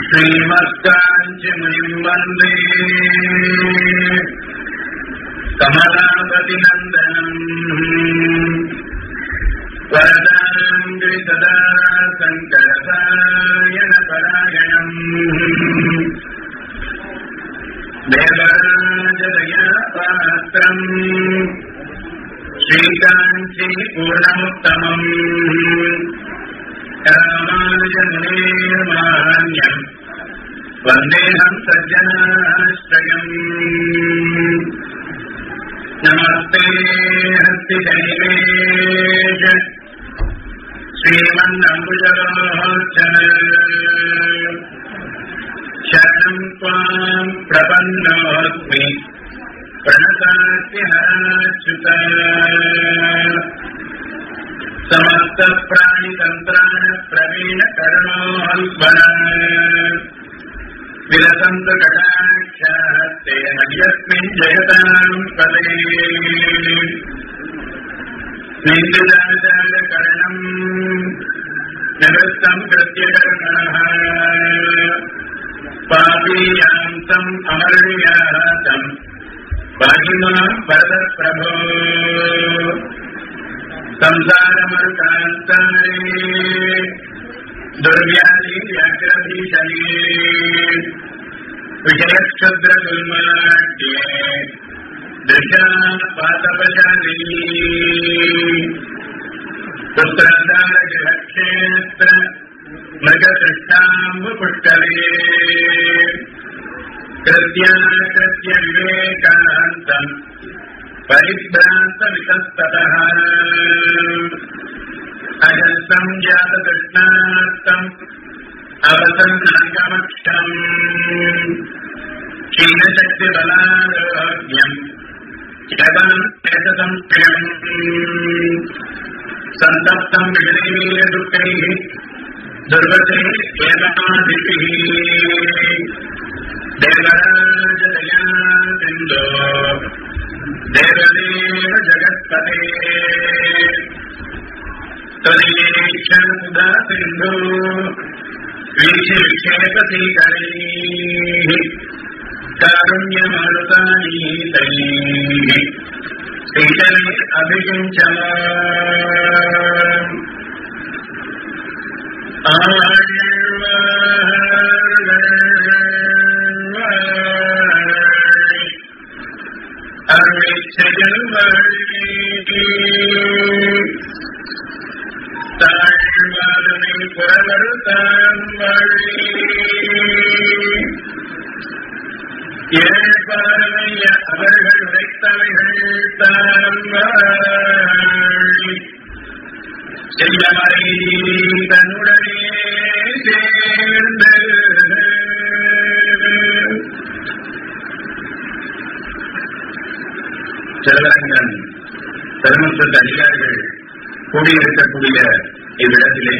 ஸ்ரீமத்தாஞ்சி மணிவந்தே கமலாபதி நந்தனம் வரதாங்கி சதா சங்கரசாயண பராயணம் தேவராஜதயா பாத்திரம் ஸ்ரீகாஞ்சி பூர்ணமுத்தமம் न्यम् वन्देऽहम् सज्जनाश्रयम् नमस्ते हस्ति दैवे श्रीमन्नम्बुजा शरणम् त्वाम् प्रपन्नोऽस्मि। प्रणतास्ति സമസ്ത പ്രാണി പ്രാണിതന്ത്രാണ പ്രവീണ കരുണോഹൽപന വിലസന്ത കടാക്ഷാത്തെ ഹരിയസ്മിൻ ജഗതാം പദേ നിന്ദിതാചാരകരണം നിവൃത്തം കൃത്യകർമ്മണ പാപീയാന്തം അമർണിയാതം പാഹിമാ ഭരത പ്രഭോ സംസാരമർത്താന്തരേ ദുർവ്യാധി വ്യാഗ്രഭീഷണേ വിഷയക്ഷുദ്രതുന്മാട്യേ ദൃശാപാതപശാലി പുത്രധാരഗ്രഹക്ഷേത്ര മൃഗസൃഷ്ടാമ്പ് പുഷ്കലേ കൃത്യാകൃത്യ വിവേകാന്തം பரிபிராந்த விசஸ்ததா அகந்தம் ஜாத கிருஷ்ணார்த்தம் அவசன் அங்கமட்டம் கிண்ணசக்தி பலாரோக்கியம் ஜபம் ஏததம் பிரம் சந்தப்தம் விளைவீர देवदेव जगत्पते। त्वदीक्षन्दा सिन्धु वीक्षिक्षेपसीकरैः कारुण्यमरुतानीतैः தாழ்வாதனை புறவரு தாழ்வாழி ஏழ்பார்வைய அவர்கள் உரைத்தவைகள் தாழ்வாழி தன்னுடனே சேர்ந்து செல்வரங்கன் பெருமற்ற அதிகாரிகள் கூடியிருக்கக்கூடிய இவ்விடத்திலே.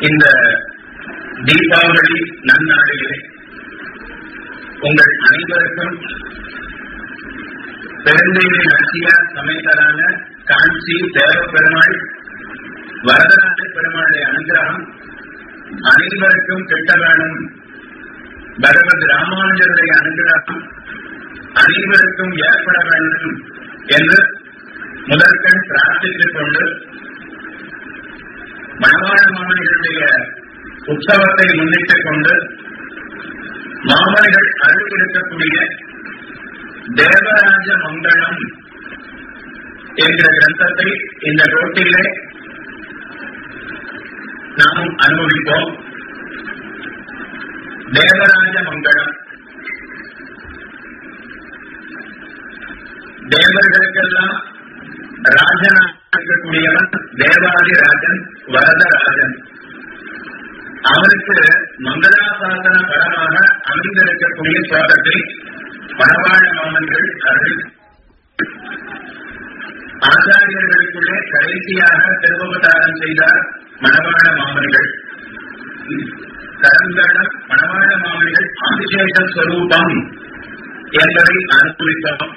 இந்த தீபாவளி நன்னாளிலே உங்கள் அனைவருக்கும் பெருந்தேவி நாச்சியார் சமேதரான காஞ்சி தேவ பெருமாள் வரதராஜ பெருமாளுடைய அனுகிரகம் அனைவருக்கும் கிட்ட வேணும் பகவத் ராமானுஜருடைய அனுகிரகம் அனைவருக்கும் ஏற்பட வேண்டும் என்று முதற்கண் பிரார்த்தித்துக் கொண்டு மணவாள மாமனிகளுடைய உற்சவத்தை முன்னிட்டுக் கொண்டு மாமனிகள் அருள் இருக்கக்கூடிய தேவராஜ மங்களம் என்ற கிரந்தத்தை இந்த ரோட்டிலே நாம் அனுபவிப்போம். தேவராஜ மங்களம் தேவர்களுக்கெல்லாம் ராஜனாக இருக்கக்கூடியவன் தேவாதி ராஜன் வரதராஜன் அவருக்கு மங்களாசாசன படமாக அமைந்திருக்கக்கூடிய தோட்டத்தில் பரவாழ மாமன்கள் அருள் ஆச்சாரியர்களுக்குள்ளே கடைசியாக திருவவதாரம் செய்தார் மணவாழ மாமன்கள். கருங்கடம் மணவாழ மாமன்கள் ஆதிசேஷ ஸ்வரூபம் என்பதை அனுபவித்தோம்.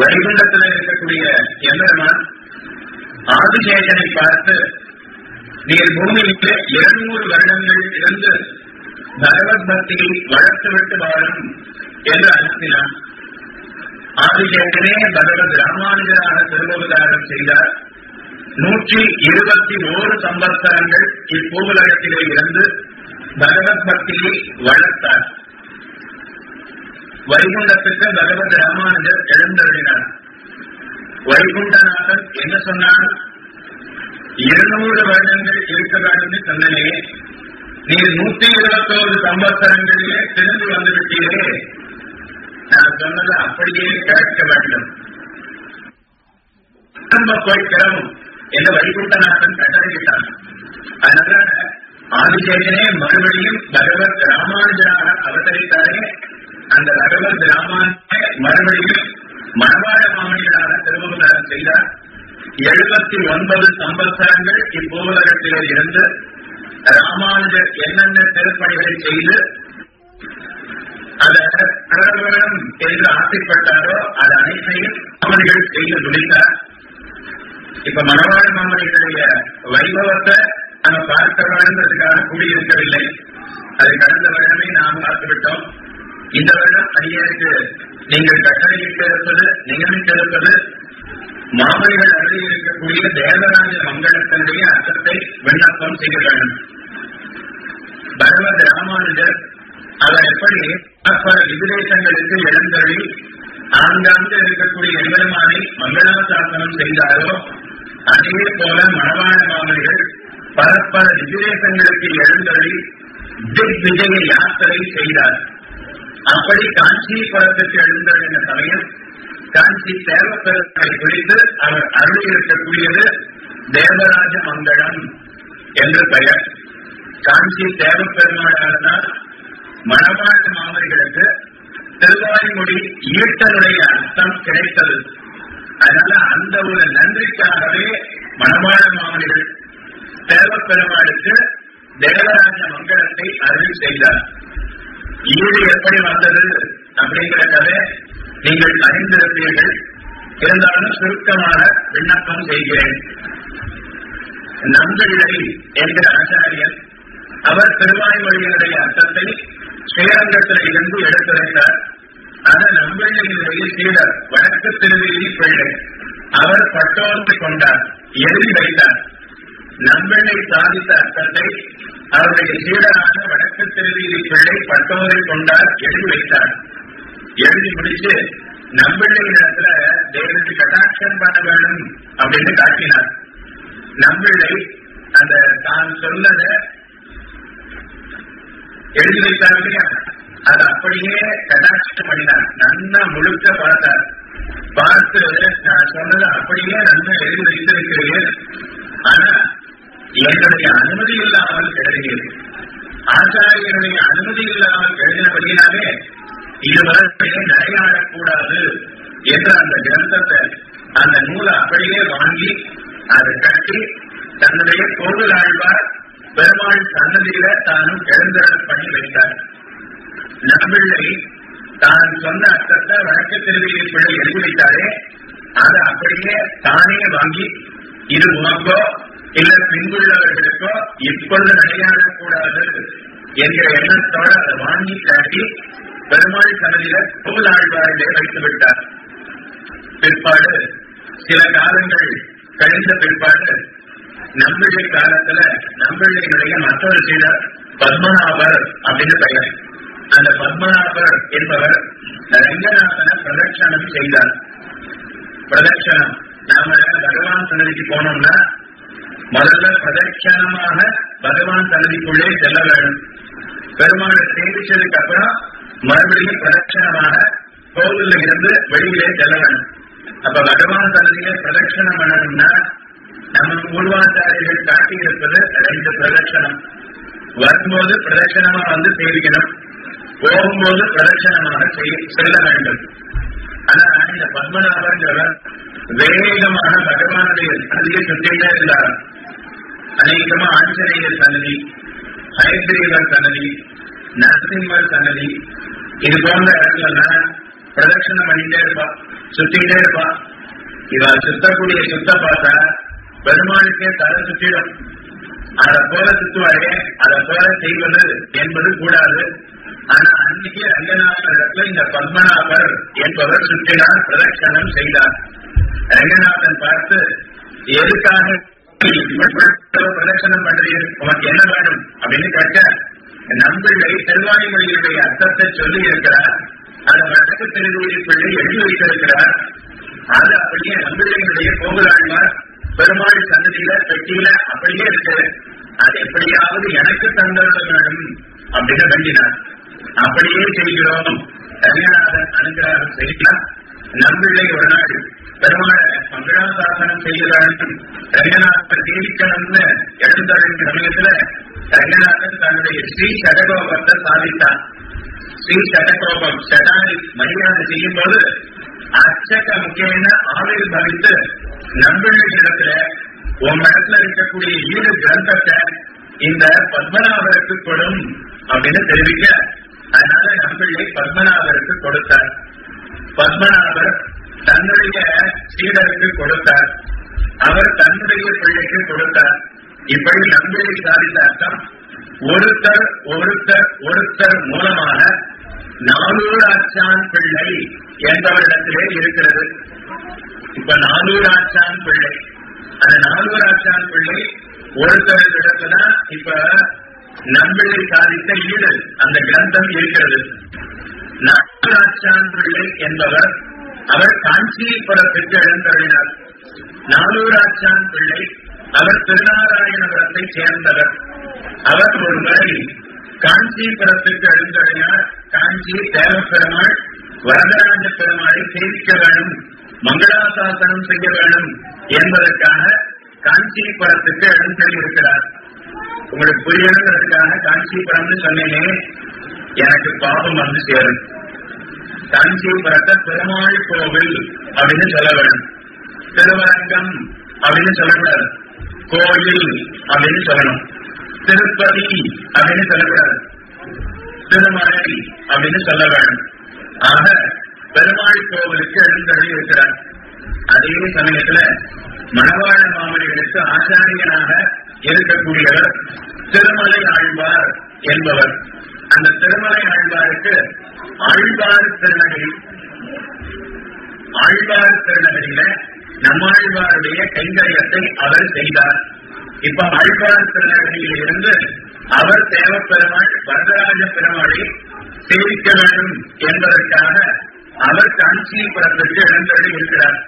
வைகுண்டத்தில் இருக்கக்கூடிய எம்பெருமான் ஆதிசேஷனை பார்த்து நீர் பூமியிட்டு இருநூறு வருடங்கள் இருந்து பகவத் பக்தியை வளர்த்துவிட்டு வாழும் என்று அனுப்பினான் ஆதிசேகரே பகவத் ராமானுஜராக திருவவதாரம் செய்தார். நூற்றி இருபத்தி ஓரு சம்பத்சரங்கள் இப்பூவுலகத்திலே இருந்து பகவத் பக்தியை வளர்த்தார். வைகுண்டத்துக்கு பகவத் ராமானுஜர் எழுந்தருளினார். வைகுண்டநாதன் என்ன சொன்னார்? இருநூறு வருடங்கள் இருக்க வேண்டும் சொன்னனே நீர் நூத்தி இருபத்தோரு சம்பத்தரங்களிலே திரும்பி வந்துவிட்டீரே. நான் சொன்னது அப்படியே கேட்க வேண்டும். திரும்ப போய் கிளம்பும் என்று வைகுண்டநாதன் கட்டளையிட்டான். அதனால ஆதிசேகனே மறுபடியும் பகவத் ராமானுஜராக அவதரித்தாரே. அந்த தகவல் ராமானுஜ மறுபடியும் மணவாள மாமனிதராக திருமணம் செய்தார். எழுபத்தி ஒன்பது சம்பத்சரங்கள் இப்பூலகத்திலே இருந்து ராமானுஜர் என்னென்ன திருப்பணிகளை செய்து அதை என்று ஆசைப்பட்டாரோ அது அனைத்தையும் மாமனிகள் செய்து முடித்தார். இப்ப மணவாள மாமனிகளுடைய வைபவத்தை நம்ம பார்க்க வேண்டுன்றதுக்காக கூடியிருக்கவில்லை அது கடந்த வருடமே நாம் பார்த்துவிட்டோம். இந்த வருடம் அடியாருக்கு நீங்கள் கட்டளையிட்டிருப்பது நியமித்திருப்பது மாமனிகள் அருகில் இருக்கக்கூடிய தேவராஜ மங்களத்தினுடைய அர்த்தத்தை விண்ணப்பம் செய்ய வேண்டும். பகவத் ராமானுஜர் அவர் எப்படி பல விதிரேசங்களுக்கு எழுந்தருளி ஆங்காங்கு இருக்கக்கூடிய எம்பெருமானை மங்களாசாசனம் செய்தாரோ அதே போல மணவாள மாமனிகள் பல பல விதிரேசங்களுக்கு எழுந்தருளி திக் விஜய யாத்திரை செய்தார். அப்படி காஞ்சிபுரத்துக்கு எழுந்தருளின சமயம் காஞ்சி தேவப்பெருமை குறித்து அவர் அருள் இருக்கக்கூடியது தேவராஜ மங்களம் என்று பெயர். காஞ்சி தேவப்பெருமாள் மணவாழ மாமரிகளுக்கு திருவாய்மொழி ஈட்டனுடைய அர்த்தம் கிடைத்தது. அதனால அந்த ஒரு நன்றிக்காகவே மணவாழ மாமனிகள் தேவப்பெருமாளுக்கு தேவராஜ மங்களத்தை அருள் செய்தார். ஈடு எப்படி வந்தது? அப்படிங்கிற கதை நீங்கள் அறிந்திருப்பீர்கள். இருந்தாலும் சுருக்கமான விண்ணப்பம் செய்கிறேன். நம்பிள்ளை என்கிற ஆச்சாரியன் அவர் திருவாய்மொழியினுடைய அர்த்தத்தை ஸ்ரீரங்கத்தில் இருந்து எடுத்துரைத்தார். அது நம்பிள்ளையினுடைய சீடர் வடக்கு திருவிழி பிள்ளை அவர் பட்டோர்ந்து கொண்டார் எழுதி வைத்தார். நம்பெண்ணை சாதித்த அர்த்தத்தை அவருடைய சீடரான வடக்கு திருவீதி பிள்ளை பட்டோரை கொண்டார் எழுதி வைத்தார். எழுதி முடிச்சு நம்பிள்ளை இடத்துல தேவனுக்கு கட்டாட்சம் பண்ண வேண்டும் அப்படின்னு காட்டினார். நம்பிள்ளை அந்த தான் சொன்னத எழுதி வைத்தார் இல்லையா? அது அப்படியே கட்டாட்சம் பண்ணினார். நன்னா முழுக்க பார்த்தார். பார்த்து நான் சொன்னதை அப்படியே நன்னா எழுதி வைத்திருக்கிறேன். ஆனா எங்களுடைய அனுமதி இல்லாமல் எழுதியது ஆச்சாரியனுடைய அனுமதி இல்லாமல் எழுதினபடியாலே இதுவரை நடையாடக்கூடாது என்ற அந்த கிரந்தத்தை அந்த நூலை அப்படியே வாங்கி அதை கட்டி தன்னுடைய கோவில் ஆழ்வார் பெருமாள் சன்னதியில தானும் எழுந்தருள் பண்ணி வைத்தார். நம்பிள்ளை தான் சொன்ன அர்த்தத்தை வழக்கு திருவியில் பிள்ளை எழுதி வைத்தாரே அதை அப்படியே தானே வாங்கி இது உனக்கோ இல்ல பின்புள்ளவர்களுக்கோ இப்பொழுது நடையாடக்கூடாது என்கிற எண்ணத்தோடு அதை வாங்கி காட்டி பெருமாள் சமதியில கோவில் ஆழ்வாரிலே வைத்து விட்டார். பிற்பாடு சில காலங்கள் கழிந்த பிற்பாடு நம்பிள்ளை காலத்துல நம்பிள்ளையினுடைய மற்றொரு சீடர் பத்மநாபர் அப்படின்னு பெயர். அந்த பத்மநாபர் என்பவர் ரங்கநாதனை பிரதட்சணம் செய்தார். பிரதட்சணம். நாம பகவான் சன்னதிக்கு போனோம்னா முதல்ல பிரதட்சணமாக பகவான் சன்னதிக்குள்ளே செல்ல வேண்டும். பெருமாளை சேமிச்சதுக்கு அப்புறம் மறுபடியும் பிரதட்சணமாக கோவில்ல இருந்து வெளியிலே செல்ல வேண்டும். அப்ப பகவான் சன்னதியை பிரதட்சணம் பண்ணணும்னா நம்ம பூர்வாச்சாரியர்கள் காட்டியிருப்பது ரெண்டு பிரதட்சணம். வரும்போது பிரதட்சணமா வந்து சேவிக்கணும். போகும்போது பிரதட்சணமாக செல்ல வேண்டும். ஆனா இந்த பத்மநாபங்கிறவர் வேகமாக பகவானுடைய சன்னதியை சுற்றிட்டே இருந்தார். அநேகமா ஆஞ்சநேயர் சன்னதி ஹயக்ரீவர் சன்னதி நரசிம்மர் சன்னதி இது போன்ற இடத்துல பிரதட்சணம் பண்ணிட்டே இருப்பா சுத்திக்கிட்டே இருப்பா. இவ சுத்தக்கூடிய சுத்த பார்த்தா பெருமாளுக்கே தலை சுத்திடும். அதை போல சுத்துவாரே அதை போல செய்வது என்பது கூடாது. ஆனா அன்னைக்கு ரங்கநாதர் இடத்துல இந்த பத்மநாபர் என்பவர் சுற்றினார் பிரதட்சணம் செய்தார். ரங்கநாதன் பார்த்து எதுக்காக பிரதட்சணம் பண்றீர். உனக்கு என்ன வேணும்? அப்படின்னு கேட்க நம்பிள்ளை மொழியினுடைய அர்த்தத்தை சொல்லி இருக்கிறார். அதை வடக்கு திருவள்ளி பிள்ளை எழுதி வைத்திருக்கிறார். அது அப்படியே நம்பிள்ளையினுடைய கோகுலாழ்வார் பெருமாள் சன்னதியில பெட்டியில அப்படியே இருக்கு. அது எப்படியாவது எனக்கு தந்தருட வேணும் அப்படின்னு வேண்டினார் அப்படியே செய்கிறோம். ரங்கநாதன் அனுகிரகம் செய்யலாம் நம்பிள்ளை ஒரு நாள் பெருமாள் மங்களாசாசனம் செய்ய வேண்டும் ரங்கநாதன் தீர்க்கணும்னு எழுந்தறிந்த சமயத்துல ரங்கநாதன் தன்னுடைய ஸ்ரீ சடகோபத்தை சாதித்தார். ஸ்ரீ சடகோபம் சடாதி மரியாதை செய்யும் போது அச்சக முக்கியமான ஆவிர் பவித்து நம்பிள்ளை இடத்துல உன் இடத்துல இருக்கக்கூடிய ஈடு கிரந்தத்தை இந்த பத்மநாபருக்கு கொடும் அப்படின்னு தெரிவிக்க அதனால நம்பிள்ளை பத்மநாபருக்கு கொடுத்தார். பத்மநாபர் தன்னுடைய சீடருக்கு கொடுத்தார். அவர் தன்னுடைய பிள்ளைக்கு கொடுத்தார். இப்படி நம்பிக்கை சாதித்த அர்த்தம் ஒருத்தர் ஒருத்தர் ஒருத்தர் மூலமாக நானூறு ஆச்சான் பிள்ளை என்பவரிடத்திலே இருக்கிறது. இப்ப நானூறு ஆச்சான் பிள்ளை. அந்த நானூறு ஆச்சான் பிள்ளை ஒருத்தர் இடத்துல இப்ப நம்பிள்ளை சாதித்த ஈடு அந்த கிரந்தம் இருக்கிறது. நானூறு ஆச்சான் பிள்ளை என்பவர் அவர் காஞ்சிபுரத்துக்கு எழுந்தருளினார் நானூறு ஆச்சான் பிள்ளை அவர் திருநாராயணபுரத்தை சேர்ந்தவர். அவர் ஒரு முறை காஞ்சிபுரத்திற்கு எழுந்தருளினார் காஞ்சி தேவப்பெருமாள் வரதராஜ பெருமாளை சேவிக்க வேண்டும் மங்களாசாசனம் செய்ய வேண்டும் என்பதற்காக காஞ்சிபுரத்துக்கு எழுந்தருளி இருக்கிறார். உங்களுக்கு புரியணுங்கிறதுக்காக காஞ்சிபுரம்னு சொன்னேனே எனக்கு பாவம் வந்து சேரும். காஞ்சிபுரத்தை பெருமாள் கோவில் அப்படின்னு சொல்ல வேணும் திருவரங்கம் அப்படின்னு சொல்லக்கூடாது. கோயில் அப்படின்னு சொல்லணும். திருப்பதி அப்படின்னு சொல்லக்கூடாது. திருமலை அப்படின்னு சொல்ல வேணும் ஆக பெருமாள் கோவிலுக்கு எழுந்தருளி இருக்கிறார். அதே சமயத்துல மணவாள மாமனிகளுக்கு ஆச்சாரியனாக இருக்கக்கூடியவர் திருமலை ஆழ்வார் என்பவர். அந்த திருமலை ஆழ்வாருக்கு ஆழ்வார் திருநகரி ஆழ்வார் திருநகரியில நம்மாழ்வாருடைய கைங்கரியத்தை அவர் செய்தார். இப்ப ஆழ்வார் திருநகரியில் இருந்து அவர் தேவப்பெருமாள் வரதராஜ பெருமாளை சேவிக்க வேண்டும் என்பதற்காக அவர் படத்திற்கு எழுந்தருளி இருக்கிறார்.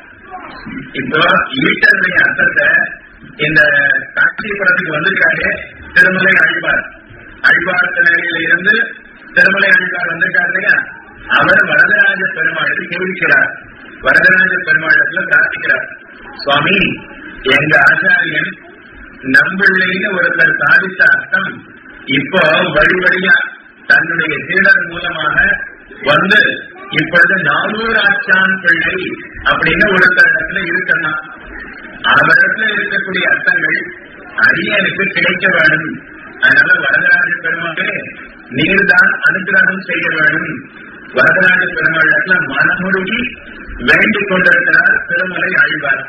இப்போ ஈட்டனுடைய அர்த்தத்தை இந்த காஞ்சிபுரத்துக்கு வந்திருக்காரு திருமலை ஆழ்வார் அடிவாரத்த நிலையில இருந்து திருமலை ஆழ்வார் வந்திருக்காரு இல்லையா அவர் வரதராஜ பெருமாளுக்கு சேவிக்கிறார் வரதராஜ பெருமாளத்துல பிரார்த்திக்கிறார். சுவாமி எங்க ஆச்சாரியன் நம்பிள்ளைன்னு ஒருத்தர் சாதித்த அர்த்தம் இப்போ வழி வழியா தன்னுடைய சீடர் மூலமாக வந்து இப்பொழுது நானூறு ஆச்சான் பிள்ளை அப்படின்னு ஒருத்தர் இடத்துல இருக்கணும். அவரிடத்துல இருக்கக்கூடிய அர்த்தங்கள் அரியனுக்கு கிடைக்க வேண்டும். அதனால வரதராஜ பெருமாளே நீர்தான் அனுகிரகம் செய்ய வேண்டும். வரதராஜ பெருமாள் மனமுருகி வேண்டிக் கொண்டிருக்கிறார் திருமலை ஆழ்வார்.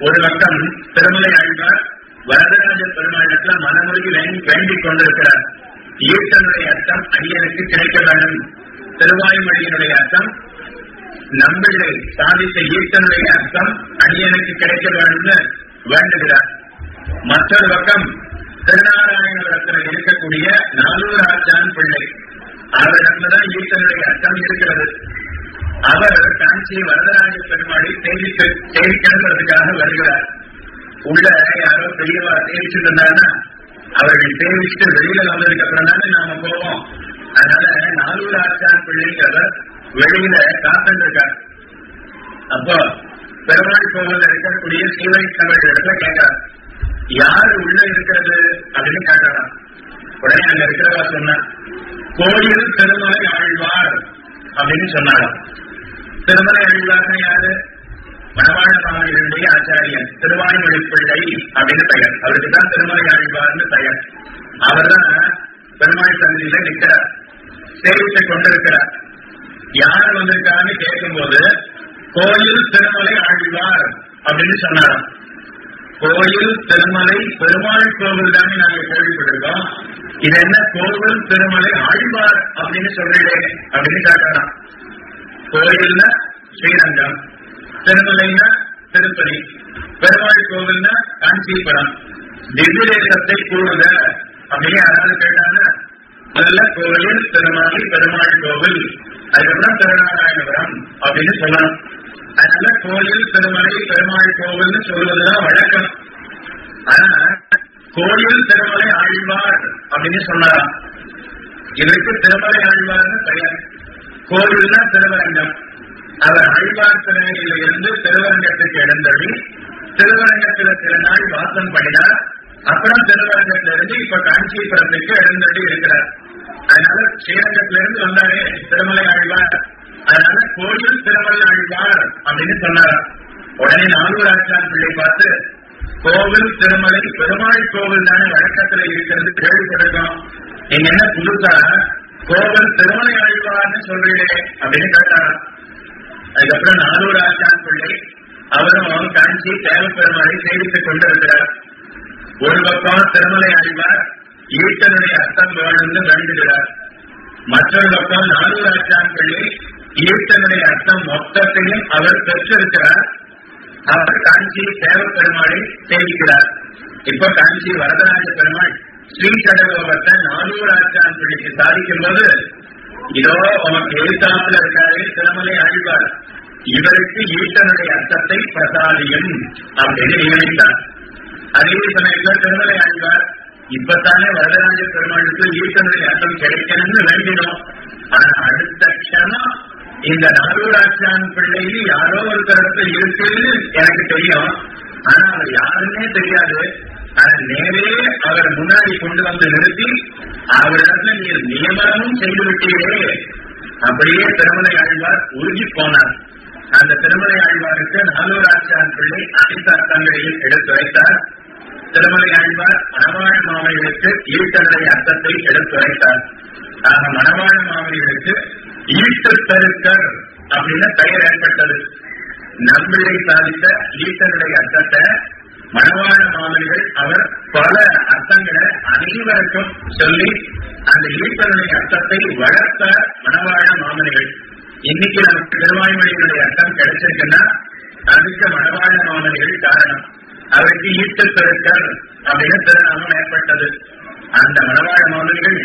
ஒரு பக்கம் திருமலை ஆழ்வார் வரதராஜ பெருமாளத்துல மனமுருகி வேண்டிக் கொண்டிருக்கிறார். ஈட்டனுடைய அர்த்தம் அடியனுக்கு கிடைக்க வேண்டும். திருவாய்மொழியினுடைய அர்த்தம் நம்பிள்ளை சாதித்த ஈட்டனுடைய அர்த்தம் அடியனுக்கு கிடைக்க வேண்டும் வேண்டுகிறார். மற்றொரு பக்கம் திருநாராயணபுரத்தில் இருக்கக்கூடிய நாலூர் ஆச்சான் பிள்ளை. அவரிடம்தான் ஈசனுடைய அர்த்தம் இருக்கிறது. அவர் காஞ்சி வரதராஜ பெருமாளை சேவிக்க சேவிக்கிறதுக்காக வருகிறார். உள்ள யாரோ பெரியவா சேவிச்சுட்டு இருந்தாங்கன்னா அவர்கள் சேவிச்சுட்டு வெளியில வந்ததுக்கு அப்புறம் தானே நாம போவோம். அதனால நாலூர் ஆச்சான் பிள்ளைங்கிறவர் வெளியில காத்திருக்கார் அப்போ பெருமாள் கோவில் இருக்கக்கூடிய ஸ்ரீவைஷ்ணவர் இடத்துல கேட்கிறார். யாரு உள்ள இருக்கிறது அப்படின்னு கேட்டாராம் உடனே அங்க இருக்கிறவா சொன்ன கோயில் திருமலை ஆழ்வார் அப்படின்னு சொன்னாராம் திருமலை ஆழ்வார்னு யாரு? மணவாழ மாமனிகளுடைய ஆச்சாரியன் திருவாய்மொழி பிள்ளை அப்படின்னு பெயர். அவருக்கு தான் திருமலை ஆழ்வார்னு பெயர். அவர் தான் பெருமாள் சந்நிதியில நிற்கிறார் சேவித்துக் கொண்டிருக்கிறார். யார் வந்திருக்காருன்னு கேட்கும்போது கோயில் திருமலை ஆழ்வார் அப்படின்னு சொன்னாராம். கோயில் திருமலை பெருமாள் கோவில் தானே நாங்க கேள்விப்பட்டிருக்கோம். இது என்ன கோவில் திருமலை ஆழ்வார் அப்படின்னு சொல்றீங்களே அப்படின்னு கேட்கலாம் கோயில்னா ஸ்ரீரங்கம் திருமலைனா திருப்பதி பெருமாள் கோவில்னா காஞ்சிபுரம். திவ்யதேசத்தை தேசத்தை அப்படின்னு யாராவது கேட்டாங்க முதல்ல கோவில் திருமலை பெருமாள் கோவில் அதுக்கப்புறம் திருநாராயணபுரம் அப்படின்னு சொல்லணும். அதனால கோயில் திருமலை பெருமாள் கோவில்னு சொல்வதுதான் வழக்கம். ஆனா கோயில் திருமலை ஆழ்வார் அப்படின்னு சொன்னாராம் இவருக்கு திருமலை ஆழ்வார்னு பெயர் தான் திருவரங்கம். அவர் ஆழ்வார் திருநெல்லையில இருந்து திருவரங்கத்துக்கு எழுந்தடி திருவரங்கத்துல சில நாள் வாசம் பண்ணினார் அப்புறம் திருவரங்கத்துல இருந்து இப்ப காஞ்சிபுரத்துக்கு எழுந்தடி இருக்கிறார். அதனால ஸ்ரீரங்கத்திலிருந்து வந்தாரே திருமலை ஆழ்வார். அதனால கோயில் திருமலை அழிவார் அப்படின்னு சொன்னார் உடனே நானூறு ஆச்சான் பிள்ளை பார்த்து கோவில் திருமலை பெருமாள் கோவில் தானே வழக்கத்துல இருக்கிறது கேள்விப்பட்டிருக்கோம். நீங்க என்ன புதுசா? கோவில் திருமலை அழிவார்னு சொல்றீங்களே அப்படின்னு கேட்டாராம். அதுக்கப்புறம் நானூறு ஆச்சான் பிள்ளை அவரும் காஞ்சி தேவப்பெருமாளை சேவித்துக் கொண்டிருக்கிறார். ஒரு பக்கம் திருமலை அழிவார் ஈட்டனுடைய அர்த்தம் வேணும்னு வேண்டுகிறார். மற்றொரு பக்கம் நானூறு ஆச்சான் பிள்ளை ஈட்டனுடைய அர்த்தம் மொத்தத்தையும் அவர் பெற்றிருக்கிறார். அவர் காஞ்சி தேவ பெருமாளை சேவிக்கிறார். இப்ப காஞ்சி வரதராஜ பெருமாள் ஸ்ரீ கடகோபத்தை நானூறு ஆச்சான் பிள்ளைக்கு சாதிக்கும் போது இதோ உனக்கு எழுத்தாமல் இருக்காரு திருமலை ஆழ்வார். இவருக்கு ஈட்டனுடைய அர்த்தத்தை பிரசாதியும் அப்படின்னு நியமித்தார் அதே சமயத்துல திருமலை ஆழ்வார் இப்பத்தானே வரதராஜ பெருமாளுக்கு ஈட்டனுடைய அர்த்தம் கிடைக்கணும்னு வேண்டினோம். ஆனா அடுத்த க்ஷணம் இந்த நாரூராட்சான் பிள்ளையில் யாரோ ஒரு தரத்தில் இருக்குன்னு எனக்கு தெரியும். ஆனா அவர் யாருன்னே தெரியாது. ஆனா நேரே அவர் முன்னாடி கொண்டு வந்து நிறுத்தி அவரிடத்துல நீர் நியமனமும் செய்து விட்டீரே. அப்படியே திருமலை ஆழ்வார் உருகி போனார். அந்த திருமலை ஆழ்வாருக்கு நானூராட்சான் பிள்ளை அனைத்து அர்த்தங்களையும் எடுத்துரைத்தார் திருமலை ஆழ்வார் மணவாழ மாமனிகளுக்கு ஈட்டனுடைய அர்த்தத்தை எடுத்துரைத்தார் ஆக மணவாழ மாமனிகளுக்கு ஈட்டு பெருக்கர் அப்படின்னு பெயர் ஏற்பட்டது. நம்பிளை சாதித்த ஈட்டனுடைய அர்த்தத்தை மணவாள மாமனிகள் அவர் பல அர்த்தங்களை அனைவருக்கும் சொல்லி அந்த ஈட்டனுடைய அர்த்தத்தை வளர்த்த மணவாள மாமனிகள் இன்னைக்கு நமக்கு திருவாய்மொழியினுடைய அர்த்தம் கிடைச்சிருக்குன்னா அதுக்கு மணவாள மாமனிகள் காரணம். அவருக்கு ஈட்டு பெருக்கர் அப்படின்னு திருநாமம் ஏற்பட்டது. அந்த மணவாள மாமனிகள்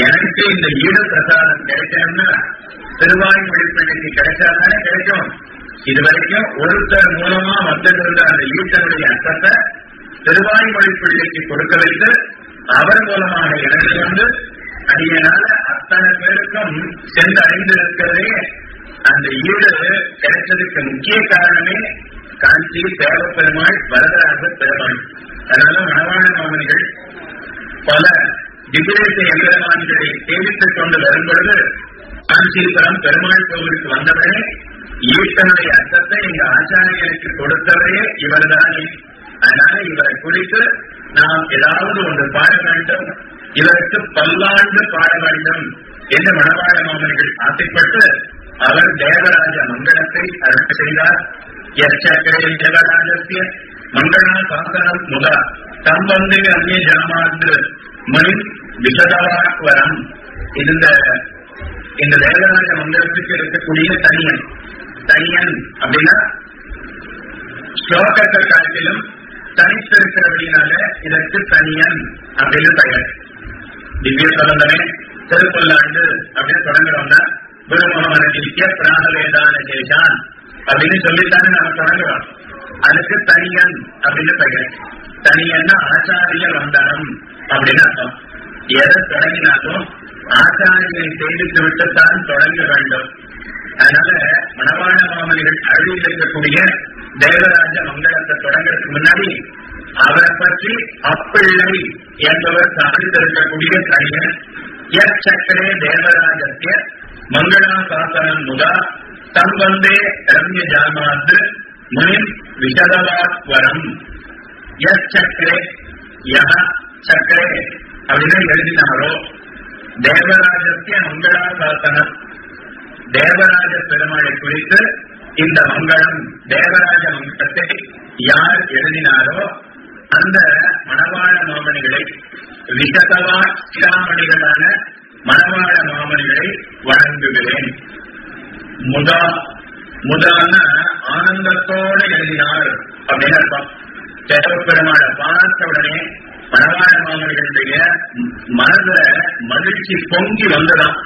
எனக்கு இந்த ஈட பிரசாதம் கிடைக்கணும்னா திருவாய் பிள்ளைக்கு கிடைச்சாதானே கிடைக்கும். இதுவரைக்கும் ஒருத்தர் மூலமா வந்திருந்த அந்த ஈட்டனுடைய அர்த்தத்தை திருவாய் பிள்ளைக்கு கொடுக்க வைத்து அவர் மூலமாக எனக்கு வந்து அடியனால அத்தனை பேருக்கும் சென்று அடைந்திருக்கிறதே அந்த ஈடு கிடைச்சதுக்கு முக்கிய காரணமே காஞ்சி தேவ பெருமாள் வரதராக பெருமாள் அதனால மணவாள மாமனிகள் பல விபரீத எம்பெருமான்களை சேவித்துக் கொண்டு வரும் பொழுது காஞ்சிபுரம் பெருமாள் கோவிலுக்கு வந்தவரே ஈட்டனுடைய அர்த்தத்தை எங்க ஆச்சாரியனுக்கு கொடுத்தவரே இவர்தானே. அதனால இவரை குறித்து நாம் ஏதாவது ஒன்று பாட வேண்டும். இவருக்கு பல்லாண்டு பாட வேண்டும் என்று மணவாள மாமனிகள் ஆசைப்பட்டு அவர் தேவராஜ மங்களத்தை அருள் செய்தார். எச்சக்கரை தேவராஜத்திய மங்களா சாசனம் முதா தம் வந்து அந்நிய ஜனமாந்து மணி விஷதவாக்வரம் இந்த இந்த தேவராஜ மந்திரத்துக்கு இருக்கக்கூடிய தனியன் தனியன் அப்படின்னா ஸ்லோகத்தை காலத்திலும் தனித்திருக்கிறபடினால இதற்கு தனியன் அப்படின்னு பெயர். திவ்ய சதந்தமே திருப்பல்லாண்டு அப்படின்னு தொடங்குறோம்னா குருமுகமனத்திற்கே பிராகவேதான சேஷான் அப்படின்னு சொல்லித்தானே நம்ம தொடங்குறோம். அதுக்கு தனியன் அப்படின்னு பெயர். தனியன்னா ஆச்சாரிய வந்தனம் அப்படின்னு அர்த்தம். எதை தொடங்கினாலும் ஆச்சாரியனை சேமித்து விட்டுத்தான் தொடங்க வேண்டும். அதனால மணவாள மாமனிகள் அருளில் இருக்கக்கூடிய தேவராஜ மங்களத்தை தொடங்குறதுக்கு முன்னாடி அவரை பற்றி அப்பிள்ளை என்பவர் சாதித்திருக்கக்கூடிய கணியன் எச்சக்கரே தேவராஜத்திய மங்களா சாசனம் முதா. தம் வந்தே ரம்ய ஜாமாந்து முனிம் விஷதவாஸ்வரம் சக்கரே யா சக்கரே அப்படின்னு எழுதினாரோ தேவராஜத்திய மங்களா சாசனம் தேவராஜ பெருமாளை குறித்து இந்த மங்களம் தேவராஜ மங்கத்தை யார் எழுதினாரோ அந்த மணவாள மாமணிகளை விசதவா சிராமணிகளான மணவாள மாமணிகளை வழங்குகிறேன் முதா முதான ஆனந்தத்தோடு எழுதினார் அப்படின்னு அர்த்தம். பெருமாளை பார்த்த உடனே மணவாள மனதுல மகிழ்ச்சி பொங்கி வந்ததாம்.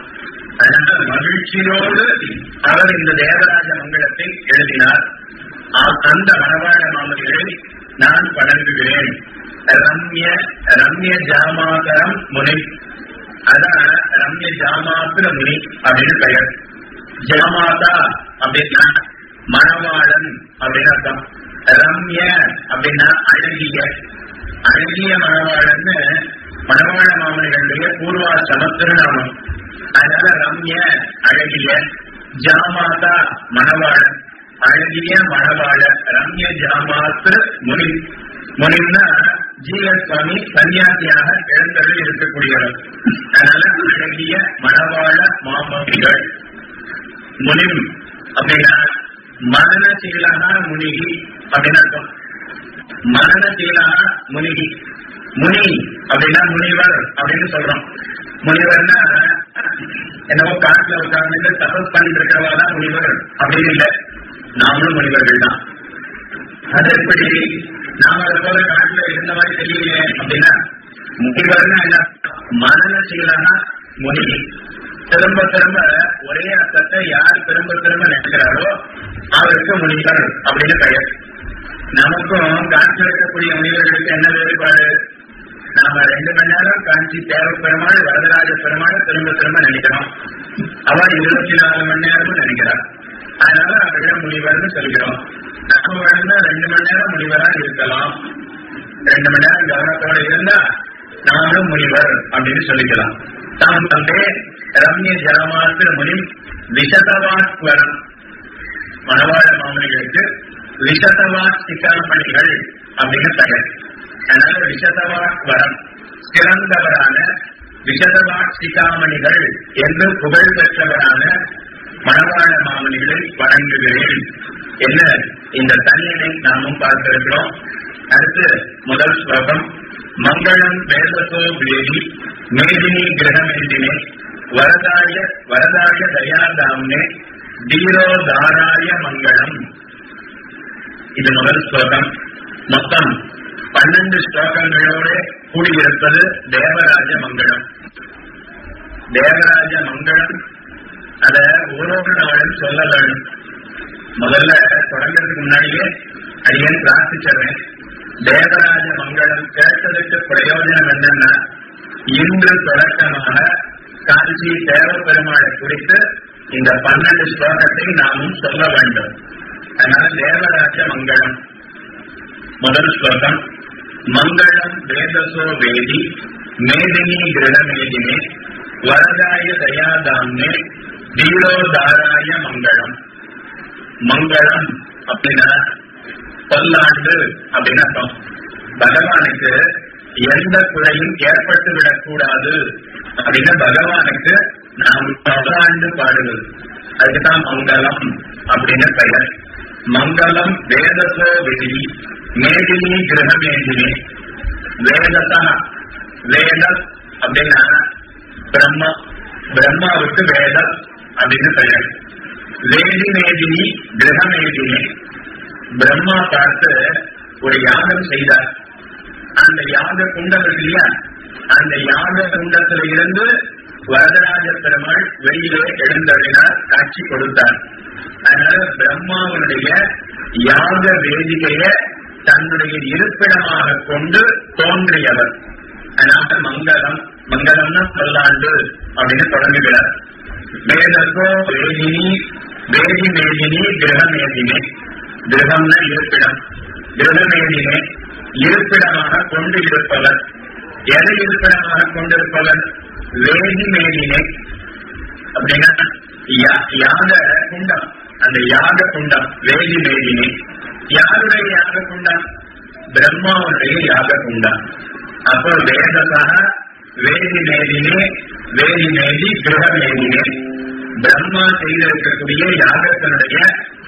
அதனால மகிழ்ச்சியோடு அவர் இந்த தேவராஜ மங்களத்தை எழுதினார். அந்த மனவாழ மாமனிகளை நான் வணங்குகிறேன். ரம்ய ரம்ய ஜாமாதரம் முனி. அதான் ரம்ய ஜாமாத்திர முனி அப்படின்னு பெயர். ஜமாதா அப்படின்னா மணவாளன் அப்படின்னு அர்த்தம். ரம்ய அப்படின்னா அழகிய. அழகிய மணவாளன்னு மணவாள மாமனிகளுடைய பூர்வா திருநாமம். அதனால ரம்ய அழகிய ஜாமாதா மணவாளன். அழகிய மணவாள ரம்ய ஜாமாத்து முனி. முனின்னா ஜீவ சன்னியாசியாக எழுந்தருள் இருக்கக்கூடியவர். அதனால அழகிய மணவாள மாமனிகள் முனிம் அப்படின்னா மனநசீலனா முனிகி அப்படின்னு அர்த்தம். மனநசீலனா முனிகி. முனி அப்படின்னா முனிவர் அப்படின்னு சொல்றோம். முனிவர்னா என்னவோ காட்டுல உட்கார்ந்து தபஸ் பண்ணிட்டு இருக்கிறவா தான் முனிவர் அப்படின்னு இல்லை. நாமளும் முனிவர்கள் தான். அது எப்படி? நாம அதை போல காட்டுல இருந்த மாதிரி தெரியலையே அப்படின்னா முனிவர்னா என்ன மனநசீலனா முனிகி. திரும்ப திரும்ப ஒரே அர்த்தத்தை யார் திரும்ப திரும்ப நினைக்கிறாரோ அவருக்கு முனிவர் அப்படின்னு பெயர். நமக்கும் காட்சி இருக்கக்கூடிய முனிவர்களுக்கு என்ன வேறுபாடு? நாம ரெண்டு மணி நேரம் காஞ்சி தேவ பெருமாள் வரதராஜ பெருமாள் திரும்ப திரும்ப நினைக்கிறோம். அவர் இருபத்தி நாலு மணி நேரமும் நினைக்கிறார். அதனால அவரிடம் முனிவர்னு சொல்கிறோம். நம்ம வேணும்னா ரெண்டு மணி நேரம் முனிவரா இருக்கலாம். ரெண்டு மணி நேரம் கவனத்தோட இருந்தா நானும் முனிவர் அப்படின்னு சொல்லிக்கலாம். தாம் தந்தே ரம்ய ஜலமாத்திர முனி விஷதவாஸ்வரம் மணவாள மாமனிகளுக்கு விஷதவாஸ்திகாமணிகள் அப்படின்னு பெயர் அதனால விஷதவாஸ்வரம் சிறந்தவரான விஷதவாஸ்திகாமணிகள் என்று புகழ் பெற்றவரான மணவாள மாமனிகளை வணங்குகிறேன் என்ன இந்த தனியனை நாமும் பார்த்திருக்கிறோம் அடுத்து முதல் ஸ்லோகம் மங்களம் வேதசோ வேதி மேதினி கிரகமேதினே வரதாய வரதாய தயாதாம்னே தீரோதாராய மங்களம். இது முதல் ஸ்லோகம். மொத்தம் பன்னெண்டு ஸ்லோகங்களோடு கூடியிருப்பது தேவராஜ மங்களம். தேவராஜ மங்களம் அத ஒவ்வொரு நாளும் சொல்ல வேண்டும். முதல்ல தொடங்கிறதுக்கு முன்னாடியே அடியன் பிரார்த்திச்சிடுறேன். தேவராஜ மங்களம் கேட்டதுக்கு பிரயோஜனம் என்னன்னா இன்று தொடக்கமாக காஞ்சி தேவ பெருமாளை குறித்து இந்த பன்னெண்டு ஸ்லோகத்தை நாமும் சொல்ல வேண்டும். அதனால தேவராஜ மங்களம் முதல் ஸ்லோகம் மங்களம் வேதசோ வேதி மேதினி கிரகமேதினே வரதாய தயாதாமே தீரோதாராய மங்களம். மங்களம் அப்படின்னா பல்லாண்டு அப்படின்னு அர்த்தம். பகவானுக்கு எந்த குறையும் ஏற்பட்டு விடக்கூடாது அப்படின்னு பகவானுக்கு நாம் பல்லாண்டு பாடுவது அதுக்குதான் மங்களம் அப்படின்னு பெயர். மங்களம் வேதசோ வேதி மேதினி கிரகமேதினி. வேதத்தா வேதம் அப்படின்னா பிரம்மா பிரம்மாவுக்கு வேதம் அப்படின்னு பெயர். வேதி மேதினி கிரகமேதினி. பிரம்மா பார்த்து ஒரு யாகம் செய்தார். அந்த யாக குண்டம் இருக்கு இல்லையா அந்த யாக குண்டத்தில் இருந்து வரதராஜ பெருமாள் வெளியிலே எழுந்தருளினார் காட்சி கொடுத்தார். அதனால பிரம்மாவனுடைய யாக வேதிகைய தன்னுடைய இருப்பிடமாக கொண்டு தோன்றியவர். அதனால மங்களம் மங்களம்னா பல்லாண்டு அப்படின்னு தொடங்குகிறார். வேதத்தோ வேதினி வேதி மேதினி கிரகமேதினே. கிரகம்னா இருப்பிடம். கிரகமேதினே இருப்பிடமாக கொண்டு இருப்பவர். எதை இருப்பிடமாக கொண்டிருப்பவர்? வேதி மேதினே அப்படின்னா யாக குண்டம். அந்த யாக குண்டம் வேதி மேதினே யாருடைய யாக குண்டம்? பிரம்மாவுடைய யாக குண்டம். அப்போ வேதசா வேதி மேதினே வேதி மேதி கிரக மேதினே பிரம்மா செய்திருக்கக்கூடிய யாகத்தினுடைய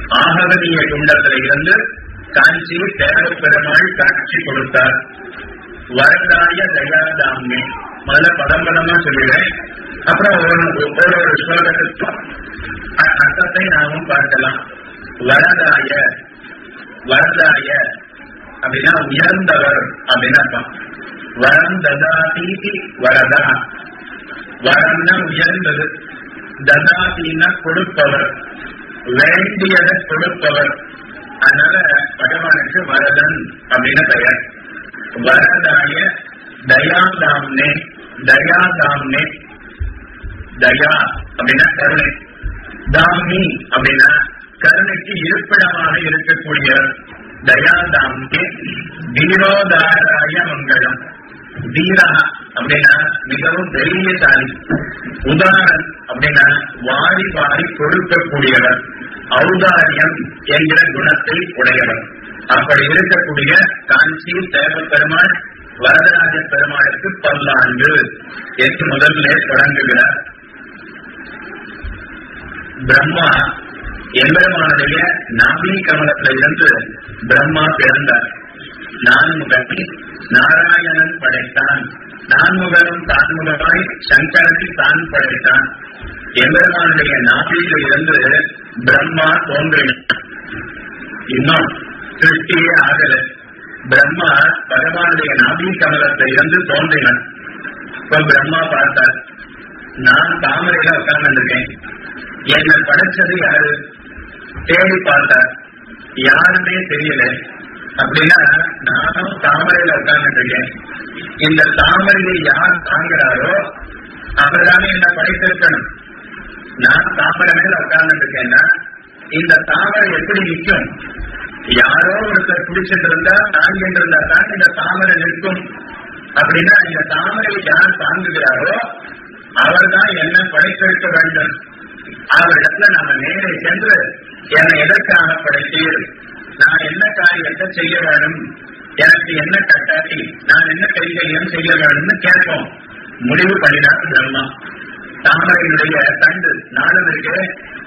ஆகவனிய குண்டத்தில் இருந்து காஞ்சி தேவ பெருமாள் காட்சி கொடுத்தார். வரதாய தயாதாமே முதல்ல பதம் பதமா சொல்லிடுறேன். அப்புறம் ஒவ்வொரு ஒரு ஒரு அர்த்தத்தை நாமும் பார்க்கலாம். வரதாய வரதாய அப்படின்னா உயர்ந்தவர் அப்படின்னு அர்த்தம். வரம் ததாதீதி வரதா. வரம்னா உயர்ந்தது. ததாதீனா கொடுப்பவர். வேண்டியதை கொடுப்பவர். அதனால பகவானுக்கு வரதன் அப்படின்னு பெயர். வரதாய தயாதாம்னே தயாதாம்னே. தயா அப்படின்னா கருணை. தாமி அப்படின்னா கருணைக்கு இருப்பிடமாக இருக்கக்கூடிய தயாதாம்னே தீரோதாராய மங்களம். வீரா அப்படின்னா மிகவும் தைரியசாலி உதாரணம் அப்படின்னா வாரி வாரி கொடுக்கக்கூடியவர் ஔதாரியம் என்கிற குணத்தை உடையவர். அப்படி இருக்கக்கூடிய காஞ்சி தேவ பெருமாள் வரதராஜ பெருமாளுக்கு பல்லாண்டு என்று முதல்ல தொடங்குகிறார். பிரம்மா எம்பெருமானுடைய நாபி கமலத்திலிருந்து பிரம்மா பிறந்தார். நான்முகனை நாராயணன் படைத்தான். நான்முகனும் தான்முகமாய் சங்கரனை தான் படைத்தான். எம்பெருமானுடைய நாட்டில் இருந்து பிரம்மா தோன்றினான் இன்னும் சிருஷ்டியே ஆகல. பிரம்மா பகவானுடைய நாபி கமலத்தை இருந்து தோன்றினான். இப்ப பிரம்மா பார்த்தார். நான் தாமரையில உட்கார்ந்துருக்கேன் என்னை படைச்சது யாரு? தேடி பார்த்தார். யாருமே தெரியல. அப்படின்னா நானும் தாமரையில உட்கார்ந்துட்டு இருக்கேன். இந்த தாமரையை யார் தாங்குறாரோ அவர்தானே என்ன படைத்திருக்கணும் நான் தாமரை மேல உட்கார்ந்துட்டு இருக்கேன்னா இந்த தாமரை எப்படி நிற்கும்? யாரோ ஒருத்தர் பிடிச்சிட்டு இருந்தா தாங்கிட்டு இருந்தா தான் இந்த தாமரை நிற்கும். அப்படின்னா இந்த தாமரை யார் தாங்குகிறாரோ அவர் தான் என்ன படைத்திருக்க வேண்டும். அவரிடத்துல நாம நேரே சென்று என்னை எதற்காக படைத்தீர்? நான் என்ன காரியத்தை செய்ய வேண்டும்? எனக்கு என்ன கட்டாட்டி நான் என்ன கைகரியம் செய்ய வேணும்னு கேட்போம். முடிவு பண்ணினார் பிரம்மா. தாமரையினுடைய தண்டு நாளும் இருக்கு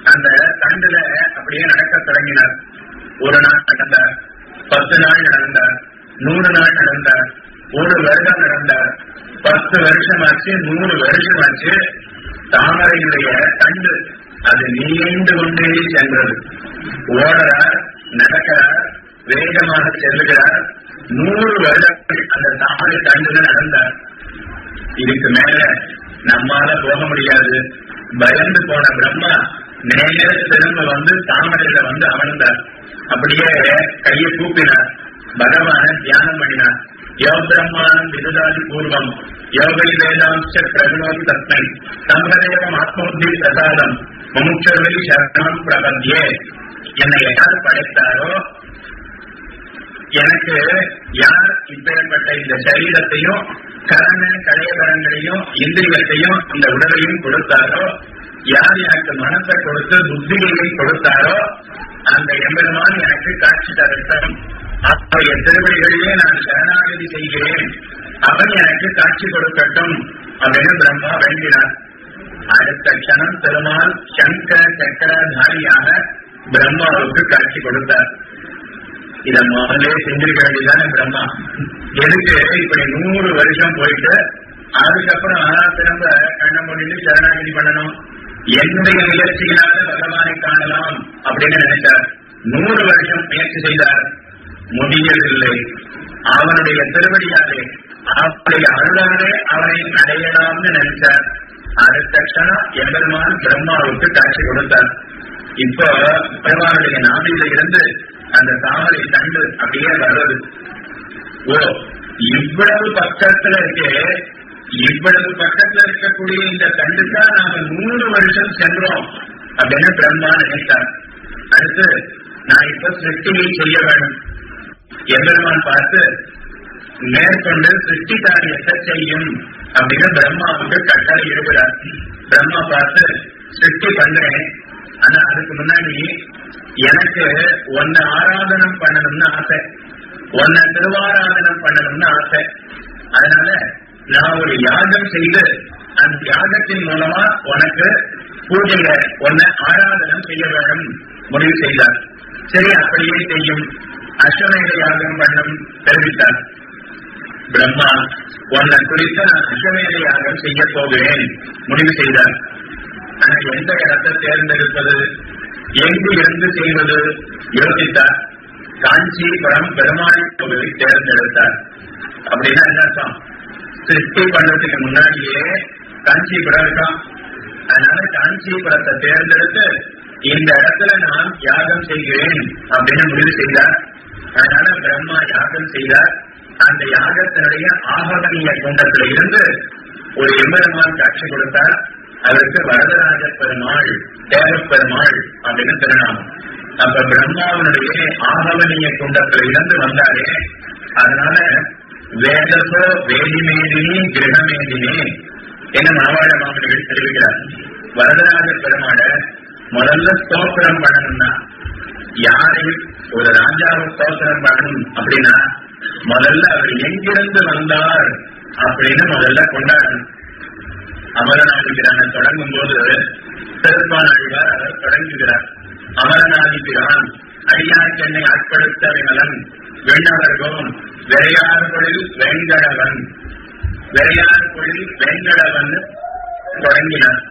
அந்த தண்டுல அப்படியே நடக்க தொடங்கினார். ஒரு நாள் நடந்தார் பத்து நாள் நடந்தார் நூறு நாள் நடந்தார் ஒரு வருடம் நடந்தார். பத்து வருஷம் ஆச்சு நூறு வருஷம் ஆச்சு. தாமரையினுடைய தண்டு அது நீண்டு கொண்டே சென்றது. ஓடுறார் நடக்கிறார் வேகமாக செல்லுகிறார் நூறு வருடங்கள் அந்த தாமரை தண்டுல நடந்தார் இதுக்கு மேல நம்மால போக முடியாது. பயந்து போன பிரம்மா நேர திரும்ப வந்து தாமரையில வந்து அமர்ந்தார். அப்படியே கையை கூப்பினார். பகவான தியானம் பண்ணினார். யோ பிரம்மானம் விருதாதி பூர்வம். யோகை வேதாம்ச பிரகுணோதி தத்மை சம்பதேவம் ஆத்மோத்தி பிரசாதம். முமுட்சர்வை சரணம் பிரபத்தியே. என்னை யார் படைத்தாரோ எனக்கு யார் இப்பேற்பட்ட இந்த சரீரத்தையும் கரண கலையகரங்களையும் இந்திரியத்தையும் இந்த உடலையும் கொடுத்தாரோ யார் எனக்கு மனத்தை கொடுத்து புத்திகளையும் கொடுத்தாரோ அந்த எம்பெருமான் எனக்கு காட்சி தரட்டும். அவருடைய திருவடிகளிலே நான் சரணாகதி செய்கிறேன். அவன் எனக்கு காட்சி கொடுக்கட்டும். அப்படின்னு பிரம்மா வேண்டினார். அடுத்த க்ஷணம் பெருமாள் சங்கர சக்கரதாரியாக பிரம்மாவுக்கு காட்சி கொடுத்தார். இத முதலே செஞ்சிருக்க வேண்டியதானே பிரம்மா. எதுக்கு? இப்படி நூறு வருஷம் போயிட்டு அதுக்கப்புறம் திரும்ப கண்ண மூடிட்டு சரணாகதி பண்ணணும். என்னுடைய முயற்சியினால பகவானை காணலாம் அப்படின்னு நினைத்தார் நூறு வருஷம் முயற்சி செய்தார். முடியவில்லை. அவனுடைய திருவடியாலே அவனுடைய அருளாலே அவனை அடையலாம்னு நினைத்தார் அடுத்த க்ஷணம் எம்பெருமான் பிரம்மாவுக்கு காட்சி கொடுத்தார். இப்போ பெருமானுடைய நாவில இருந்து அந்த தாமரை தண்டு அப்படியே வர்றது. ஓ இவ்வளவு பக்கத்துல இருக்கே இவ்வளவு பக்கத்துல இருக்கக்கூடிய இந்த தண்டுக்கா நாம நூறு வருஷம் சென்றோம் அப்படின்னு பிரம்மா நினைத்தார். அடுத்து நான் இப்ப சிருஷ்டியை செய்ய வேண்டும். எம்பெருமான் பார்த்து மேற்கொண்டு சிருஷ்டி காரியத்தை செய்யும் அப்படின்னு பிரம்மாவுக்கு கட்டளை இடுகிறார் பிரம்மா பார்த்து சிருஷ்டி பண்றேன். ஆனா அதுக்கு முன்னாடி எனக்கு ஒன்ன ஆராதனம் பண்ணணும்னு ஆசை. ஒன்ன திருவாராதனம் பண்ணணும்னு ஆசை. அதனால நான் ஒரு யாகம் செய்து அந்த யாகத்தின் மூலமா உனக்கு பூஜையில உன்னை ஆராதனம் செய்ய வேண்டும். முடிவு செய்தார். சரி அப்படியே செய்யும். அஸ்வமேத யாகம் பண்ணும் தெரிவித்தார். பிரம்மா உன்னை குறித்து நான் அஸ்வமேத யாகம் செய்ய போகிறேன். முடிவு செய்தார். எந்த இடத்தை தேர்ந்தெடுப்பது? எங்கு இருந்து செய்வது? யோசித்தார். காஞ்சிபுரம் பெருமாள் கோவிலை தேர்ந்தெடுத்தார். அப்படின்னா என்ன அர்த்தம்? சிருஷ்டி பண்றதுக்கு முன்னாடியே காஞ்சிபுரம் இருக்கான் அதனால காஞ்சிபுரத்தை தேர்ந்தெடுத்து இந்த இடத்துல நான் யாகம் செய்கிறேன் அப்படின்னு முடிவு செய்தார். அதனால பிரம்மா யாகம் செய்தார். அந்த யாகத்தினுடைய ஆகவனிய குண்டத்துல இருந்து ஒரு எம்பெருமான் காட்சி கொடுத்தார். அவருக்கு வரதராஜ பெருமாள் தேவப்பெருமாள் அப்படின்னு திருநாமம். அப்ப பிரம்மாவனுடைய ஆகவனிய குண்டத்துல இருந்து வந்தாரே. அதனால வேதசோ வேதிமேதினி கிரகமேதினி என்ன மாவாழ மாமனிகள் தெரிவிக்கிறார் வரதராஜ பெருமாள முதல்ல ஸ்தோத்திரம் பண்ணணும்னா யாரை ஒரு ராஜாவை ஸ்தோத்திரம் பண்ணணும் அப்படின்னா முதல்ல அவர் எங்கிருந்து வந்தார் அப்படின்னு முதல்ல கொண்டாடணும். அமரநாதிகிரான தொடங்கும் போது திருப்பான் அழிவார் அவர் தொடங்குகிறார். அமரநாதிபிரான் அடியார் சென்னை ஆட்படுத்த விமலன் வெண்ணவர்கோன் வெண்கடவன் வேங்கடவன் பொழில் வெண்கடவன் தொடங்கினார்.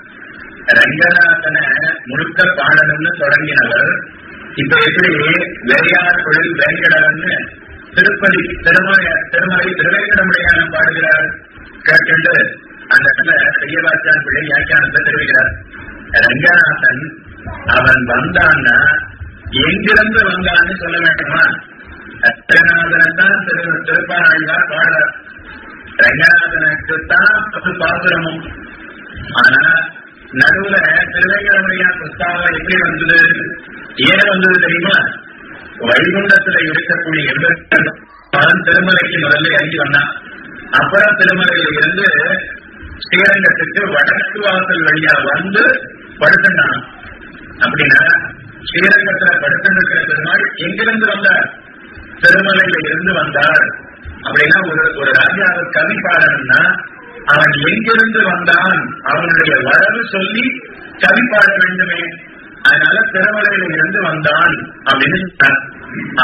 ரங்கநாதன முழுக்க பாடணும்னு தொடங்கினவர். இப்ப எப்படி வேயார்களில் வேங்கடவன் திருப்பதி திருமலை திருமலை திருவேங்கடமுடையான பாடுகிறார் கேட்டு அந்த இடத்துல பெரியவாச்சான் பிள்ளை வியாக்கியானத்தை தெரிவிக்கிறார். ரங்கநாதன் அவன் வந்தான்னா எங்கிருந்து வந்தான்னு சொல்ல வேண்டுமா? ரங்கநாதனை தான் திரு திருப்பாராய்வார் பாடுறார். ரங்கநாதனுக்கு தான் பத்து பாசுரமும். ஆனா நடுவுல திருவேங்கடமுடையா பிரஸ்தாவம் எப்படி வந்தது? ஏன் வந்தது தெரியுமா? வைகுண்டத்துல இருக்கக்கூடிய எம்பெருமான் திருமலைக்கு முதல்ல இறங்கி வந்தான். அப்புறம் திருமலையில இருந்து ஸ்ரீரங்கத்துக்கு வடக்கு வாசல் வழியா வந்து படுத்துட்டான் அப்படின்னா ஸ்ரீரங்கத்துல படுத்திருக்கிற பெருமாள் எங்கிருந்து வந்தார்? திருமலையில இருந்து வந்தார். அப்படின்னா ஒரு ஒரு ராஜாவை கவி பாடணும்னா அவன் எங்கிருந்து வந்தான்? அவனுடைய வரவு சொல்லி கவி பாட வேண்டுமே. அதனால திருமலையில இருந்து வந்தான் அப்படின்னு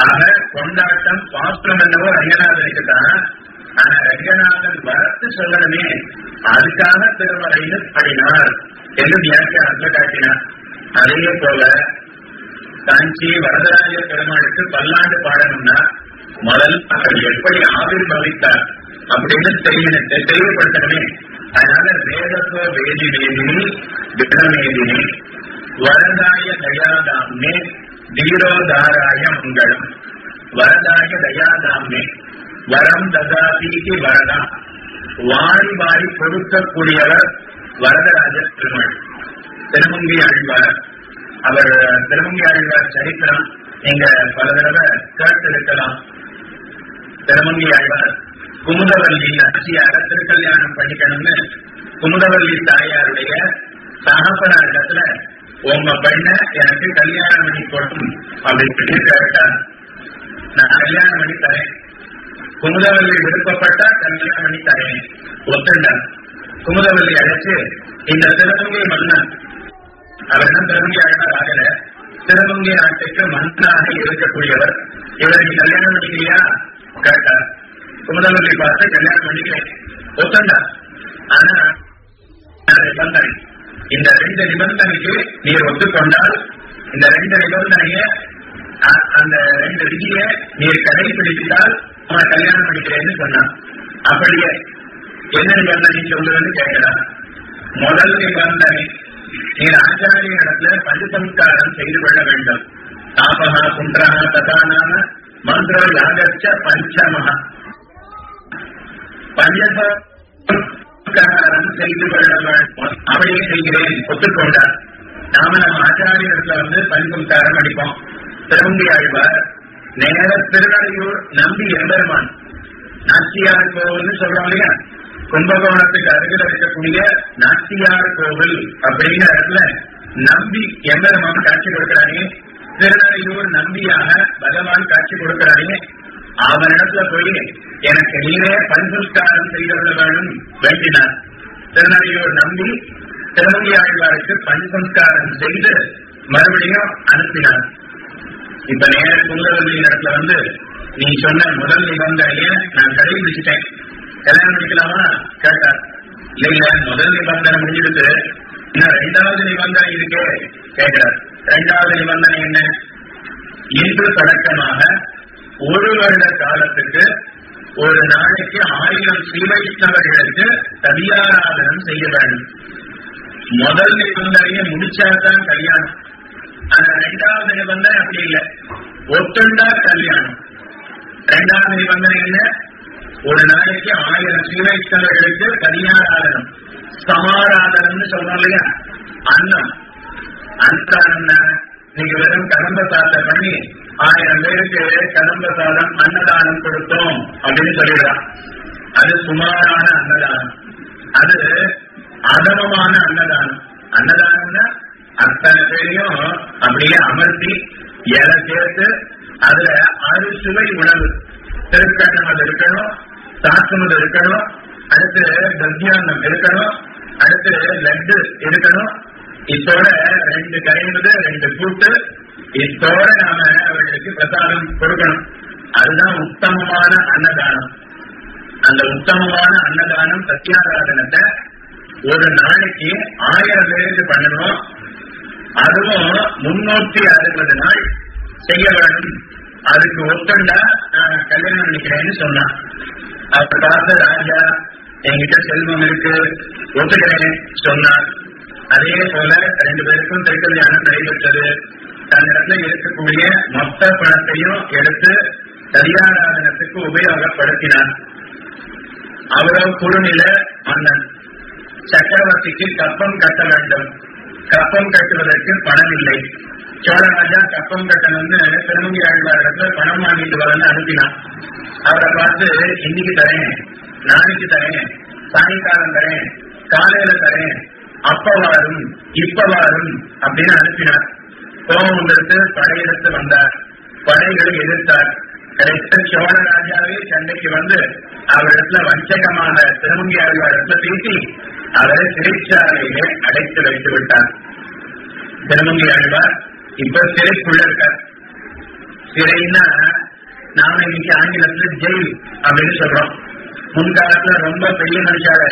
ஆக கொண்டாட்டம் பாஸ்திரம் என்னவோ ரங்கநாதனுக்கு தான் ஆனா ரங்கநாதன் வரத்து சொல்லணுமே. அதுக்காக திருமலைன்னு பாடினார் என்று வியாக்கியானத்தை காட்டினார். அதே போல காஞ்சி வரதராஜ பெருமாளுக்கு பல்லாண்டு பாடணும்னா முதல் அவர் எப்படி ஆவிர்வவித்தார் அப்படின்னு தெரியணும் தெளிவுபடுத்தணுமே அதனால வேதத்துவ வேதி வேதினி விடமேதினி வரதாய தயாதாம்னே தீரோதாராய மங்களம் வரதாய தயாதாம்னே வரம் ததாதீதி வரதா. வாரி வாரி கொடுக்கக்கூடியவர் வரதராஜ பெருமாள் திருமங்கி ஆழ்வார் அவர் திருமங்கி ஆழ்வார் சரித்திரம் நீங்க பல தடவை கேட்டிருக்கலாம். திருமங்கி ஆழ்வார் குமுதவல்லி நச்சியார திருக்கல்யாணம் பண்ணிக்கணும்னு குமுதவல்லி தாயாருடைய சகப்பனாரிடத்துல உங்க பெண்ண எனக்கு கல்யாணம் பண்ணி கொடுக்கும் அப்படின்னு கேட்டார் நான் கல்யாணம் பண்ணி தரேன். குமுதவல்லி விருப்பப்பட்டா கல்யாணம் பண்ணி தரேன் ஒத்துண்டார் குமுதவல்லி அழைச்சு இந்த திருமங்கை மன்னன் அவர் என்ன திருமங்கை ஆழ்வார் ஆகல திருமங்கை நாட்டுக்கு மன்னனாக இருக்கக்கூடியவர் இவருக்கு கல்யாணம் பண்ணிக்கிறியா? கேட்டார். குமுதவல்லி பார்த்து கல்யாணம் பண்ணிக்கிறேன். ஒத்தண்டா ஆனா நிபந்தனை இந்த ரெண்டு நிபந்தனைக்கு நீர் ஒத்துக்கொண்டால் இந்த ரெண்டு நிபந்தனைய அ- அந்த ரெண்டு விதியை நீர் கடைபிடித்தால் அவனை கல்யாணம் பண்ணிக்கிறேன்னு சொன்னான். அப்படியே என்ன நிபந்தனை சொல்லுன்னு கேட்கிறான். முதல் நிபந்தனை நீ ஆச்சாரிய இடத்துல பஞ்சசம்ஸ்காரம் செய்து கொள்ள வேண்டும். தாபகா குன்றா ததானான மந்திர யாகச்ச பஞ்சமஹா. பஞ்சசம்ஸ்காரம் செய்து கொள்ள வேண்டும். அப்படியே செய்கிறேன் ஒத்துக்கொண்டார். நாம நம்ம ஆச்சாரியத்துல வந்து பஞ்சசம்ஸ்காரம் அடிப்போம். திருவங்கி ஆழ்வார் நேர திருநறையூர் நம்பி எம்பெருமான் நாச்சியார் கோவில்னு சொல்றோம் இல்லையா கும்பகோணத்துக்கு அருகில் இருக்கக்கூடிய நாச்சியார் கோவில் அப்படிங்கிற இடத்துல நம்பி எம்பெருமான் காட்சி கொடுக்கிறானே. திருநறையூர் நம்பியாக பகவான் காட்சி கொடுக்கிறானே. அவனிடத்துல போய் எனக்கு நீரே பஞ்சஸ்காரம் செய்துள்ள வேணும் வேண்டினார். திருநறையூர் நம்பி திருமங்கி ஆழ்வாருக்கு பஞ்சசம்ஸ்காரம் செய்து மறுபடியும் அனுப்பினார். இப்ப நேர குந்தவல்லி இடத்துல வந்து நீ சொன்ன முதல் நிபந்தனைய நான் கடைபிடிச்சிட்டேன். கல்யாணம் முடிக்கலாமா கேட்டார். இல்ல முதல் நிபந்தனை முடிஞ்சிடுது. இன்னும் ரெண்டாவது நிபந்தனை இருக்கே கேட்கிறார். ரெண்டாவது நிபந்தனை என்ன? இன்று தொடக்கமாக ஒரு வருட காலத்துக்கு ஒரு நாளைக்கு ஆயிரம் ஸ்ரீவைஷ்ணவர்களுக்கு தனியாராதனம் செய்ய வேண்டும். முதல் நிபந்தனையை முடிச்சாதான் கல்யாணம். ரெண்டாவது நிபந்தனை அப்படி இல்லை. ஒத்துண்டா கல்யாணம். ரெண்டாவது நிபந்தனை என்ன? ஒரு நாளைக்கு ஆயிரம் ஸ்ரீவைஷ்ணவர்களுக்கு தனியாராதனம் சமாராதனம்னு சொல்றோம் இல்லையா? அன்னம். அன்னதானம்னா நீங்க வெறும் கடம்ப சாதம் பண்ணி ஆயிரம் பேருக்கு கடம்ப சாதம் அன்னதானம் கொடுத்தோம் அப்படின்னு சொல்லிடுறான். அது சுமாரான அன்னதானம். அது அதமமான அன்னதானம். அன்னதானம்னா அத்தனை பேரையும் அப்படியே அமர்த்தி இலை சேர்த்து அதுல அறுசுவை உணவு. திருக்கண்ணம் இருக்கணும் சாத்துமது இருக்கணும் அடுத்து தத்தியானம் இருக்கணும் அடுத்து லட்டு இருக்கணும். இத்தோட ரெண்டு கரைந்தது ரெண்டு கூட்டு. இத்தோட நாம அவர்களுக்கு பிரசாதம் கொடுக்கணும். அதுதான் உத்தமமான அன்னதானம். அந்த உத்தமமான அன்னதானம் சத்தியாராதனத்தை ஒரு நாளைக்கு ஆயிரம் பேருக்கு பண்ணணும். அதுவும் முன்னூத்தி அறுபது நாள் செய்ய வேண்டும். அதுக்கு ஒத்துண்டா நான் கல்யாணம் பண்ணிக்கிறேன்னு சொன்னான். அப்ப பார்த்த ராஜா என்கிட்ட செல்வம் இருக்கு ஒத்துக்கிறேன் சொன்னார். அதே போல ரெண்டு பேருக்கும் திருக்கல்யாணம் நடைபெற்றது. தன்னிடத்துல இருக்கக்கூடிய மொத்த பணத்தையும் எடுத்து சரியாராதனத்துக்கு உபயோகப்படுத்தினார். அவரோ குறுநில மன்னன் சக்கரவர்த்திக்கு கப்பம் கட்ட வேண்டும். கப்பம் கட்டுவதற்கு பணம் இல்லை. சோழராஜா கப்பம் கட்டணும்னு திருமங்கி ஆழ்வாரிடத்துல பணம் வாங்கிட்டு வரன்னு அனுப்பினான். அவரை பார்த்து இன்னைக்கு தரேன் நாளைக்கு தரேன் சாயங்காலம் தரேன் காலையில தரேன் அப்ப வாரும் இப்ப வாரும் அப்படின்னு அனுப்பினார். கோபம் வந்துட்டு படையெடுத்து வந்தார். படைகளை எதிர்த்தார். கிடைத்த சோழராஜாவே சண்டைக்கு வந்து அவரிடத்துல வஞ்சகமான திருமங்கி ஆழ்வாரிடத்துல பேசி அவரை சிறைச்சாலையிலே அடைத்து வைத்து விட்டார். திருமங்கி ஆழ்வார் இப்ப சிறைக்குள்ள இருக்கார். சிறைன்னா நாம இன்னைக்கு ஆங்கிலத்துல ஜெயில் அப்படின்னு சொல்றோம். முன்காலத்துல ரொம்ப பெரிய மனுஷால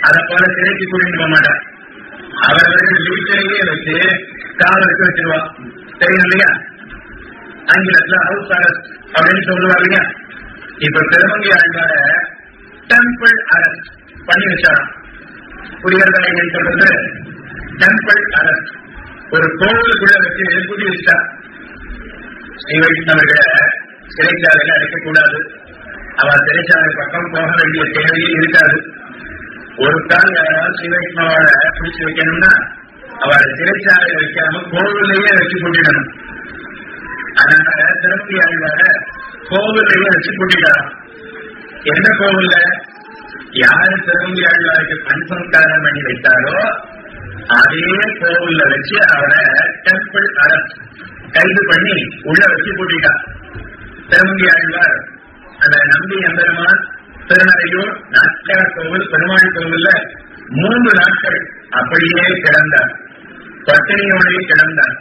அதை போல சிறைக்கு கூட்டிட்டு போக மாட்டார். அவர்கள் வீட்டிலேயே வச்சு காவலுக்கு வச்சிருவா தெரியும் இல்லையா? ஆங்கிலத்துல ஹவுஸ் அரெஸ்ட் அப்படின்னு சொல்லுவா இல்லையா? இப்ப திருமங்கி ஆழ்வார டெம்பிள் அரெஸ்ட் பண்ணி வச்சாராம். புரியவர்களை என்னன்னு டெம்பிள் அரெஸ்ட் ஒரு கோவிலுக்குள்ள வச்சு எழுப்பி விட்டார் ஸ்ரீ வைஷ்ணவர்களை சிறைச்சாலையில அடைக்கக்கூடாது. அவர் சிறைச்சாலை பக்கம் போக வேண்டிய தேவையே இருக்காது. ஒரு கால் யாராவது ஸ்ரீ பிடிச்சு வைக்கணும்னா அவரை சிறைச்சாலை வைக்காம கோவிலையே வச்சு கூட்டிடணும். அதனால திருப்பதி ஆழ்வார கோவிலையே வச்சு கூட்டிட்டாராம் எந்த கோவில்ல? யாரு திருமங்கி ஆழ்வாருக்கு கன்சம்காரம் பண்ணி வைத்தாரோ அதே கோவில்ல வச்சு அவரை டெம்பிள் கைது பண்ணி உள்ள வச்சு கூட்டிட்டான் திருமங்கி ஆழ்வார் அந்த நம்பி எம்பெருமான் திருநறையூர் நாச்சியார் கோவில் பெருமாள் கோவில்ல மூன்று நாட்கள் அப்படியே கிடந்தார். பட்டினியோடே கிடந்தார்.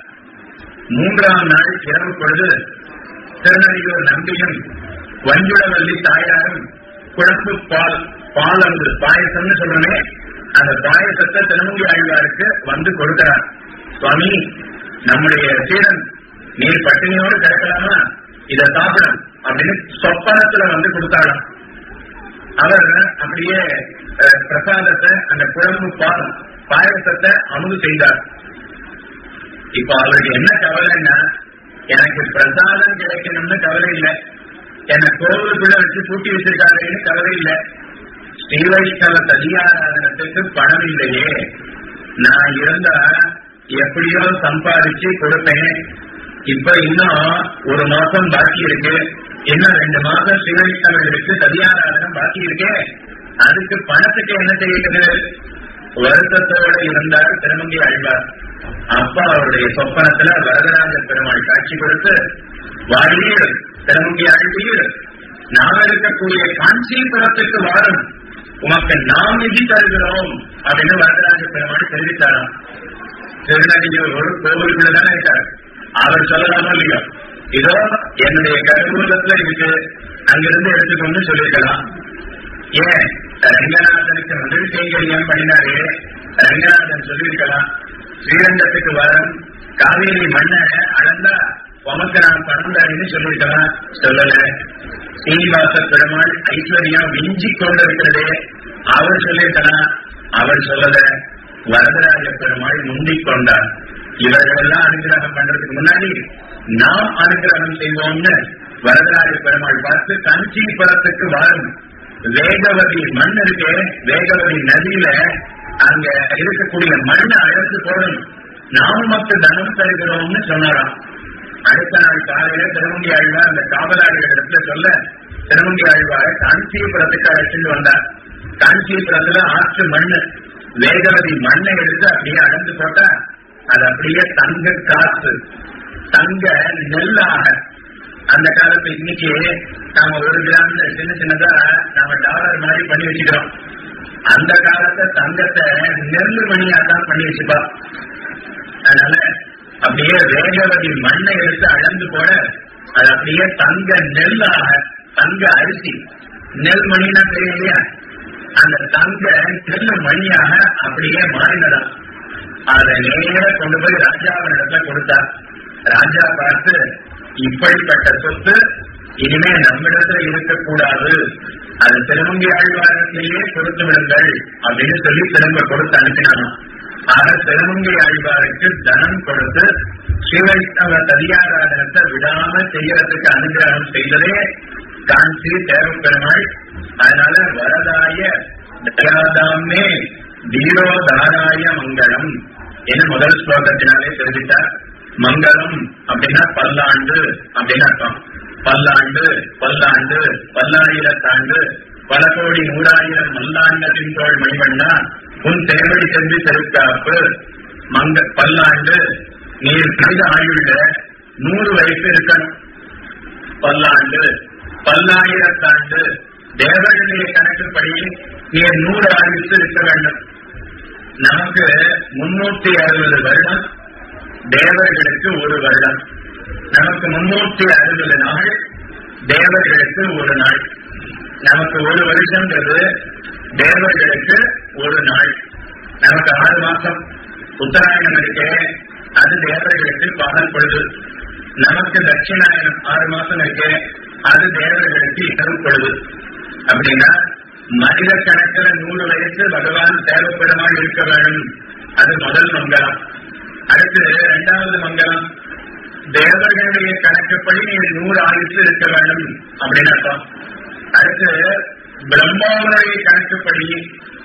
மூன்றாம் நாள் இரவு பொழுது திருநறையூர் நம்பியும் வஞ்சுடவல்லி தாயாரும் குழம்பு பால் பால் அங்கு பாயசம்னு சொல்றமே அந்த பாயசத்தை திருமங்கி ஆழ்வாருக்கு வந்து கொடுக்கிறார். சுவாமி நம்முடைய சீரன் நீர் பட்டினியோடு கிடக்கலாமா? இதை சாப்பிடும் அப்படின்னு சொப்பனத்துல வந்து கொடுத்தாலும் அவர் அப்படியே பிரசாதத்தை அந்த குழம்பு பால் பாயசத்தை அமுது செய்தார். இப்ப அவருக்கு என்ன கவலைன்னா எனக்கு பிரசாதம் கிடைக்கணும்னு கவலை இல்லை. என்னை கோவிலுக்குள்ள வச்சு பூட்டி வச்சிருக்காங்கன்னு கவலை இல்லை. ஸ்ரீ வைஷ்ணவ சதியாராதனத்துக்கு பணம் இல்லையே. நான் இருந்தா எப்படியோ சம்பாதிச்சு கொடுப்பேன். இப்ப இன்னும் ஒரு மாசம் பாக்கி இருக்கு. இன்னும் ரெண்டு மாசம் ஸ்ரீ வைஷ்ணவர்களுக்கு சதியாராதனம் பாக்கி இருக்கே. அதுக்கு பணத்துக்கு என்ன செய்யுது வருத்தத்தோட இருந்தார் திருமங்கி அழிவார். அப்பா அவருடைய சொப்பனத்துல வரதராஜ பெருமாள் காட்சி கொடுத்து வாழியீர் திருமங்கி ஆழ்வீர் நான் இருக்கக்கூடிய காஞ்சிபுரத்துக்கு வாரும். உமக்கு நாம் நிதி தருகிறோம் அப்படின்னு வரதராஜ பெருமாள் தெரிவித்தாராம். திருநங்கையூர் ஒரு கோவிலுக்குள்ள தானே அவர் சொல்லலாமா இல்லையா? இதோ என்னுடைய கருவூலத்துல இருக்கு. அங்கிருந்து எடுத்துக்கொண்டு சொல்லிருக்கலாம் ஏன்? ரங்கநாதனுக்கு முதல் கைங்கரியம் பண்ணினாரு. ரங்கநாதன் சொல்லியிருக்கலாம். ஸ்ரீரங்கத்துக்கு வரம் காவேரி மண்ணை அளந்தா உனக்கு நான் பணம் தரேன்னு சொல்லல. சீனிவாச பெருமாள் ஐஸ்வர்யம் விஞ்சி கொண்டிருக்கிறதே. அவர் சொல்லியிருக்கலாம் அவர் சொல்லல. வரதராஜ பெருமாள் முந்திக் கொண்டார். இவர்களெல்லாம் அனுகிரகம் பண்றதுக்கு முன்னாடி நாம் அனுகிரகம் செய்வோம்னு வரதராஜ பெருமாள் பார்த்து காஞ்சிபுரத்துக்கு வரும். வேகவதி மண் இருக்கு வேகவதி நதியில அங்க இருக்கக்கூடிய மண்ணை அழைத்து போடணும். நாம் மக்கள் தனம் தருகிறோம்னு சொன்னாராம். அடுத்த நாள் காலையில திருமங்கி ஆழ்வார் அந்த காவலாளிகள் இடத்துல சொல்ல திருமங்கி ஆழ்வார காஞ்சிபுரத்துக்கு அழைச்சிட்டு வந்தார். காஞ்சிபுரத்துல ஆற்று மண்ணு வேகவதி மண்ணை எடுத்து அப்படியே அடைந்து போட்டா அது அப்படியே தங்க காசு தங்க நெல்லாக. அந்த காலத்துல இன்னைக்கு நாம ஒரு கிராம்ல சின்ன சின்னதா நாம டாலர் மாதிரி பண்ணி வச்சுக்கிறோம். அந்த காலத்தை தங்கத்தை நெல்லு மணியா தான் பண்ணி வச்சுப்பா அதனால அப்படியே வேகவதி மண்ணை எடுத்து அளந்து போட அது அப்படியே தங்க நெல்லாக தங்க அரிசி. நெல் மணினா தெரியும் இல்லையா? அந்த தங்க நெல் மணியாக அப்படியே மாறினதாம் அதை நேர கொண்டு போய் ராஜாவினிடத்துல கொடுத்தார் ராஜா பார்த்து இப்படிப்பட்ட சொத்து இனிமே நம்மிடத்துல இருக்கக்கூடாது. அது திருமங்கி ஆழ்வாரத்திலேயே கொடுத்து விடுங்கள் அப்படின்னு சொல்லி திரும்ப கொடுத்து அனுப்பினானாம். ஆக திருமங்கை ஆழ்வாருக்கு தனம் கொடுத்து ஸ்ரீவைஷ்ணவ தரியாராதனத்தை விடாம செய்யறதுக்கு அனுகிரகம் செய்ததே காஞ்சி தேவப்பெருமாள். அதனால வரதாய தயாதாமே தீரோதாராய மங்களம் என்று முதல் ஸ்லோகத்தினாலே தெரிவித்தார். மங்களம் அப்படின்னா பல்லாண்டு அப்படின்னு அர்த்தம். பல்லாண்டு பல்லாண்டு பல்லாயிரத்தாண்டு பல கோடி நூறாயிரம் மல்லாண்டத்தின் தோல் மணிவண்ணா உன் தேவடி சென்று திருக்காப்பு மங்க பல்லாண்டு நீர் மனித ஆயுள்ள நூறு வயசு இருக்கணும். பல்லாண்டு பல்லாயிரத்தாண்டு தேவர்களுடைய கணக்குப்படி நீ நூறு ஆயுசு இருக்க வேண்டும். நமக்கு முன்னூத்தி அறுபது வருடம் தேவர்களுக்கு ஒரு வருடம். நமக்கு முன்னூத்தி அறுபது நாள் தேவர்களுக்கு ஒரு நாள். நமக்கு ஒரு வருஷம்ன்றது தேவர்களுக்கு ஒரு நாள். நமக்கு ஆறு மாசம். உத்தராயணம் இருக்கு அது தேவர்களுக்கு பகல் பொழுது. நமக்கு தட்சிணாயனம் ஆறு மாசம் இருக்கு அது தேவர்களுக்கு இரவு பொழுது. அப்படின்னா மனித கணக்கில் நூறு வயசு பகவான் தேவப்பெருமாள் இருக்க வேண்டும். அது முதல் மங்கலம். அடுத்து இரண்டாவது மங்கலம். தேவர்களுடைய கணக்குப்படி நீ நூறு ஆயுசு இருக்க வேண்டும். அப்படின்னு அர்த்தம். அடுத்து பிரம்மாவுடைய கணக்குப்படி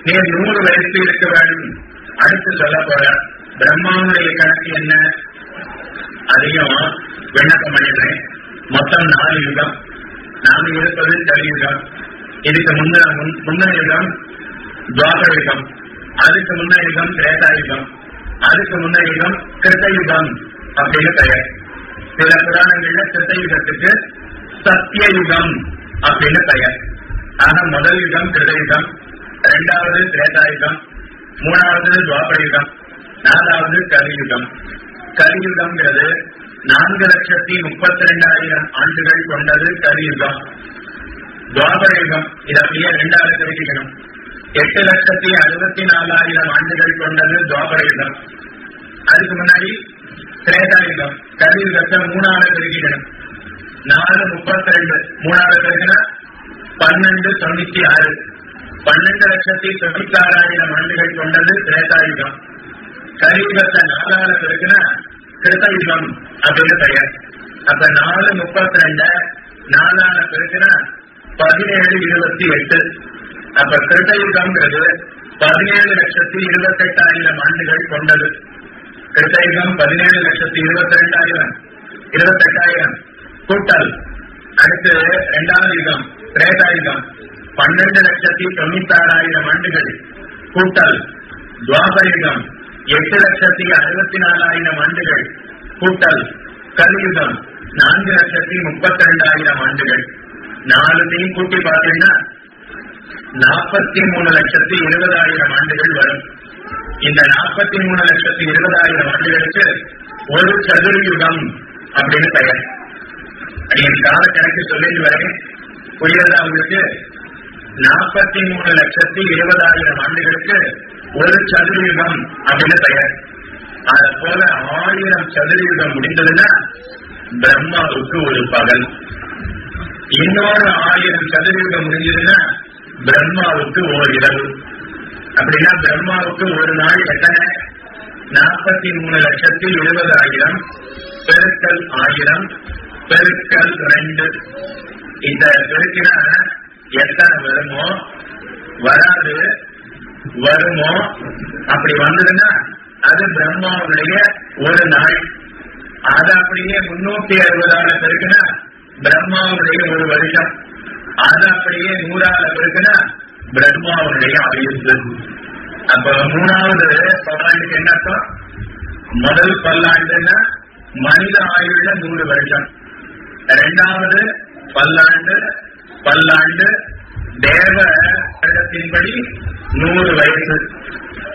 நீ நூறு வயசு இருக்க வேண்டும். அடுத்து சொல்ல போற பிரம்மாவுடைய கணக்கு என்ன? அதையும் விண்ணப்பம் பண்ணிடுறேன் மொத்தம் நாலு யுகம். நாம இருப்பது கலியுகம் இதுக்கு முன்ன முன்- முன்ன யுகம் துவாபர யுகம். அதுக்கு முன்ன யுகம் திரேதா யுகம். அதுக்கு முன்ன யுகம் கிருத்த யுகம் அப்படின்னு பெயர். சில புராணங்கள்ல கிருத்த யுகத்துக்கு சத்திய யுகம் அப்படின்னு பெயர். ஆக முதல் யுகம் கிருத இரண்டாவது திரேதாயுகம் மூணாவது துவாபர யுகம் நாலாவது கலியுகம் கலியுகம்ங்கிறது நான்கு லட்சத்தி முப்பத்தி ரெண்டாயிரம் ஆண்டுகள் கொண்டது கலியுகம் துவாபர யுகம் இது அப்படியே ரெண்டாவது பிரிக்கணும் எட்டு லட்சத்தி அறுபத்தி நாலாயிரம் ஆண்டுகள் கொண்டது துவாபரயுகம் அதுக்கு முன்னாடி திரேதாயுகம் கலியுகத்தை மூணாவது பிரிக்கணும் நாலு முப்பத்தி ரெண்டு மூணாவது பிறகுனா பன்னெண்டு தொண்ணூத்தி ஆறு. பன்னெண்டு லட்சத்தி தொண்ணூத்தி ஆறாயிரம் ஆண்டுகள் கொண்டது திரேதா யுகம் கலியுகத்தை நாலாவது பிறகுனா கிருத்தயுகம் அப்படின்னு பெயர். அப்ப நாலு முப்பத்தி ரெண்டு நாலான பிறகுனா பதினேழு இருபத்தி எட்டு. அப்ப கிருத்தயுகம்ங்கிறது பதினேழு லட்சத்தி இருபத்தி எட்டாயிரம் ஆண்டுகள் கொண்டது. கிருத்தயுகம் பதினேழு லட்சத்தி இருபத்தி ரெண்டாயிரம் இருபத்தி எட்டாயிரம் கூட்டல். அடுத்து இரண்டாவது யுகம். திரேதாயுகம் பன்னெண்டு லட்சத்தி தொண்ணூத்தி ஆறாயிரம் ஆண்டுகள் கூட்டல் துவாபயுகம் எட்டு லட்சத்தி அறுபத்தி நாலாயிரம் ஆண்டுகள் கூட்டல் கலியுகம் நான்கு லட்சத்தி முப்பத்தி ரெண்டாயிரம் ஆண்டுகள் நாலுத்தையும் கூட்டி பார்த்தீங்கன்னா நாற்பத்தி மூணு லட்சத்தி இருபதாயிரம் ஆண்டுகள் வரும் இந்த நாற்பத்தி மூணு லட்சத்தி இருபதாயிரம் ஆண்டுகளுக்கு ஒரு சதுர்யுகம் அப்படின்னு பெயர் நீங்க கால கணக்கு சொல்லிட்டு வரேன் புரியுதா நாற்பத்தி மூணு லட்சத்தி இருபதாயிரம் ஆண்டுகளுக்கு ஒரு சதுரயுகம் அப்படின்னு பெயர். அத போல ஆயிரம் சதுரயுகம் முடிந்ததுன்னா பிரம்மாவுக்கு ஒரு பகல். இன்னொரு ஆயிரம் சதுரயுகம் முடிஞ்சதுன்னா பிரம்மாவுக்கு ஒரு இரவு அப்படின்னா பிரம்மாவுக்கு ஒரு நாள் எத்தனை? நாற்பத்தி மூணு லட்சத்தி எழுபதாயிரம் பெருக்கல் ஆயிரம் பெருக்கல் ரெண்டு. இந்த பெருக்கினா எத்தனை வருமோ வராது வருமோ அப்படி வந்ததுன்னா அது பிரம்மாவுடைய ஒரு நாள். அது அப்படியே முன்னூத்தி அறுபதால பெருக்குனா பிரம்மாவுடைய ஒரு வருஷம். அது அப்படியே நூறால பெருக்குனா பிரம்மாவுடைய ஆயுசு. அப்ப மூணாவது பல்லாண்டுக்கு என்ன அர்த்தம்? முதல் பல்லாண்டுன்னா மனித ஆயுள்ல நூறு வருஷம். ரெண்டாவது பல்லாண்டு பல்லாண்டு தேவ வருடத்தின்படி நூறு வயசு.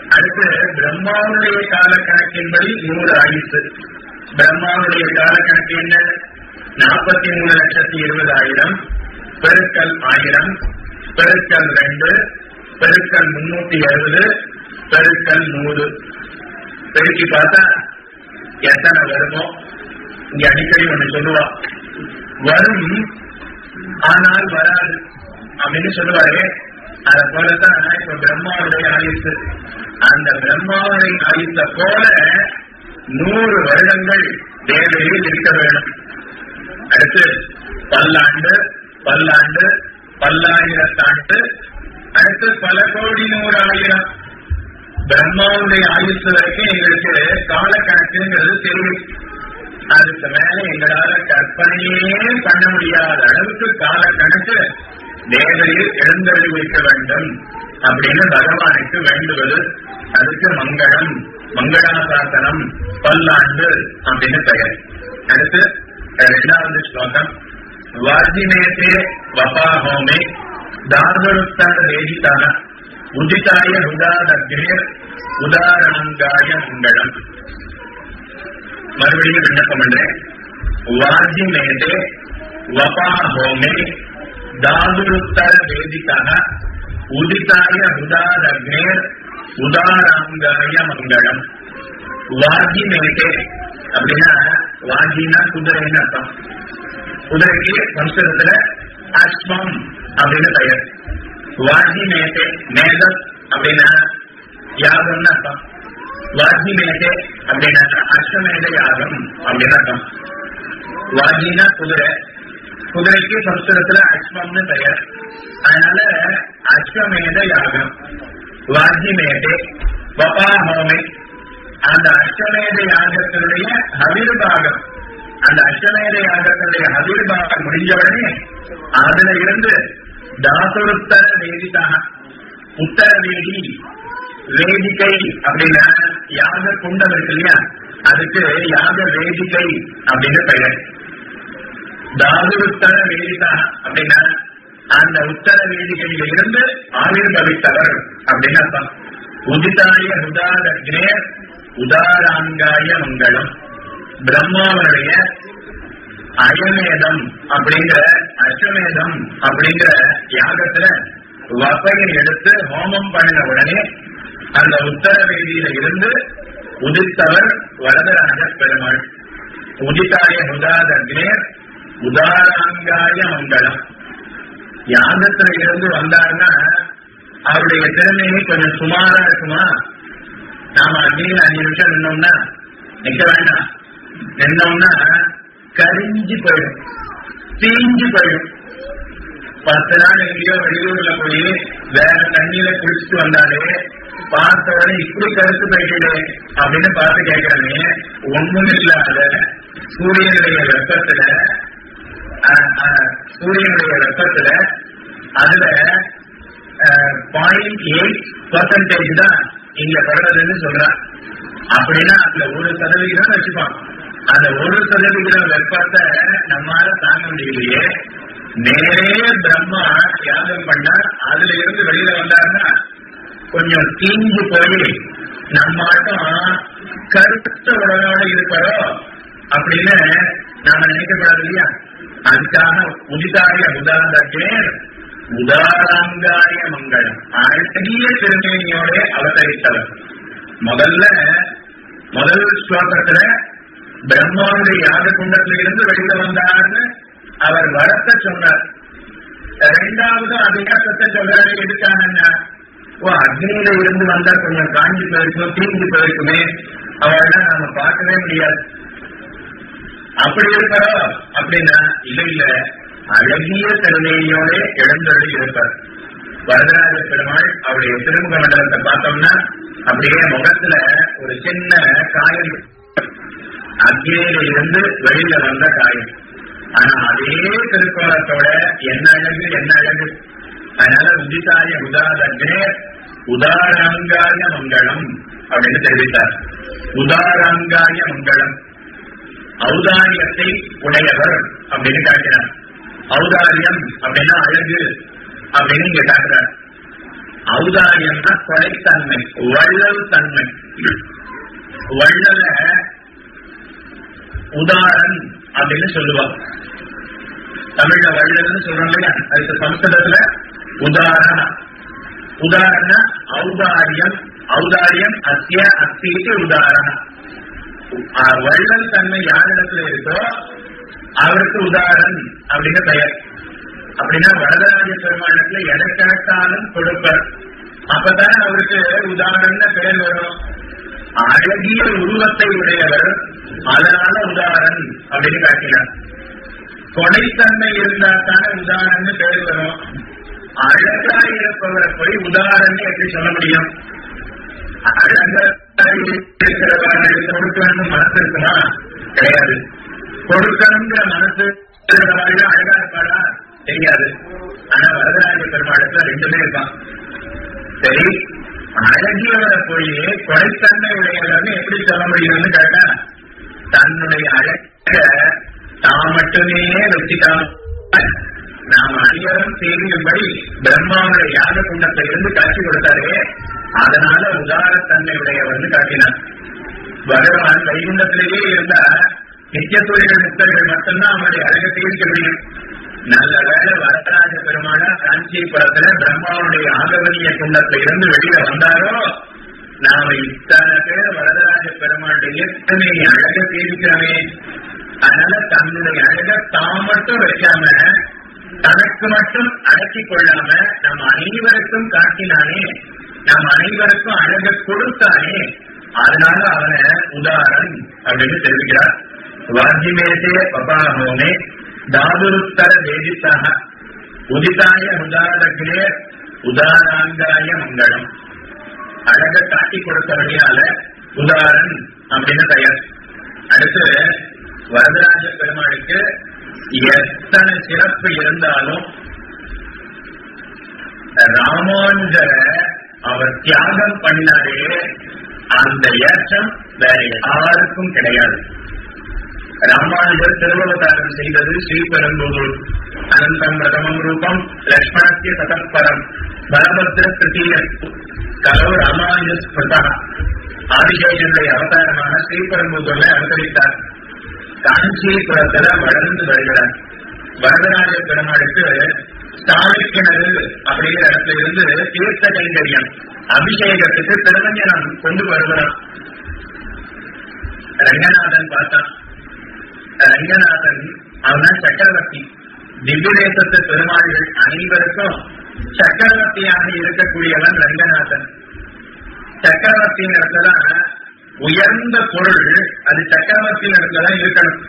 அடுத்து பிரம்மாவுடைய கால கணக்கின்படி நூறு ஆயுசு. பிரம்மாவுடைய கால கணக்கு என்ன? நாற்பத்தி மூணு லட்சத்தி இருபதாயிரம் பெருக்கல் ஆயிரம் பெருக்கல் ரெண்டு பெருக்கல் முன்னூத்தி அறுபது பெருக்கல் நூறு. பெருக்கி பார்த்தா எத்தனை வருமோ? இங்க அடிக்கடி ஒண்ணு சொல்லுவான் வரும் ஆனால் வராது. அப்படின்னு சொல்லுவாரு. அத போலதான் இப்ப பிரம்மாவுடைய ஆயுசு. அந்த பிரம்மாவுடைய ஆயுத்த போல நூறு வருடங்கள் தேவையில் இருக்க வேண்டும். அடுத்து பல்லாண்டு பல்லாண்டு பல்லாயிரத்தாண்டு அடுத்து பல கோடி நூறு ஆயிரம் பிரம்மாவுடைய ஆயுசு வரைக்கும் எங்களுக்கு காலக்கணக்குங்கிறது தெரியும். அதுக்கு மேல எங்களால கற்பனையே பண்ண முடியாத அளவுக்கு கால கணக்கு தேவையில் எழுந்தருளி வைக்க வேண்டும் அப்படின்னு பகவானுக்கு வேண்டுவது. அதுக்கு மங்களம் மங்களாசாசனம் பல்லாண்டு அப்படின்னு பெயர். அடுத்து இரண்டாவது ஸ்லோகம். வார்ஜினேதே வபாஹோமே தாதுருத்தர வேதிதான உதிதாய உதாதக்னே உதாரணங்காய மங்களம். மறுபடியும் விண்ணப்பம் பண்றேன் வார்ஜினேதே வபாஹோமே தாதுருத்தர வேதிதான உதிதாய உதாதக்னே உதாராங்காய மங்களம் வார்ஜினேதே அப்படின்னா வாஜினா குதிரைன்னு அர்த்தம் குதிரைக்கு சம்ஸ்கிருதத்துல அஸ்மம் அப்படின்னு பெயர் வாஜி மேட்டே மேதம் அப்படின்னா யாகம்னு அர்த்தம் வாஜி மேட்டே அப்படின்னா அஸ்வமேத யாகம் அப்படின்னு அர்த்தம்? வாஜினா குதிரை. குதிரைக்கு சம்ஸ்கிருதத்துல அஸ்வம்னு பெயர். அதனால அஸ்வமேத யாகம் வாஜிமேதே வபாஹோமே அந்த அஸ்வமேத யாகத்தினுடைய ஹவிர்பாகம். அந்த அஸ்வமேத யாகத்தினுடைய ஹவிர்பாகம் முடிஞ்ச உடனே அதுல இருந்து தாசுருத்தர வேதிதாக உத்தர வேதி வேதிக்கை அப்படின்னா யாக குண்டம் இருக்கு இல்லையா? அதுக்கு யாக வேதிக்கை அப்படின்னு பெயர். தாசுருத்தர வேதிதா அப்படின்னா அந்த உத்தர வேதிக்கையில இருந்து ஆவிர்பவித்தவர் அப்படின்னு அர்த்தம். உதிதாய உதாரே உதாராங்காய மங்களம். பிரம்மாவனுடைய அயமேதம் அப்படிங்கிற அஸ்வமேதம் அப்படிங்கிற யாகத்துல வப்பையை எடுத்து ஹோமம் பண்ணின உடனே அந்த உத்தர வேதியில இருந்து உதித்தவர் வரதராஜ பெருமாள். உதித்தாய உதாதக்னே உதாராங்காய மங்களம். யாகத்துல இருந்து வந்தாருன்னா அவருடைய திறமையை கொஞ்சம் சுமாரா இருக்குமா? நாம அக்னியில அஞ்சு நிமிஷம் நின்னோம்னா நிக்க வேண்டாம். நின்னோம்னா கரிஞ்சு போயிடும். தீஞ்சு போயிடும். பத்து நாள் எங்கேயோ வெளியூர்ல போய் வேற தண்ணியில குளிச்சுட்டு வந்தாலே பார்த்த உடனே இப்படி கருத்து போயிட்டு அப்படின்னு பார்த்து கேட்கிறாங்க ஒண்ணும் இல்லாத சூரியனுடைய வெப்பத்துல சூரியனுடைய வெப்பத்துல அதுல பாயிண்ட் எயிட் பர்சன்டேஜ் தான் இங்க படுறதுன்னு சொல்றான். அப்படின்னா அதுல ஒரு சதவிகிதம் வச்சுப்பான். அந்த ஒரு சதவிகிதம் வெப்பத்தை நம்மால தாங்க முடியலையே நேரே பிரம்மா யாகம் பண்ணா அதுல இருந்து வெளியில வந்தாருன்னா கொஞ்சம் தீஞ்சு போய் நம்மாட்டம் கருத்த உடனோட இருப்பாரோ அப்படின்னு நாம நினைக்கப்படாது இல்லையா? அதுக்காக உதிதாய உதாரணத்தே உதாராங்காய மங்களம். அழகிய திருமேனியோட அவதரித்தவர். முதல்ல முதல் ஸ்லோகத்துல பிரம்மாவுடைய யாக குண்டத்திலிருந்து வெளியில வந்தார்னு அவர் வரத்த சொன்னார். இரண்டாவது அதிகாரத்தை சொல்றாரு எதுக்காக ஓ அக்னியில இருந்து வந்தா கொஞ்சம் காஞ்சி போயிருக்கும் தீஞ்சு போயிருக்குமே. அவெல்லாம் நாம பார்க்கவே முடியாது. அப்படி இருப்பாரோ அப்படின்னா இல்ல இல்ல. அழகிய திருநெய்யோட எழுந்தருளி இருப்பார். வரதராஜ பெருமாள் அவருடைய திருமுக மண்டலத்தை பார்த்தோம்னா அப்படியே முகத்துல ஒரு சின்ன காயம். அக்னியில இருந்து வெளியில வந்த காயம். ஆனா அதே திருக்கோலத்தோட என்ன அழகு என்ன அழகு? அதனால உதிதாய உதாரணே உதாராங்காய மங்களம் அப்படின்னு தெரிவித்தார். உதாராங்காய மங்களம். ஔதாரியத்தை உடையவர் அப்படின்னு காட்டினார். ஔதாரியம் அப்படின்னா அழகு அப்படின்னு இங்க காட்டுறார். ஔதாரியம்னா கொலைத்தன்மை வள்ளல் தன்மை வள்ளல உதாரன் அப்படின்னு சொல்லுவாங்க தமிழ்ல வள்ளல்னு சொல்றோம் இல்லையா? அதுக்கு சமஸ்கிருதத்துல உதாரண உதாரண ஔதாரியம் ஔதாரியம் அத்திய அத்திக்கு உதாரணம் வள்ளல் தன்மை யாரிடத்துல இருக்கோ அவருக்கு உதாரணம் அப்படின்னு பெயர். அப்படின்னா வரதராஜ பெருமானத்துல எதை கேட்டாலும் கொடுப்பர். அப்பதான் அவருக்கு உதாரணம்னு பெயர் வரும். அழகிய உருவத்தை உடையவர் அதனால உதாரணம் அப்படின்னு காட்டினார். கொடைத்தன்மை இருந்தா தானே உதாரணம்னு பெயர் வரும். அழகா இருப்பவரை போய் உதாரணம் எப்படி சொல்ல முடியும்? அழகா கொடுக்கணும் மனசு இருக்குமா கிடையாது. கொடுக்கணுங்கிற மனசு அழகா இருப்பாரா தெரியாது. ஆனா வரதராஜ பெருமாளுக்கு ரெண்டுமே இருப்பான். சரி அழகியவரை போய் கொலைத்தன்மை உடையவர்னு எப்படி சொல்ல முடியும்னு கேட்டா தன்னுடைய அழக தான் மட்டுமே வச்சுட்டான் நாம் அனைவரும் செய்யும்படி பிரம்மாவுடைய யாக குண்டத்தை இருந்து காட்சி கொடுத்தாரு அதனால உதாரத்தன்மையுடைய வந்து காட்டினார். பகவான் வைகுண்டத்திலேயே இருந்தா நித்தியத்துறைகள் முக்தர்கள் மட்டும்தான் அவனுடைய அழகை தீர்க்க முடியும். நல்ல வேலை வரதராஜ பெருமாளா காஞ்சிபுரத்துல பிரம்மாவுடைய ஆகவனிய குண்டத்துல இருந்து வெளியில வந்தாரோ நாம இத்தனை பேர் வரதராஜ பெருமாளுடைய எத்தனை அழக தீர்க்கிறோமே அதனால தன்னுடைய அழக தான் மட்டும் வைக்காம தனக்கு மட்டும் அடக்கிக் கொள்ளாம நம் அனைவருக்கும் காட்டினானே நம் அனைவருக்கும் அழக கொடுத்தானே அதனால அவனை உதாரணம் அப்படின்னு தெரிவிக்கிறார். வாஜ்யமேசே பபாஹோமே தாதுருத்தர வேதித்தாக உதிதாய உதாரணத்திலே உதாராங்காய மங்களம். அழக காட்டி கொடுத்தபடியால உதாரணம் அப்படின்னு பெயர். அடுத்து வரதராஜ பெருமாளுக்கு எத்தனை சிறப்பு இருந்தாலும் ராமானுஜரை அவர் தியாகம் பண்ணாரே அந்த ஏற்றம் வேற யாருக்கும் கிடையாது. ராமானுஜர் திருவவதாரம் செய்தது ஸ்ரீபெரும்புதூர். அனந்தம் பிரதமம் ரூபம் லக்ஷ்மணத்திய சதப்பரம் பலபத்திர திருத்தீய கலவு ராமானுஜ ஸ்மிருதா. ஆதிசேஷனுடைய அவதாரமான ஸ்ரீபெரும்புதூர்ல அவதரித்தார். காஞ்சிபுரத்துல வளர்ந்து வருகிறார். வரதராஜ பெருமாளுக்கு சாலைக்கிணறு அப்படிங்கிற இடத்துல இருந்து தீர்த்த கைங்கரியம் அபிஷேகத்துக்கு திருமஞ்சனம் கொண்டு வருகிறான் ரங்கநாதன் பார்த்தான் ரங்கநாதன் அவன் சக்கரவர்த்தி. திவ்யதேசத்து பெருமாள்கள் அனைவருக்கும் சக்கரவர்த்தியாக இருக்கக்கூடியவன் ரங்கநாதன். சக்கரவர்த்தியின் இடத்துல உயர்ந்த பொருள் அது சக்கரவர்த்தியில் இடத்துல தான் இருக்கணும்.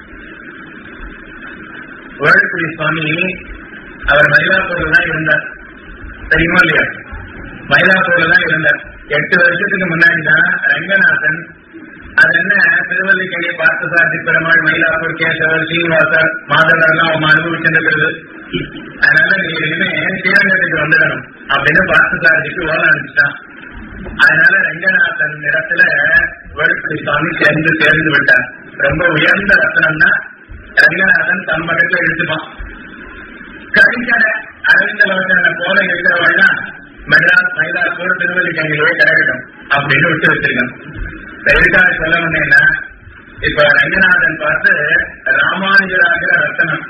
வேலுக்குடி சுவாமி அவர் மயிலாப்பூர்ல தான் இருந்தார். தெரியுமா இல்லையா? மயிலாப்பூர்ல தான் இருந்தார். எட்டு வருஷத்துக்கு முன்னாடி தான் ரங்கநாதன் அது என்ன திருவல்லிக்கணி பார்த்தசாரதி பெருமாள் மயிலாப்பூர் கேசவர் சீனிவாசர் மாதவர்லாம் அவன் அனுபவிச்சிருக்கிறது அதனால நீ இனிமே ஸ்ரீரங்கத்துக்கு வந்துடணும் அப்படின்னு பார்த்தசாரதிக்கு ஓட அனுப்பிச்சிட்டான் அதனால ரங்கநாதன் இடத்துல வேலுக்குடி சுவாமி சேர்ந்து சேர்ந்து விட்டார். ரொம்ப உயர்ந்த ரத்னம்னா ரங்கநாதன் தன் பக்கத்துல எடுத்துப்பான் கவிஞர அரவிந்த போல இருக்கிறவள்லாம் மெட்ராஸ் மயிலாப்பூர் திருவல்லிக்கணிலே கிடக்கட்டும் அப்படின்னு விட்டு வச்சிருக்கேன். எதுக்காக சொல்ல வந்தேன்னா இப்ப ரங்கநாதன் பார்த்து ராமானுஜராகிற ரத்தனம்.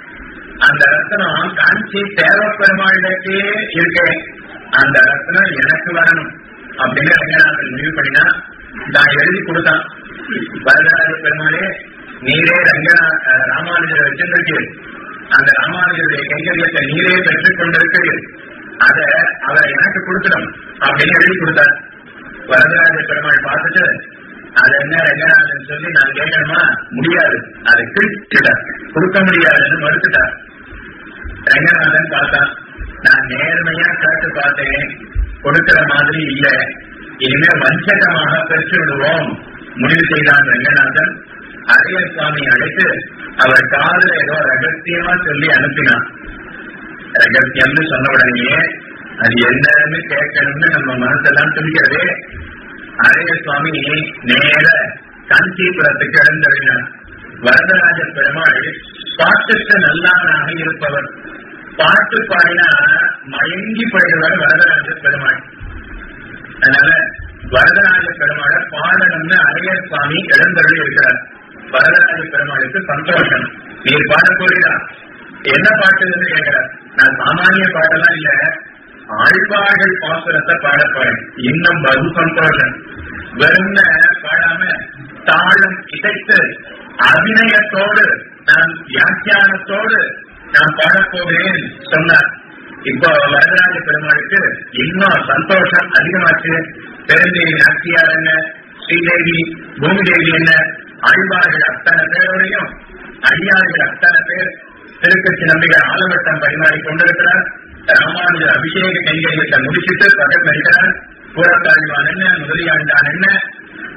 அந்த ரத்னம் காஞ்சி தேவப்பெருமாளிடத்தே இருக்கு. அந்த ரத்னம் எனக்கு வரணும். அப்படின்னு முடிவு பண்ணினா நான் எழுதி கொடுத்தான். வரலாறு பெருமாளே நீரே ரங்கநா ராமானுஜரை வச்சிருக்கீர் அந்த ராமானுஜருடைய கைகரியத்தை நீரே பெற்றுக் கொண்டிருக்கிறீர் அத அவர் எனக்கு கொடுக்கணும் அப்படின்னு எழுதி கொடுத்தார். வரதராஜ பெருமாள் பார்த்துட்டு அது என்ன ரங்கநாதன் சொல்லி நான் கேட்கணுமா? முடியாது. அதை கிழிச்சுட்டார் கொடுக்க முடியாதுன்னு மறுத்துட்டார். ரங்கநாதன் பார்த்தான். நான் நேர்மையா கேட்டு பார்த்தேன். கொடுக்கிற மாதிரி இல்ல. இனிமே வஞ்சகமாக பெற்று விடுவோம். முடிவு செய்தான் ரங்கநாதன். அரியர் சுவாமி அழைத்து அவர் காதல ஏதோ ரகசியமா சொல்லி அனுப்பினான் ரகசியம்னு சொன்ன உடனேயே அது என்னன்னு கேட்கணும்னு நம்ம மனசெல்லாம் துடிக்கிறதே அரைய சுவாமி நேர காஞ்சிபுரத்துக்கு எழுந்தறினார் வரதராஜ பெருமாள் பாட்டுக்கு நல்லானாக இருப்பவர். பாட்டு பாடினா மயங்கி போயிடுவார் வரதராஜ பெருமாள். அதனால வரதராஜ பெருமாளை பாடணும்னு அரையர் சுவாமி எழுந்தருளி இருக்கிறார். வரதராஜ பெருமாளுக்கு சந்தோஷம். நீர் பாட போகிறா என்ன பாட்டுன்னு கேட்கிறார். நான் சாமானிய பாடலாம் இல்ல. ஆழ்வார்கள் பாசுரத்தை பாட இன்னும் பகு சந்தோஷம். வெறும் பாடாம தாளம் இசைத்து அபிநயத்தோடு நான் வியாக்கியானத்தோடு நான் பாடப்போகிறேன் சொன்னார். இப்போ வரதராஜ பெருமாளுக்கு இன்னும் சந்தோஷம் அதிகமாச்சு. பெருந்தேவி நாட்டியார் என்ன? ஸ்ரீதேவி பூமிதேவி என்ன? ஆழ்வார்கள் அத்தனை பேரோடையும் அடியார்கள் அத்தனை பேர் திருக்கட்சி நம்பிக்கை ஆலவட்டம் பரிமாறி கொண்டிருக்கிறார். ராமானுஜர் அபிஷேக கைங்கரியத்தை முடிச்சிட்டு பகல் வருகிறார் புறத்தாழ்வான் என்ன? முதலியாண்டான் என்ன?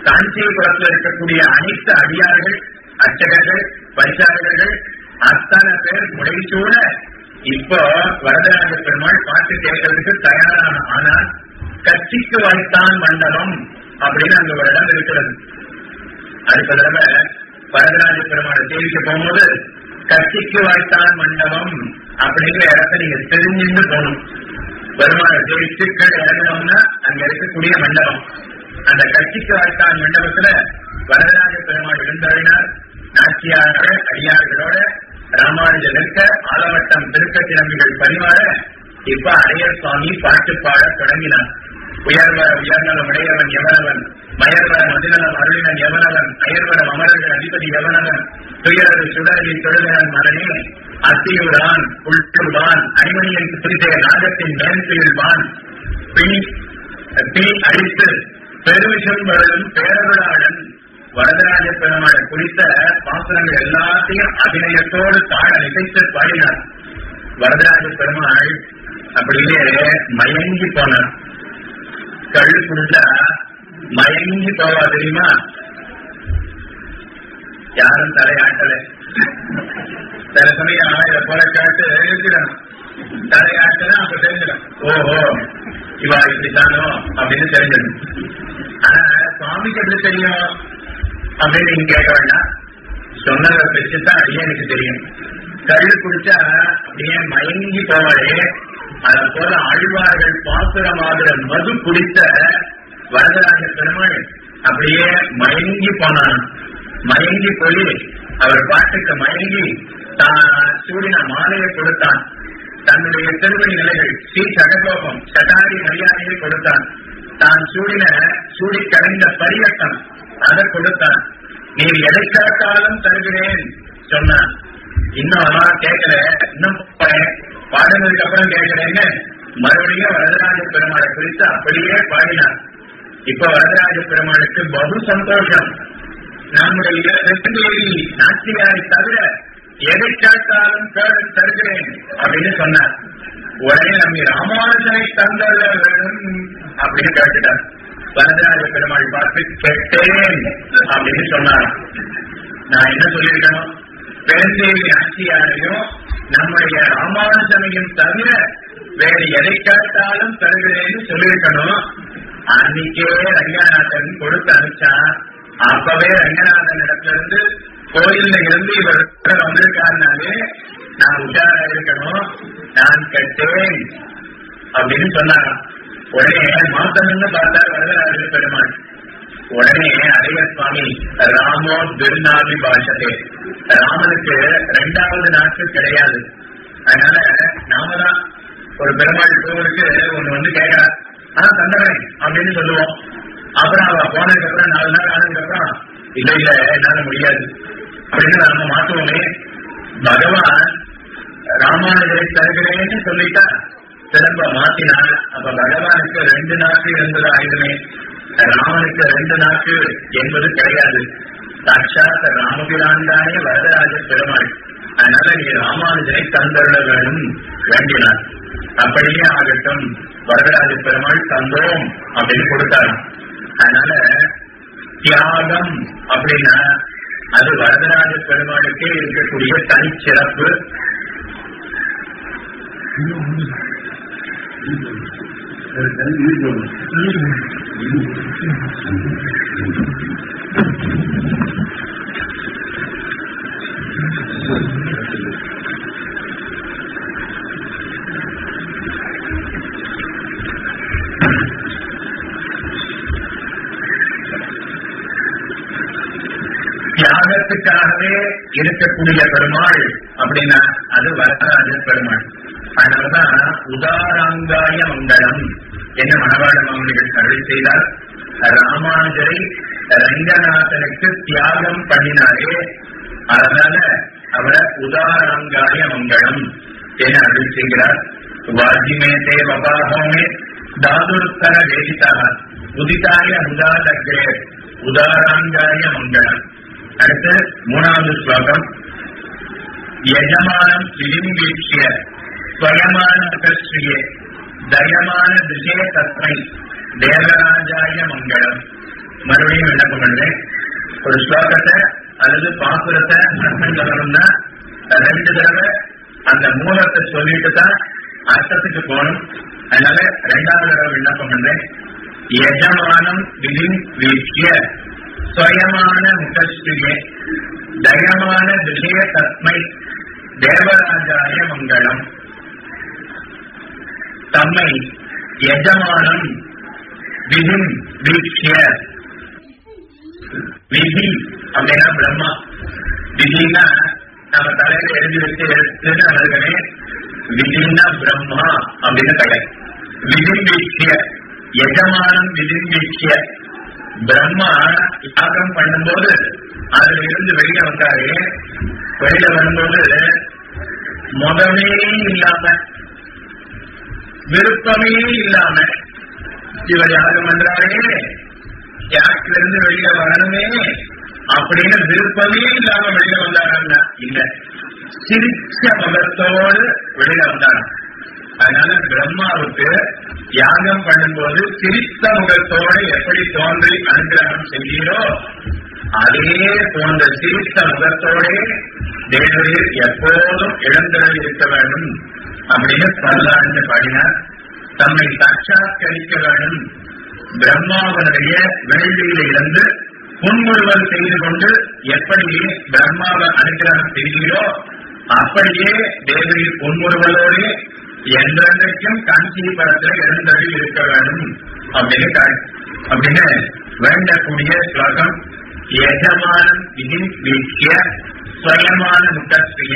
காஞ்சிபுரத்தில் இருக்கக்கூடிய அனைத்து அடியார்கள் அர்ச்சகர்கள் பரிசாரகர்கள் அத்தனை பேர் முளைச்சூட இப்போ வரதராஜ பெருமாள் பாட்டு கேட்கறதுக்கு தயாரான ஆனால் கட்சிக்கு வைத்தான் மண்டலம் அப்படின்னு அங்க ஒரு இடம் இருக்கிறது. அடுத்த தடவை வரதராஜ பெருமாளை சேவிக்க போகும்போது கட்சிக்கு வாய்த்தான் மண்டபம் அப்படிங்கிற இடத்த நீங்க தெரிஞ்சுட்டு போகணும். பெருமாளை சேவிச்சு கீழே இறங்கணும்னா அங்க இருக்கக்கூடிய மண்டபம் அந்த கட்சிக்கு வாய்த்தான் மண்டபத்துல வரதராஜ பெருமாள் எழுந்தறினார் நாச்சியார்கள் அடியார்களோட ராமானுஜ நிற்க ஆலவட்டம் திருக்க திறமைகள் பரிமாற இப்ப அடையர் சுவாமி பாட்டு பாட தொடங்கினான் உயர்வர உயர்நலம் உடையவன் எவனவன்? மயர்வர மதுநலம் அருளினன் எவனவன்? அயர்வரம் அமரர்கள் அதிபதி எவனவன்? துயரது சுடரில் தொழுகிறன் மகனே அத்தியுடான் உள்புவான் அரிமணியன் குறித்த நாகத்தின் மேன்பில்வான் பிணி தீ அழித்து பெருமிஷம் வரலும் பேரருளாளன் வரதராஜ பெருமாளை குறித்த பாசுரங்கள் எல்லாத்தையும் அபிநயத்தோடு தாழ நிகழ்ச்சி பாடினார். வரதராஜ பெருமாள் அப்படியே மயங்கி போனார். கல் குடிச்சா மயங்கி போவா தெரியுமா? யாரும் தலையாட்டல. சில சமயம் இத போல கேட்டு எழுதிடணும். தலையாட்டல அப்ப தெரிஞ்சிடும். ஓஹோ இவா இப்படித்தானோ அப்படின்னு தெரிஞ்சிடும். ஆனா சுவாமிக்கு எப்படி தெரியும்? அப்படின்னு நீங்க கேட்க வேண்டாம். சொன்னதை வச்சுதான் அப்படியே எனக்கு தெரியும். கல் குடிச்சா அப்படியே மயங்கி போவாளே. அத போல ஆழ்வார்கள் பாசுரமாகிற மது குடித்த வரதராஜ பெருமாள் அப்படியே மயங்கி போனான். மயங்கி போய் அவர் பாட்டுக்கு மயங்கி தான் சூடின மாலையை கொடுத்தான். தன்னுடைய திருமணி நிலைகள் ஸ்ரீ சடகோபம் சட்டாரி மரியாதையை கொடுத்தான். தான் சூடின சூடி கடைந்த பரியட்டம் அதை கொடுத்தான். நீர் எதை கேட்டாலும் தருகிறேன் சொன்னான். இன்னும் கேட்கல. இன்னும் பாடினதுக்கு அப்புறம் கேட்கிறேன்னு மறுபடியும் வரதராஜ பெருமாளை குறித்து அப்படியே பாடினார். இப்ப வரதராஜ பெருமாளுக்கு பகு சந்தோஷம். நம்முடைய வெற்றியேறி நாச்சியாரை தவிர எதை கேட்டாலும் கேட்டு தருகிறேன் அப்படின்னு சொன்னார். உடனே நம்ம ராமானுஜனை தந்தர வேண்டும் அப்படின்னு கேட்டுட்டார். வரதராஜ பெருமாள் பார்த்து கேட்டேன். அப்படின்னு சொன்னார். நான் என்ன சொல்லியிருக்கணும் பெருந்தேவி ஆட்சியாரையும் நம்முடைய ராமானுஜனையும் தவிர வேற எதை கேட்டாலும் தருகிறேன்னு சொல்லியிருக்கணும் அன்னைக்கே ரங்கநாதன் கொடுத்து அனுப்பிச்சான் அப்பவே ரங்கநாதன் இடத்துல இருந்து கோயில்ல இருந்து இவர் வந்திருக்காருனாலே நான் உஷாரா இருக்கணும் நான் கேட்டேன். அப்படின்னு சொன்னாராம். உடனே மாத்தம்னு பார்த்தார்? வரதராஜ பெருமாள். உடனே அரைய சுவாமி ராமோ திருநாபி பாஷதே. ராமனுக்கு ரெண்டாவது நாட்கள் கிடையாது. அதனால நாம தான் ஒரு பெருமாள் கோவிலுக்கு ஒண்ணு வந்து கேட்கிறா ஆனா தந்தவனே அப்படின்னு சொல்லுவோம். அப்புறம் அவ போனதுக்கு அப்புறம் நாலு நாள் ஆனதுக்கு அப்புறம் இல்ல இல்ல என்னால முடியாது. அப்படின்னு நம்ம மாத்துவோமே. பகவான் ராமானுஜரை தருகிறேன்னு சொல்லிட்டா திரும்ப மாத்தினார் அப்ப பகவானுக்கு ரெண்டு நாட்கள் என்பது ஆயுதமே. ராமனுக்கு ரெண்டு நாட்கள் என்பது கிடையாது. சாட்சாத் ராமபிரான்தானே வரதராஜ பெருமாள். அதனால நீ ராமானுஜனை தந்தருட வேணும் வேண்டினார். அப்படியே ஆகட்டும் வரதராஜ பெருமாள் தந்தோம் அப்படின்னு கொடுத்தாராம் அதனால தியாகம் அப்படின்னா அது வரதராஜ பெருமாளுக்கே இருக்கக்கூடிய தனிச்சிறப்பு. தியாகத்துக்காகவே இருக்கக்கூடிய பெருமாள் அப்படின்னா அது வரதராஜ பெருமாள். அதனாலதான் உதாராங்காய மங்களம் என்ன மணவாள மாமனிகள் அருள் செய்தார். ராமானுஜரை ரங்கநாதனுக்கு தியாகம் பண்ணினாரே. அதனால அவரை உதாராங்காய மங்களம் என அருள் செய்கிறார். வாஜிமேதே வபாகோமே தாதுர்த்தர வேதிதாக. உதிதாய உதாதக்கே உதாராங்காய மங்களம் அடுத்து மூணாவது ஸ்லோகம். யஜமானம் விளிம்பீட்சிய ஸ்வயமான முகஸ்ரீயே தயமான திசே தத்மை தேவராஜாய மங்களம் மறுபடியும் விண்ணப்பம் பண்றேன் ஒரு ஸ்லோகத்தை அல்லது பாசுரத்தை அர்த்தம் சொல்லணும்னா ரெண்டு தடவை அந்த மூலத்தை சொல்லிட்டு தான் அர்த்தத்துக்கு போகணும் அதனால ரெண்டாவது தடவை விண்ணப்பம் பண்றேன் எஜமானம் விதி வீழ்ச்சிய ஸ்வயமான முகஸ்ரீயே தயமான திசே தத்மை தேவராஜாய மங்களம் தம்மை எஜமானம் விதி வீட்சிய விதி அப்படின்னா பிரம்மா. விதினா நம்ம தலையில எழுதி வச்சு எடுத்துன்னு அவர்களே விதினா பிரம்மா அப்படின்னு கடை விதி வீட்சிய எஜமானம் விதி வீட்சிய பிரம்மா யாகம் பண்ணும்போது அதுல இருந்து வெளியில வந்தாரு. வெளியில வரும்போது முதலே இல்லாம விருப்பமே இல்லாம இவர் யாகம் பண்றாரே யாருக்குல இருந்து வரணுமே? அப்படின்னு விருப்பமே இல்லாம வெளியே வந்தாரா இல்ல. சிரிச்ச முகத்தோடு வெளியே வந்தாராம் அதனால பிரம்மாவுக்கு யாகம் பண்ணும்போது சிரித்த முகத்தோடு எப்படி தோன்றி அனுகிரகம் செய்கிறோ அதே போன்ற சிரித்த முகத்தோட தேவரில் எப்போதும் இழந்திரல் இருக்க வேண்டும். அப்படின்னு பல்லாண்டு பாடினார். தம்மை சாட்சாத்கரிக்க வேண்டும் பிரம்மாவனுடைய வேள்வியில இருந்து புன்முறுவல் செய்து கொண்டு எப்படி பிரம்மாவை அனுகிரகம் செய்கிறோ அப்படியே தேவரீர் புன்முறுவலோடு என்றென்றைக்கும் காஞ்சிபுரத்தில் எழுந்தருள் இருக்க வேண்டும் அப்படின்னு அப்படின்னு வேண்டக்கூடிய ஸ்லோகம் எஜமானம் விதி வீட்சிய ஸ்வயமான முகஸ்திய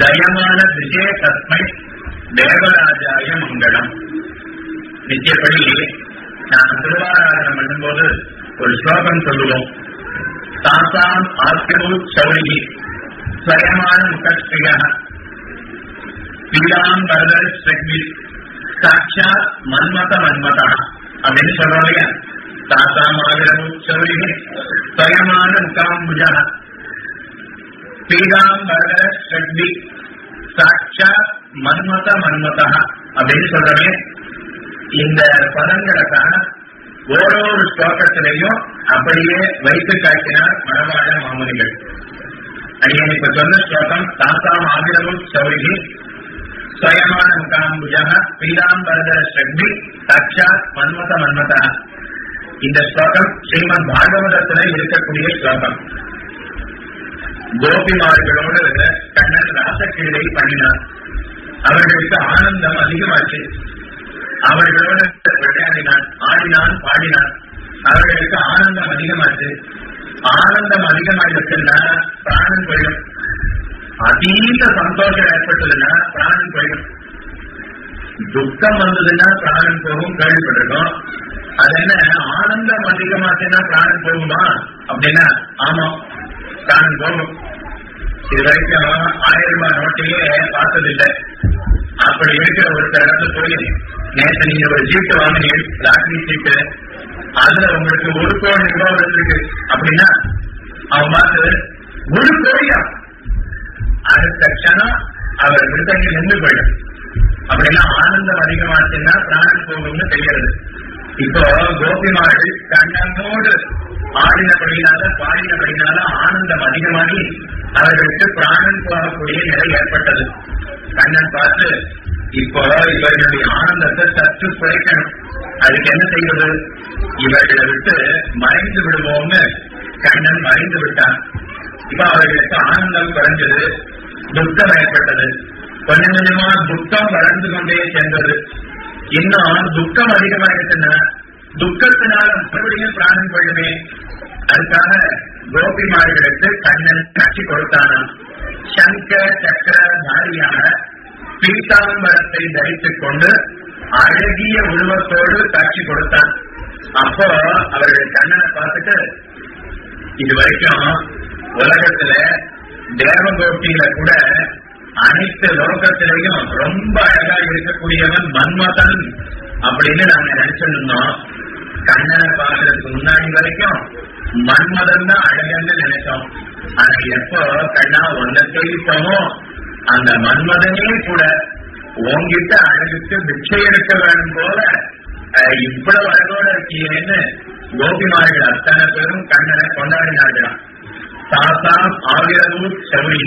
தயமான திசே தஸ்மை தேவராஜாய மங்களம் நிச்சயப்படி நான் திருவாராதனம் பண்ணும்போது ஒரு ஸ்லோகம் சொல்லுவோம். தாசாம் ஆத்திரு சௌரி ஸ்வயமான முகஸ்தியா பீடாம்பரதர் ஸ்ரக்மி சாட்சா மன்மத மன்மதா அப்படின்னு சொல்றோம் இல்லையா? தாசாமாகிரமு சௌரி ஸ்வயமான முகாம்புஜா பீடாம்பரதர் ஸ்ரக்வி சாட்சா மன்மத மன்மதா அப்படின்னு சொல்றமே இந்த பதங்களுக்கான ஓரொரு ஸ்லோகத்திலையும் அப்படியே வைத்து காட்டினார் மணவாள மாமுனிகள். அடியன் இப்ப சொன்ன ஸ்லோகம் தாத்தாம் ஆகிரமும் சௌரிகி ஸ்வயமான முகாம்புஜா பீடாம்பரதர ஸ்ரக்தி சாட்சா மன்மத மன்மதா இந்த ஸ்லோகம் ஸ்ரீமத் பாகவதத்துல இருக்கக்கூடிய ஸ்லோகம். கோபிமார்களோடு கண்ணன் ராசக்கிரியை பண்ணினார். அவர்களுக்கு ஆனந்தம் அதிகமாச்சு. அவர்களோடு விளையாடினான் ஆடினான் பாடினான் அவர்களுக்கு ஆனந்தம் அதிகமாச்சு. ஆனந்தம் அதிகமாயிடுச்சுன்னா பிராணம் போயிடும். அதீத சந்தோஷம் ஏற்பட்டதுன்னா பிராணன் போயிடும். துக்கம் வந்ததுன்னா பிராணன் போகும் கேள்விப்பட்டிருக்கோம். அது என்ன? ஆனந்தம் அதிகமாச்சுன்னா பிராணன் போகுமா? அப்படின்னா ஆமா பிராணன் போகும் இது வரைக்கும் ஆயிரம் ரூபாய் நோட்டையே பார்த்ததில்லை. அப்படி இருக்கிற ஒரு இடத்துல போய் நேற்று நீங்க ஒரு சீட்டு வாங்கினீங்க லாட்டரி சீட்டு அதுல உங்களுக்கு ஒரு கோடி ரூபாய் வந்திருக்கு. அப்படின்னா அவன் பார்த்து ஒரு கோடியா? அடுத்த க்ஷணம் அவர் விருத்தங்க நின்று போயிடும். அப்படின்னா ஆனந்தம் அதிகமாச்சுன்னா பிராணம் போகும்னு தெரியாது இப்போ கோபிமார்கள் கண்ணனோடு ஆடினபடியினால பாடினபடியினால ஆனந்தம் அதிகமாகி அவர்களுக்கு பிராணன் போகக்கூடிய நிலை ஏற்பட்டது. கண்ணன் பார்த்து இப்போ இவர்களுடைய ஆனந்தத்தை சற்று குறைக்கணும். அதுக்கு என்ன செய்வது? இவர்களை விட்டு மறைந்து விடுவோம்னு கண்ணன் மறைந்து விட்டான். இப்ப அவர்களுக்கு ஆனந்தம் குறைஞ்சது துக்கம் ஏற்பட்டது கொஞ்சம் கொஞ்சமா துக்கம் வளர்ந்து கொண்டே சென்றது. இன்னும் துக்கம் அதிகமாயிடுச்சுன்னா துக்கத்தினால மறுபடியும் பிராணம் கொள்ளுமே. அதுக்காக கோபிமார்களுக்கு கண்ணன் காட்சி கொடுத்தானாம். சங்க சக்கர மாரியான பீதாம்பரத்தை தரித்துக் கொண்டு அழகிய உருவத்தோடு காட்சி கொடுத்தான். அப்போ அவர்கள் கண்ணனை பார்த்துட்டு இது வரைக்கும் உலகத்துல தேவகோட்டியில கூட அனைத்து லோகத்திலையும் ரொம்ப அழகா இருக்கக்கூடியவன் மன்மதன் அப்படின்னு நாங்க நினைச்சிருந்தோம். கண்ணனை பாக்குறதுக்கு முன்னாடி வரைக்கும் மன்மதன் தான் அழகன்னு நினைச்சோம். ஆனா எப்போ கண்ணா ஒன்ன தேடித்தோமோ அந்த மன்மதனே கூட உங்ககிட்ட அழகுக்கு பிச்சை எடுக்க வேண்டும் போல இவ்வளவு அழகோட இருக்கீங்கன்னு கோபிமார்கள் அத்தனை பேரும் கண்ணனை கொண்டாடினார்களாம். தாசாம் ஆவிரவு செவி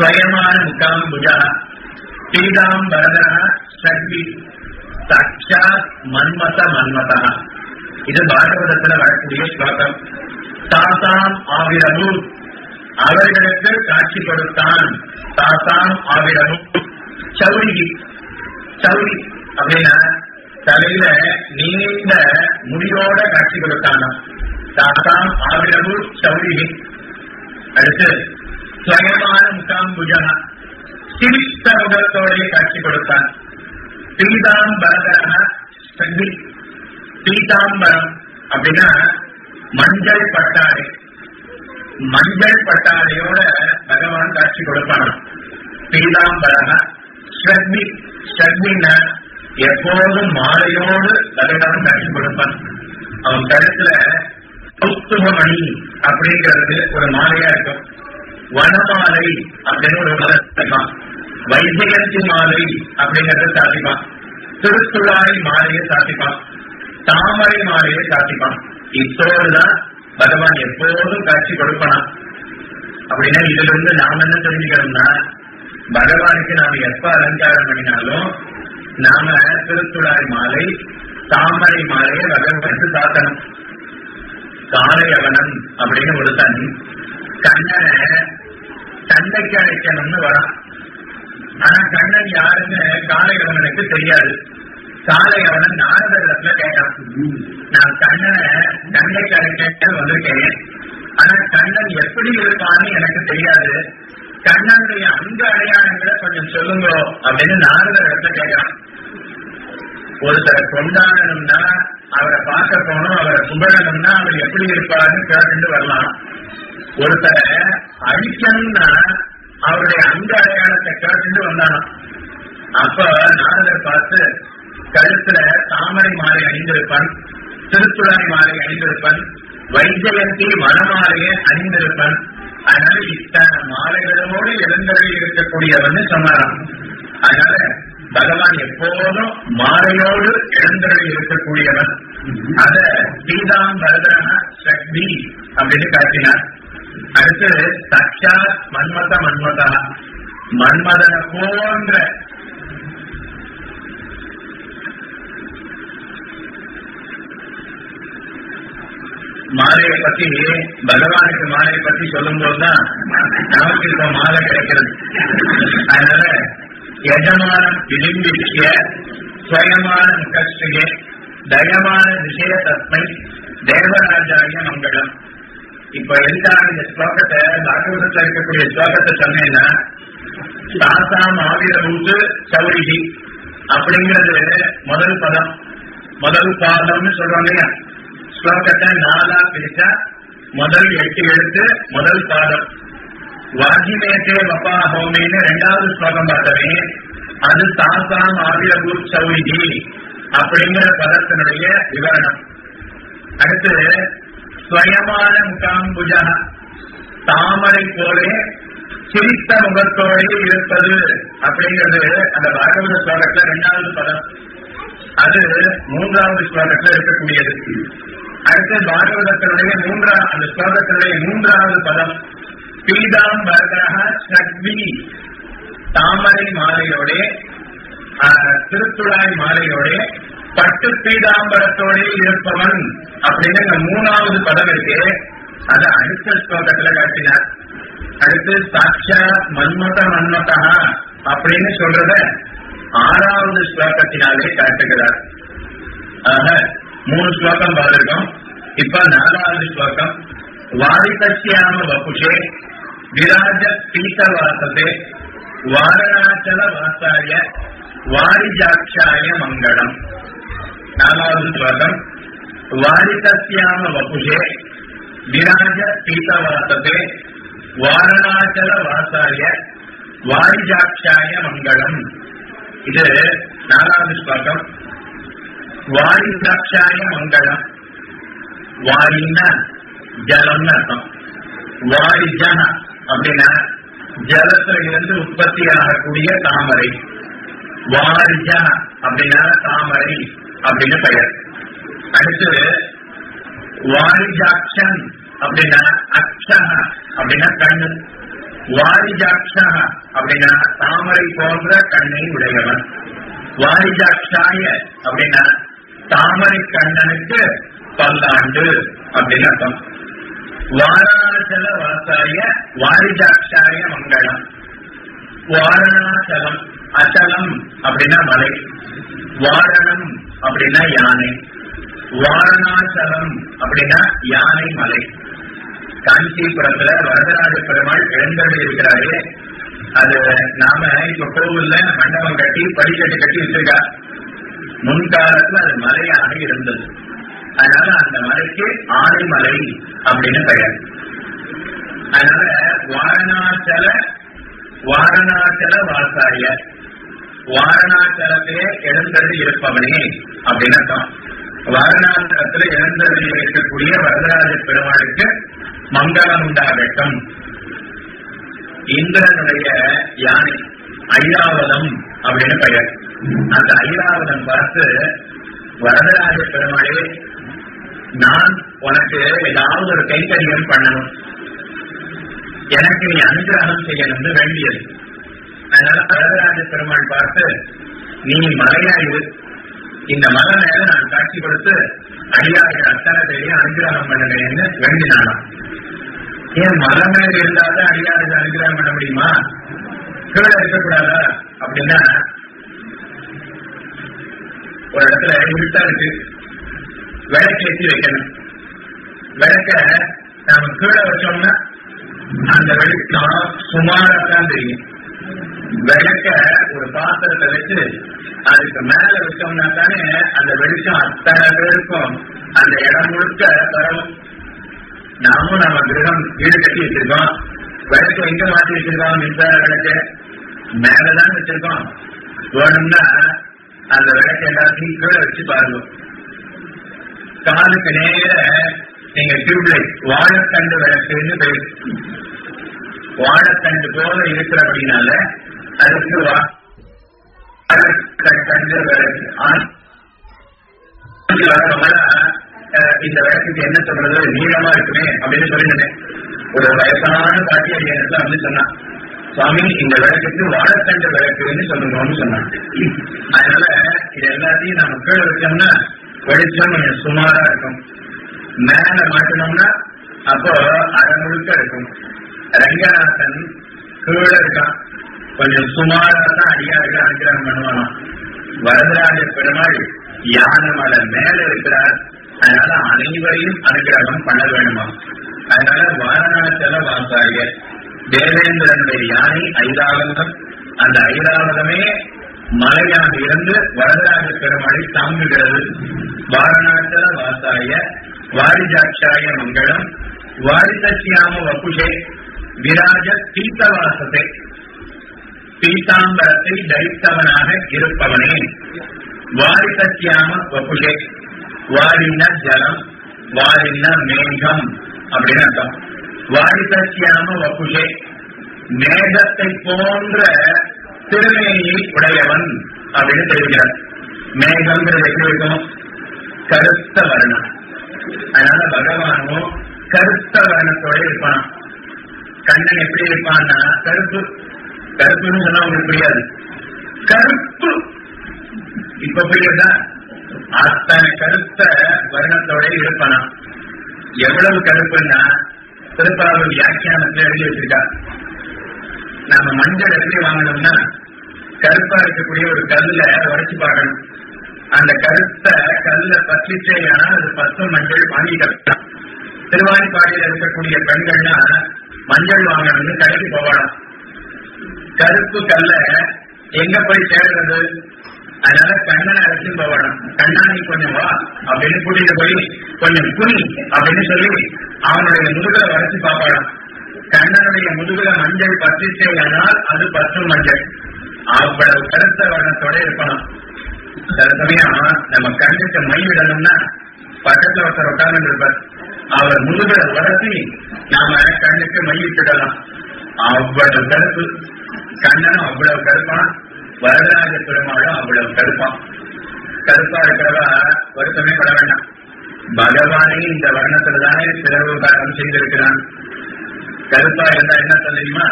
ஸ்வயமான முகாம்புஜா பீதாம்பரதன சக்தி சாட்சாத் மன்மத மன்மதா இது பாகவதத்துல வரக்கூடிய ஸ்லோகம் தாசாம் ஆவிரமு அவர்களுக்கு காட்சி கொடுத்தான் தாசாம் ஆவிரவு சௌரி சௌரி அப்படின்னா தலையில நீண்ட முடியோட காட்சி கொடுத்தானா தாசாம் ஆவிரமும் சௌரி அடுத்து ஸ்வயமான முகாம்புஜா சிரித்த காட்சி கொடுத்தான் பீதாம்பரதன சங்கி பீதாம்பரம் அப்படின்னா மஞ்சள் பட்டாடை மஞ்சள் பட்டாடையோட பகவான் காட்சி கொடுப்பான் பீதாம்பரன ஸ்வர்மி ஸ்வர்மின எப்போதும் மாலையோடு பகவான் காட்சி கொடுப்பான் அவன் கழுத்துல கௌத்துகமணி அப்படிங்கிறது ஒரு மாலையா இருக்கும் வனமாலை அப்படின்னு ஒரு மாலை சாதிப்பான் வைஜெயந்தி மாலை அப்படிங்கறத சாத்திப்பான். திருத்துழாய் மாலையை சாத்திப்பான். தாமரை மாலையை சாத்திப்பான். இத்தோடுதான் பகவான் எப்போதும் காட்சி கொடுப்பனா? அப்படின்னா இதுல இருந்து நாம என்ன தெரிஞ்சுக்கணும்னா பகவானுக்கு நாம எப்ப அலங்காரம் பண்ணினாலும் நாம திருத்துழாய் மாலை தாமரை மாலையை பகவானுக்கு சாத்தணும். அவனம் அப்படின்னு ஒரு தனி கண்ணனை சண்டைக்கு அழைக்கணும்னு வரான் ஆனா கண்ணன் யாருன்னு காளையவனுக்கு தெரியாது. காளையவனன் நாரதத்துல கேட்டான். நான் கண்ணனை சண்டைக்கு அழைக்கன்னு வந்திருக்கேன். ஆனா கண்ணன் எப்படி இருப்பான்னு எனக்கு தெரியாது. கண்ணனுடைய அங்க அடையாளங்களை கொஞ்சம் சொல்லுங்க அப்படின்னு நாரதத்துல கேட்கிறான். ஒருத்தரை கொண்டாடணும்னா அவரை பார்க்க போனோம் அவரை கும்பிடணும்னா அவர் எப்படி இருப்பாருன்னு கேட்டு வரலாம். ஒருத்தர் அழிக்கணும்னா அவருடைய அங்க அடையாளத்தை கேட்டு வந்தானா. அப்ப நாரதர் பார்த்து கழுத்துல தாமரை மாலை அணிந்திருப்பான் திருத்துழாய் மாலை அணிந்திருப்பான் வைஜயந்தி வனமாலையை அணிந்திருப்பான். அதனால இத்தனை மாலைகளோடு எழுந்தருள் இருக்கக்கூடியவன்னு சொன்னாராம். அதனால பகவான் எப்போதும் மாலையோடு எழுந்தருள் இருக்கக்கூடியவன். அத பீதாம்பரதன சக்தி அப்படின்னு காட்டினார். அடுத்து சாட்சாத் மன்மத மன்மதா. மன்மதனை போன்ற மாலையை பத்தி பகவானுக்கு மாலையை பத்தி சொல்லும் போதுதான் நமக்கு இப்ப மாலை கிடைக்கிறது. அதனால எஜமானம் விளிம்பிக்க ஸ்வயமான முகஸ்டிகே தயமான விஷய தத்மை தேவராஜாய மங்களம். இப்ப எதுக்காக இந்த ஸ்லோகத்தை பாகவதத்துல இருக்கக்கூடிய ஸ்லோகத்தை சொன்னேன்னா தாசாம் ஆவிரபூத்து சௌரிகி அப்படிங்கிறது முதல் பதம் முதல் பாதம்னு சொல்றாங்க ஸ்லோகத்தை நாலா பிரிச்சா முதல் எட்டு எழுத்து முதல் பாதம். வாஜிமேத்தே வப்பா ஹோமின்னு ரெண்டாவது ஸ்லோகம் பார்த்தவே அது தாசாம் ஆவிரபூத் சௌரிகி அப்படிங்கிற பதத்தினுடைய விவரணம். அடுத்து ஸ்வயமான முகாம்புஜா தாமரை போலே சிரித்த முகத்தோடே இருப்பது அப்படிங்கிறது அந்த பாகவத ஸ்லோகத்துல இரண்டாவது பதம். அது மூன்றாவது ஸ்லோகத்துல இருக்கக்கூடியது. அடுத்து பாகவதத்தினுடைய மூன்றாம் அந்த ஸ்லோகத்தினுடைய மூன்றாவது பதம். பீதாம்பரக சக்வி தாமரை மாலையோட திருத்துழாய் மாலையோட பட்டு பீதாம்பரத்தோட இருப்பவன் அப்படின்னு இந்த மூணாவது படம் இருக்கு. அதை அடுத்த ஸ்லோகத்துல காட்டினார். அடுத்து சாட்சா மன்மத மன்மதா அப்படின்னு சொல்றத ஆறாவது ஸ்லோகத்தினாலே காட்டுகிறார். ஆக மூணு ஸ்லோகம் பார்த்திருக்கோம். இப்ப நாலாவது ஸ்லோகம். வாரிதஸ்யாம வபுஷே விராஜ பீதவாசதே வாரணாச்சல வாசாய வாரிஜாட்சாய மங்களம். நாலாவது ஸ்லோகம் வாரிதஸ்யாம வபுஷே விராஜ பீதவாசதே வாரணாச்சல வாசாய வாரிஜாட்சாய மங்களம் இது நாலாவது ஸ்லோகம் வாரிஜாட்சாய மங்களம் வாரின்னா ஜலம்னு அர்த்தம் வாரிஜன அப்படின்னா ஜலத்துல இருந்து உற்பத்தி ஆகக்கூடிய தாமரை வாரிஜன அப்படின்னா தாமரை அப்படின்னு பெயர். அடுத்து வாரிஜாட்சன் அப்படின்னா அக்ஷக அப்படின்னா கண்ணு. வாரிஜாட்சக அப்படின்னா தாமரை போன்ற கண்ணை உடையவன். வாரிஜாட்சாய அப்படின்னா தாமரை கண்ணனுக்கு பல்லாண்டு அப்படின்னு அர்த்தம். வாரணாச்சல வாசாய வாரிஜாட்சாய மங்களம். வாரணாச்சலம் அச்சலம் அப்படின்னா மலை வாரணம் அப்படின்னா யானை வாரணாச்சலம் அப்படின்னா யானை மலை. காஞ்சிபுரத்துல வரதராஜ பெருமாள் எழுந்தருளி இருக்கிறாரு. அது நாம இப்ப கோவில்ல மண்டபம் கட்டி படிக்கட்டு கட்டி வச்சிருக்கா? முன்காலத்துல அது மலையாக இருந்தது. அதனால அந்த மலைக்கு ஆனைமலை அப்படின்னு பெயர். அதனால வாரணாச்சல வாரணாச்சல வாசாரியர். வாரணாச்சலத்திலே எழுந்தருளி இருப்பவனே அப்படின்னு அர்த்தம். வாரணாச்சலத்துல எழுந்தருளி இருக்கக்கூடிய வரதராஜ பெருமாளுக்கு மங்களம் உண்டாகட்டும். இந்திரனுடைய யானை ஐராவதம் அப்படின்னு பெயர். அந்த ஐராவதம் பார்த்து வரதராஜ பெருமாளே நான் உனக்கு ஏதாவது ஒரு கைங்கரியம் பண்ணணும். எனக்கு நீ அனுகிரகம் செய்யணும்னு வேண்டியது. அதனால வரதராஜ பெருமாள் பார்த்து நீ மலையாயிரு இந்த மலை மேல நான் காட்சி கொடுத்து அடியார்கள் அத்தனை பேரையும் அனுகிரகம் பண்ணுவேன்னு வேண்டினானாம். ஏன் மலை மேல இருந்தாதான் அடியாருக்கு அனுகிரகம் பண்ண முடியுமா? கீழே இருக்கக்கூடாதா? அப்படின்னா ஒரு இடத்துல இருட்டா இருக்கு. விளக்கு ஏற்றி வைக்கணும். விளக்க நாம கீழே வச்சோம்னா அந்த வெளிச்சம் சுமாரத்தான் தெரியும். விளக்க ஒரு பாத்திரத்தை வச்சு அதுக்கு மேல வச்சோம்னா தானே அந்த வெளிச்சம் அத்தனை பேருக்கும் அந்த இடம் முழுக்க வரும் நாமும் நம்ம கிரகம் வீடு கட்டி வச்சிருக்கோம். விளக்கு எங்க மாற்றி வச்சிருக்கோம் மின்சார விளக்கு? மேலதான் வச்சிருக்கோம். வேணும்னா அந்த விளக்கு எல்லாத்தையும் கீழே வச்சு பாருங்க காலுக்கு நேர நீங்க டியூப்லைட் வாழைத்தண்டு விளக்குன்னு பேரு. வாழைத்தண்டு போல இருக்கிறபடினால அதுக்கு வாழைத்தண்டு விளக்கு இந்த விளக்குக்கு என்ன சொல்றது நீளமா இருக்குமே அப்படின்னு சொல்லிட்டேன். ஒரு வயசான பாட்டி அப்படின்னு வந்து சொன்னான். சுவாமி இந்த விளக்குக்கு வாழைத்தண்டு விளக்குன்னு சொல்லணும்னு சொன்னான். அதனால இது எல்லாத்தையும் நம்ம கீழே வச்சோம்னா வெளிச்சம் கொஞ்சம் சுமாரா இருக்கும். மேல மாட்டினோம்னா அப்போ அரை முழுக்க இருக்கும். ரங்கநாதன் கீழே இருக்கான் கொஞ்சம் சுமாரா தான் அடியாருக்கு அனுகிரகம் பண்ணுவானாம் வரதராஜ பெருமாள் யானை மலை மேல இருக்கிறார். அதனால அனைவரையும் அனுகிரகம் பண்ண வேணுமா? அதனால வாரணாச்சல வாசாய தேவேந்திரனுடைய யானை ஐராவதம் அந்த ஐராவதமே மலையாக இருந்து வரதராஜ பெருமாளை தாங்குகிறது. வாரணாச்சல வாசாய வாரிஜாட்சாய மங்களம். வாரிதசியாம வப்புஷே. விராஜ பீத்தவாசத்தை பீதாம்பரத்தை தரித்தவனாக இருப்பவனே. வாரிதசியாம வபுஷே வாரின ஜலம் வாரின மேகம் அப்படின்னு அர்த்தம். வாரிதசியாம வபுஷே மேகத்தை போன்ற திருமேனியை உடையவன் அப்படின்னு தெரிவிக்கிறார். மேகம்ங்கிறது எப்படி இருக்கும்? கருத்த வர்ணம். அதனால பகவானும் கருத்த வர்ணத்தோட இருப்பான். கண்ணன் எப்படி இருப்பான்னா கருப்பு. கருப்புன்னு சொன்னா உங்களுக்கு புரியாது. கருப்பு. இப்ப புரியுதா? அத்தனை கருத்த வருணத்தோட இருப்பானா எவ்வளவு கருப்புன்னா திருப்பாவூர் வியாக்கியானத்துல எழுதி வச்சிருக்கா. நாம மஞ்சள் எப்படி வாங்கணும்னா கருப்பா இருக்கக்கூடிய ஒரு கல்ல உடைச்சு பார்க்கணும். அந்த கருத்த கல்ல பற்றிச்சேனா அது பத்து மஞ்சள் வாங்கி கட்டலாம் திருவாணிப்பாடியில இருக்கக்கூடிய பெண்கள்னா மஞ்சள் வாங்கணும்னு கடைக்கு போகலாம். கருப்பு கல்ல எங்க போய் தேடுறது? அதனால கண்ணனை அழைச்சும் போகணும். கண்ணாணி கொஞ்சம் வா அப்படின்னு கூட்டிட்டு போய் கொஞ்சம் குனி அப்படின்னு சொல்லி அவனுடைய முதுகலை வரைச்சு பார்க்கலாம் கண்ணனுடைய முதுகுல மஞ்சள் பற்றிச்சேனால் அது பத்து மஞ்சள். அவ்வளவு கருத்த வண்ணத்தோட இருக்கணும். சில சமயம் நம்ம கண்ணுக்கு மை விடணும்னா பக்கத்துல ஒருத்தர் உட்கார்ந்து இருப்பார். அவர் முழுகிற உரசி நாம கண்ணுக்கு மை விட்டுடலாம் அவ்வளவு கருப்பு. கண்ணனும் அவ்வளவு கருப்பான். வரதராஜ பெருமாளும் அவ்வளவு கருப்பான். கருப்பா இருக்கிறவா வருத்தமே பட வேண்டாம். பகவானே இந்த வர்ணத்துல தானே சிறவுகாரம் செய்திருக்கிறான். கருப்பா இருந்தா என்ன தெரியுமா?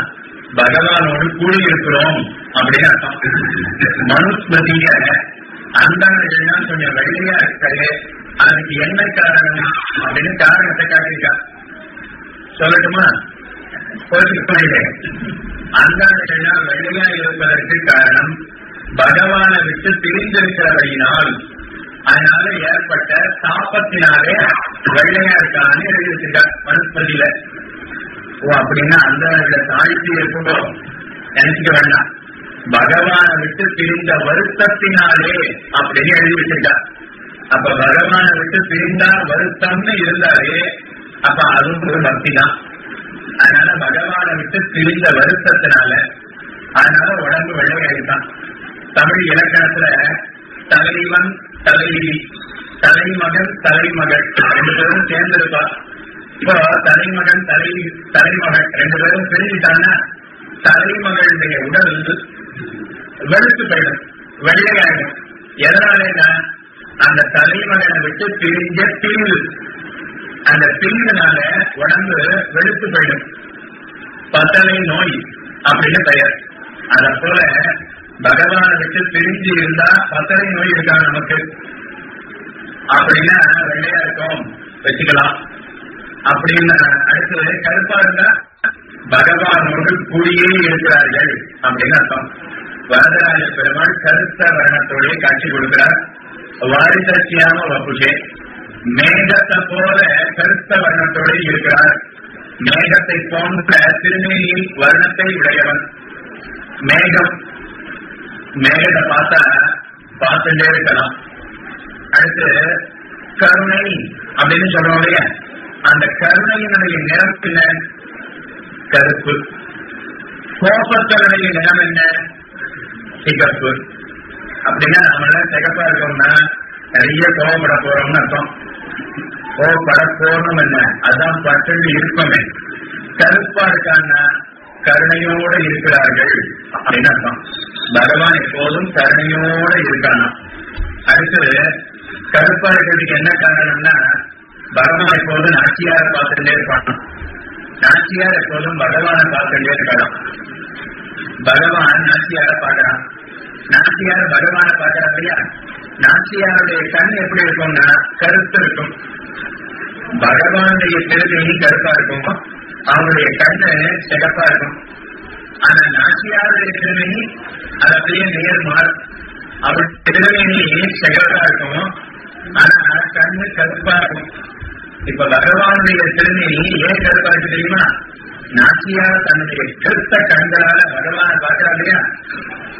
பகவானோடு கூடி இருக்கிறோம் அப்படின்னு அர்த்தம். மனுஸ்மதிய அந்த கொஞ்சம் வெள்ளையா இருக்காரு அதுக்கு என்ன காரணம்? அப்படின்னு காரணத்தை காட்டிருக்கா சொல்லட்டுமா? புரியுது அந்தாண்டுகள்லாம் வெள்ளையா இருப்பதற்கு காரணம் பகவானை விட்டு பிரிந்திருக்கிறபடியினால் அதனால ஏற்பட்ட தாப்பத்தினாலே வெள்ளையா இருக்கான்னு எழுதி வச்சிருக்கார் ஓ அப்படின்னா அந்த தாழ்த்தி இருக்கோ நினைச்சுக்க வேண்டாம். பகவானை விட்டு பிரிந்த வருத்தத்தினாலே அப்படின்னு எழுதி அப்ப பகவானை விட்டு பிரிந்தா வருத்தம்னு இருந்தாலே அப்ப அதுவும் ஒரு பக்தி தான். அதனால பகவான விட்டு பிரிந்த வருத்தத்தினால அதனால உடம்பு வெள்ளையாயிட்டான் தமிழ் இலக்கணத்துல தலைவன் தலைவி தலைமகன் தலைமகள் ரெண்டு பேரும் சேர்ந்திருப்பா. இப்போ தலைமகன் தலை தலைமகன் ரெண்டு பேரும் பிரிஞ்சுட்டாங்கன்னா தலைமகளுடைய உடல் வெளுத்து போயிடும் வெள்ளையாயிடும். எதனாலேன்னா அந்த தலைமகனை விட்டு பிரிஞ்ச பிரிவு. அந்த பிரிவினால உடம்பு வெளுத்து போயிடும். பத்தலை நோய் அப்படின்னு பெயர். அத போல பகவானை விட்டு பிரிஞ்சு இருந்தா பத்தலை நோய் இருக்கா நமக்கு. அப்படின்னா வெள்ளையா இருக்கும். வச்சுக்கலாம். அப்படின்னு அடுத்தது கருப்பா இருந்தா பகவானோடு கூடியே இருக்கிறார்கள் அப்படின்னு அர்த்தம். வரதராஜ பெருமாள் கருத்த வர்ணத்தோடய காட்சி கொடுக்கிறார். வாரிதர்ச்சியாம வப்புஷே மேகத்தை போல கருத்த வர்ணத்தோடு இருக்கிறார். மேகத்தை போன்ற திருமேனியில் வர்ணத்தை உடையவன். மேகம். மேகத்தை பார்த்தா பார்த்துட்டே இருக்கலாம். அடுத்து கருணை அப்படின்னு சொல்றோம் இல்லையா? அந்த கருணையினுடைய நிறம் என்ன? கருப்பு. கோபத்தனுடைய நிறம் என்ன? சிகப்பு. அப்படின்னா நம்ம சிகப்பா இருக்கோம்னா நிறைய கோவப்பட போறோம்னு அர்த்தம். கோவப்பட போறோம் என்ன? அதான் பட்டு இருப்பமே. கருப்பா இருக்கான்னா கருணையோட இருக்கிறார்கள் அப்படின்னு அர்த்தம். பகவான் எப்போதும் கருணையோட இருக்கானா? அடுத்தது கருப்பா இருக்கிறதுக்கு என்ன காரணம்னா பகவான் எப்போதும் நாச்சியார பார்த்துட்டே இருப்பான். நாச்சியார் எப்போதும் பகவானை பார்த்துட்டே இருக்கலாம் பகவான் நாச்சியார பார்க்கறான். நாச்சியார் பகவான பார்க்கறா இல்லையா நாச்சியாருடைய கண் எப்படி இருக்கும்னா கருத்து இருக்கும். பகவானுடைய திருமணி கருப்பா இருக்கும். அவருடைய கண்ணு சிகப்பா இருக்கும். ஆனா நாச்சியாருடைய திருமணி அது அப்படியே நேர்மார் அவருடைய திருமணி சிகப்பா இருக்கும். ஆனா கண்ணு கருப்பா இருக்கும். இப்ப பகவானுடைய திருநெறி ஏன் கருப்பா இருக்கு தெரியுமா? நாச்சியார் தன்னுடைய கருத்த கண்களால பகவான பார்க்கிறா இல்லையா?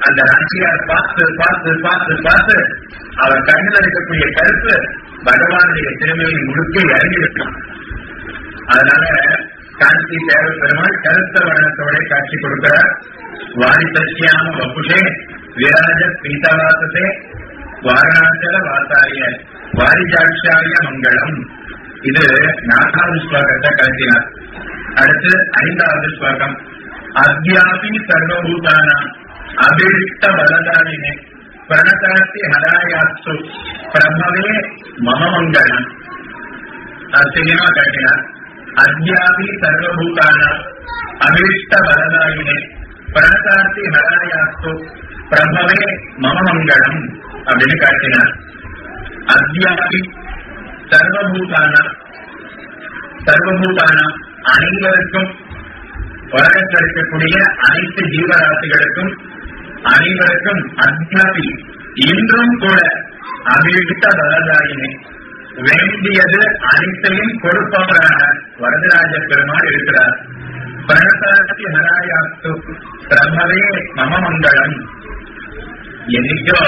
அந்த நாச்சியார் பார்த்து பார்த்து பார்த்து பார்த்து அவர் கண்ணில் இருக்கக்கூடிய கருத்து பகவானுடைய திறமையை முழுக்க இறங்கி அதனால காஞ்சி தேவ பெருமாள் கருத்த வர்ணத்தோட காட்சி கொடுக்கிறார். வாரிசசியாம வபுஷே விராஜ பீதவாசசே வாரணாச்சல வாசாரிய வாரிஜாட்சாரிய மங்களம். இது நான்காவது ஸ்லோகத்தை கலத்தினார் அடுத்து ஐந்தாவது ஸ்லோகம் அத்தியாபி சர்வபூதான அபிஷ்ட பலதாரினே பிரணதாசி ஹராயாத்து பிரபவே மம மங்களம். கட்டினார் காட்டினார் அத்தியாபி சர்வபூதான அபிஷ்ட பலதாரினே பிரணதாசி ஹராயாத்து பிரபவே மம மங்களம் அப்படின்னு காட்டினார் அத்தியாபி சர்வபூதான சர்வபூதான அனைவருக்கும் உலகத்தில் இருக்கக்கூடிய அனைத்து ஜீவராசிகளுக்கும் அனைவருக்கும் அத்தியாபி இன்றும் கூட அபிவிட்ட வரதாயினே வேண்டியது அனைத்தையும் கொடுப்பவரான வரதராஜ பெருமாள் இருக்கிறார். பிரணதாசி ஹராயாத்து பிரம்மவே மம மங்களம். என்னைக்கோ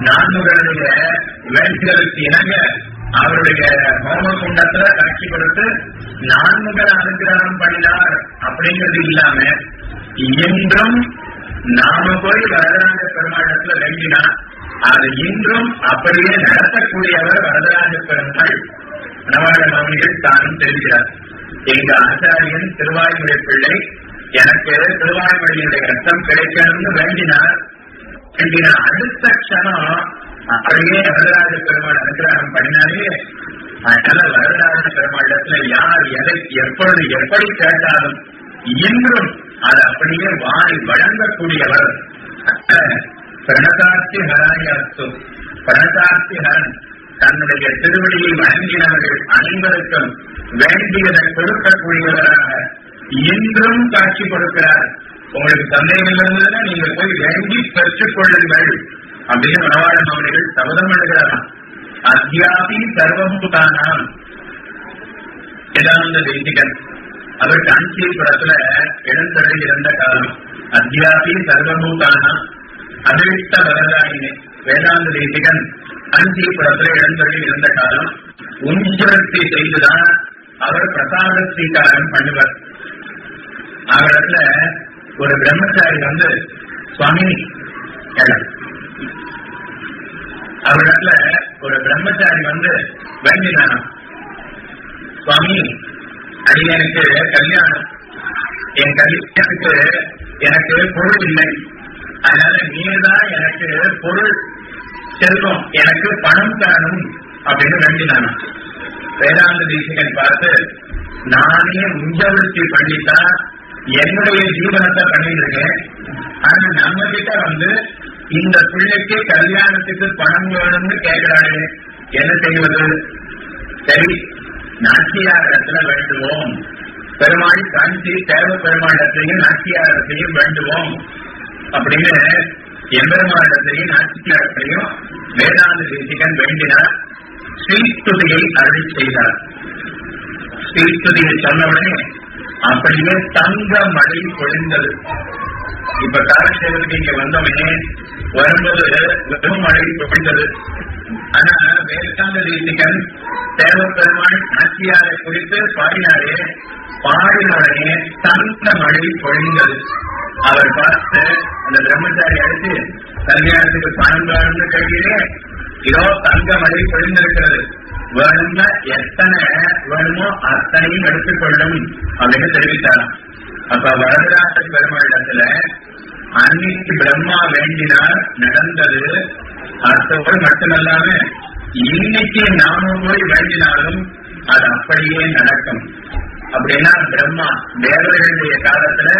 நான்முகளுடைய வேண்டுகளுக்கு இணங்க அவருடைய ஹோம குண்டத்துல காட்சி கொடுத்து நான்முகல் அனுகிரகம் பண்ணினார் அப்படிங்கிறது இல்லாம இன்றும் நாம போய் வரதராஜ பெருமாடத்துல வேண்டினா அது இன்றும் அப்படியே நடத்தக்கூடியவர் வரதராஜ பெருமாள் நவாட மாமிகள் தானும் தெரிகிறார். எங்க ஆச்சாரியன் திருவாய்மொழி பிள்ளை எனக்கு திருவாய்மொழியுடைய ரத்தம் கிடைக்கணும்னு வேண்டினார். வேண்டின அடுத்த க்ஷணம் அப்படியே வரதராஜ பெருமாள் அனுகிரகம் பண்ணினாலே அதனால வரதராஜ பெருமாளிடத்துல யார் எதை எப்பொழுது எப்படி கேட்டாலும் இன்றும் அது அப்படியே வாரி வழங்கக்கூடியவர். பிரணதார்த்தி ஹராயாஸ்து பிரணதார்த்தி ஹரன் தன்னுடைய திருவடியை வழங்கினவர்கள் அனைவருக்கும் வேண்டியதை கொடுக்கக்கூடியவராக இன்றும் காட்சி கொடுக்கிறார். உங்களுக்கு சந்தேகம் இருந்ததுன்னா நீங்க போய் வேண்டி பெற்றுக் கொள்ளுங்கள். அப்படின்னு மனவாள மாமனிகள் சபதம் எழுதுகிறாராம் அத்தியாபி சர்வபூதானாம். வேதாந்த தேசிகன் அவர் காஞ்சிபுரத்துல எழுந்தருளி இருந்த காலம். அத்தியாபி சர்வபூதானாம். அதிர்ஷ்ட வரதாயினே வேதாந்த தேசிகன் காஞ்சிபுரத்துல எழுந்தருளி இருந்த காலம். உஞ்சுரத்தை செய்துதான் அவர் பிரசாத ஸ்வீகாரம் பண்ணுவார். அவரிடத்துல ஒரு பிரம்மச்சாரி வந்து சுவாமி கேளு. அவரிடத்துல ஒரு பிரம்மச்சாரி வந்து வேண்டினானா? சுவாமி அடியனுக்கு கல்யாணம். என் கல்யாணத்துக்கு எனக்கு பொருள் இல்லை. அதனால நீதான் எனக்கு பொருள். செல்வம் எனக்கு பணம் தரணும் அப்படின்னு வேண்டினானா? வேதாந்த தேசிகன் பார்த்து நானே உஞ்சவருத்தி பண்ணித்தான் என்னுடைய ஜீவனத்தை பண்ணிட்டு இருக்கேன் ஆனா நம்ம கிட்ட வந்து இந்த பிள்ளைக்கு கல்யாணத்துக்கு பணம் வேணும்னு கேட்கிறாரு என்ன செய்வது? சரி நாச்சியாரிடத்துல வேண்டுவோம். பெருமாள் காஞ்சி தேவ பெருமாண்டத்தையும் நாச்சியாரத்தையும் வேண்டுவோம். அப்படின்னு எம்பெருமாண்டத்தையும் நாச்சியாரத்தையும் வேதாந்த தேசிகன் வேண்டினார். ஸ்ரீஸ்துதியை அருள் செய்தார். ஸ்ரீஸ்துதியை சொன்ன அப்படியே தங்க மழை பொழிந்தது. இப்ப காலசேவத்துக்கு இங்க வந்தோமே வரும்போது வெறும் மழை பிடித்தது ஆனா வேதாந்த தேசிகன் தேவ பெருமாள் நாச்சியாரை குறித்து பாடினாரே பாடின தந்த மழை பொழிந்தது. அவர் பார்த்து அந்த பிரம்மச்சாரி அடித்து கல்யாணத்துக்கு பணம் வேணும்னு கேட்கிறேன் இதோ தங்க மழை பொழிந்திருக்கிறது. வேணும்னா எத்தனை வேணுமோ அத்தனையும் எடுத்துக்கொள்ளும் அப்படின்னு தெரிவித்தாராம். அப்ப வரதராச பெருமாளிடத்துல அன்னைக்கு பிரம்மா வேண்டினார் நடந்தது அடுத்தவர் மட்டுமல்லாம இன்னைக்கு நாம போய் வேண்டினாலும் அது அப்படியே நடக்கும். அப்படின்னா பிரம்மா தேவர்களுடைய காலத்துல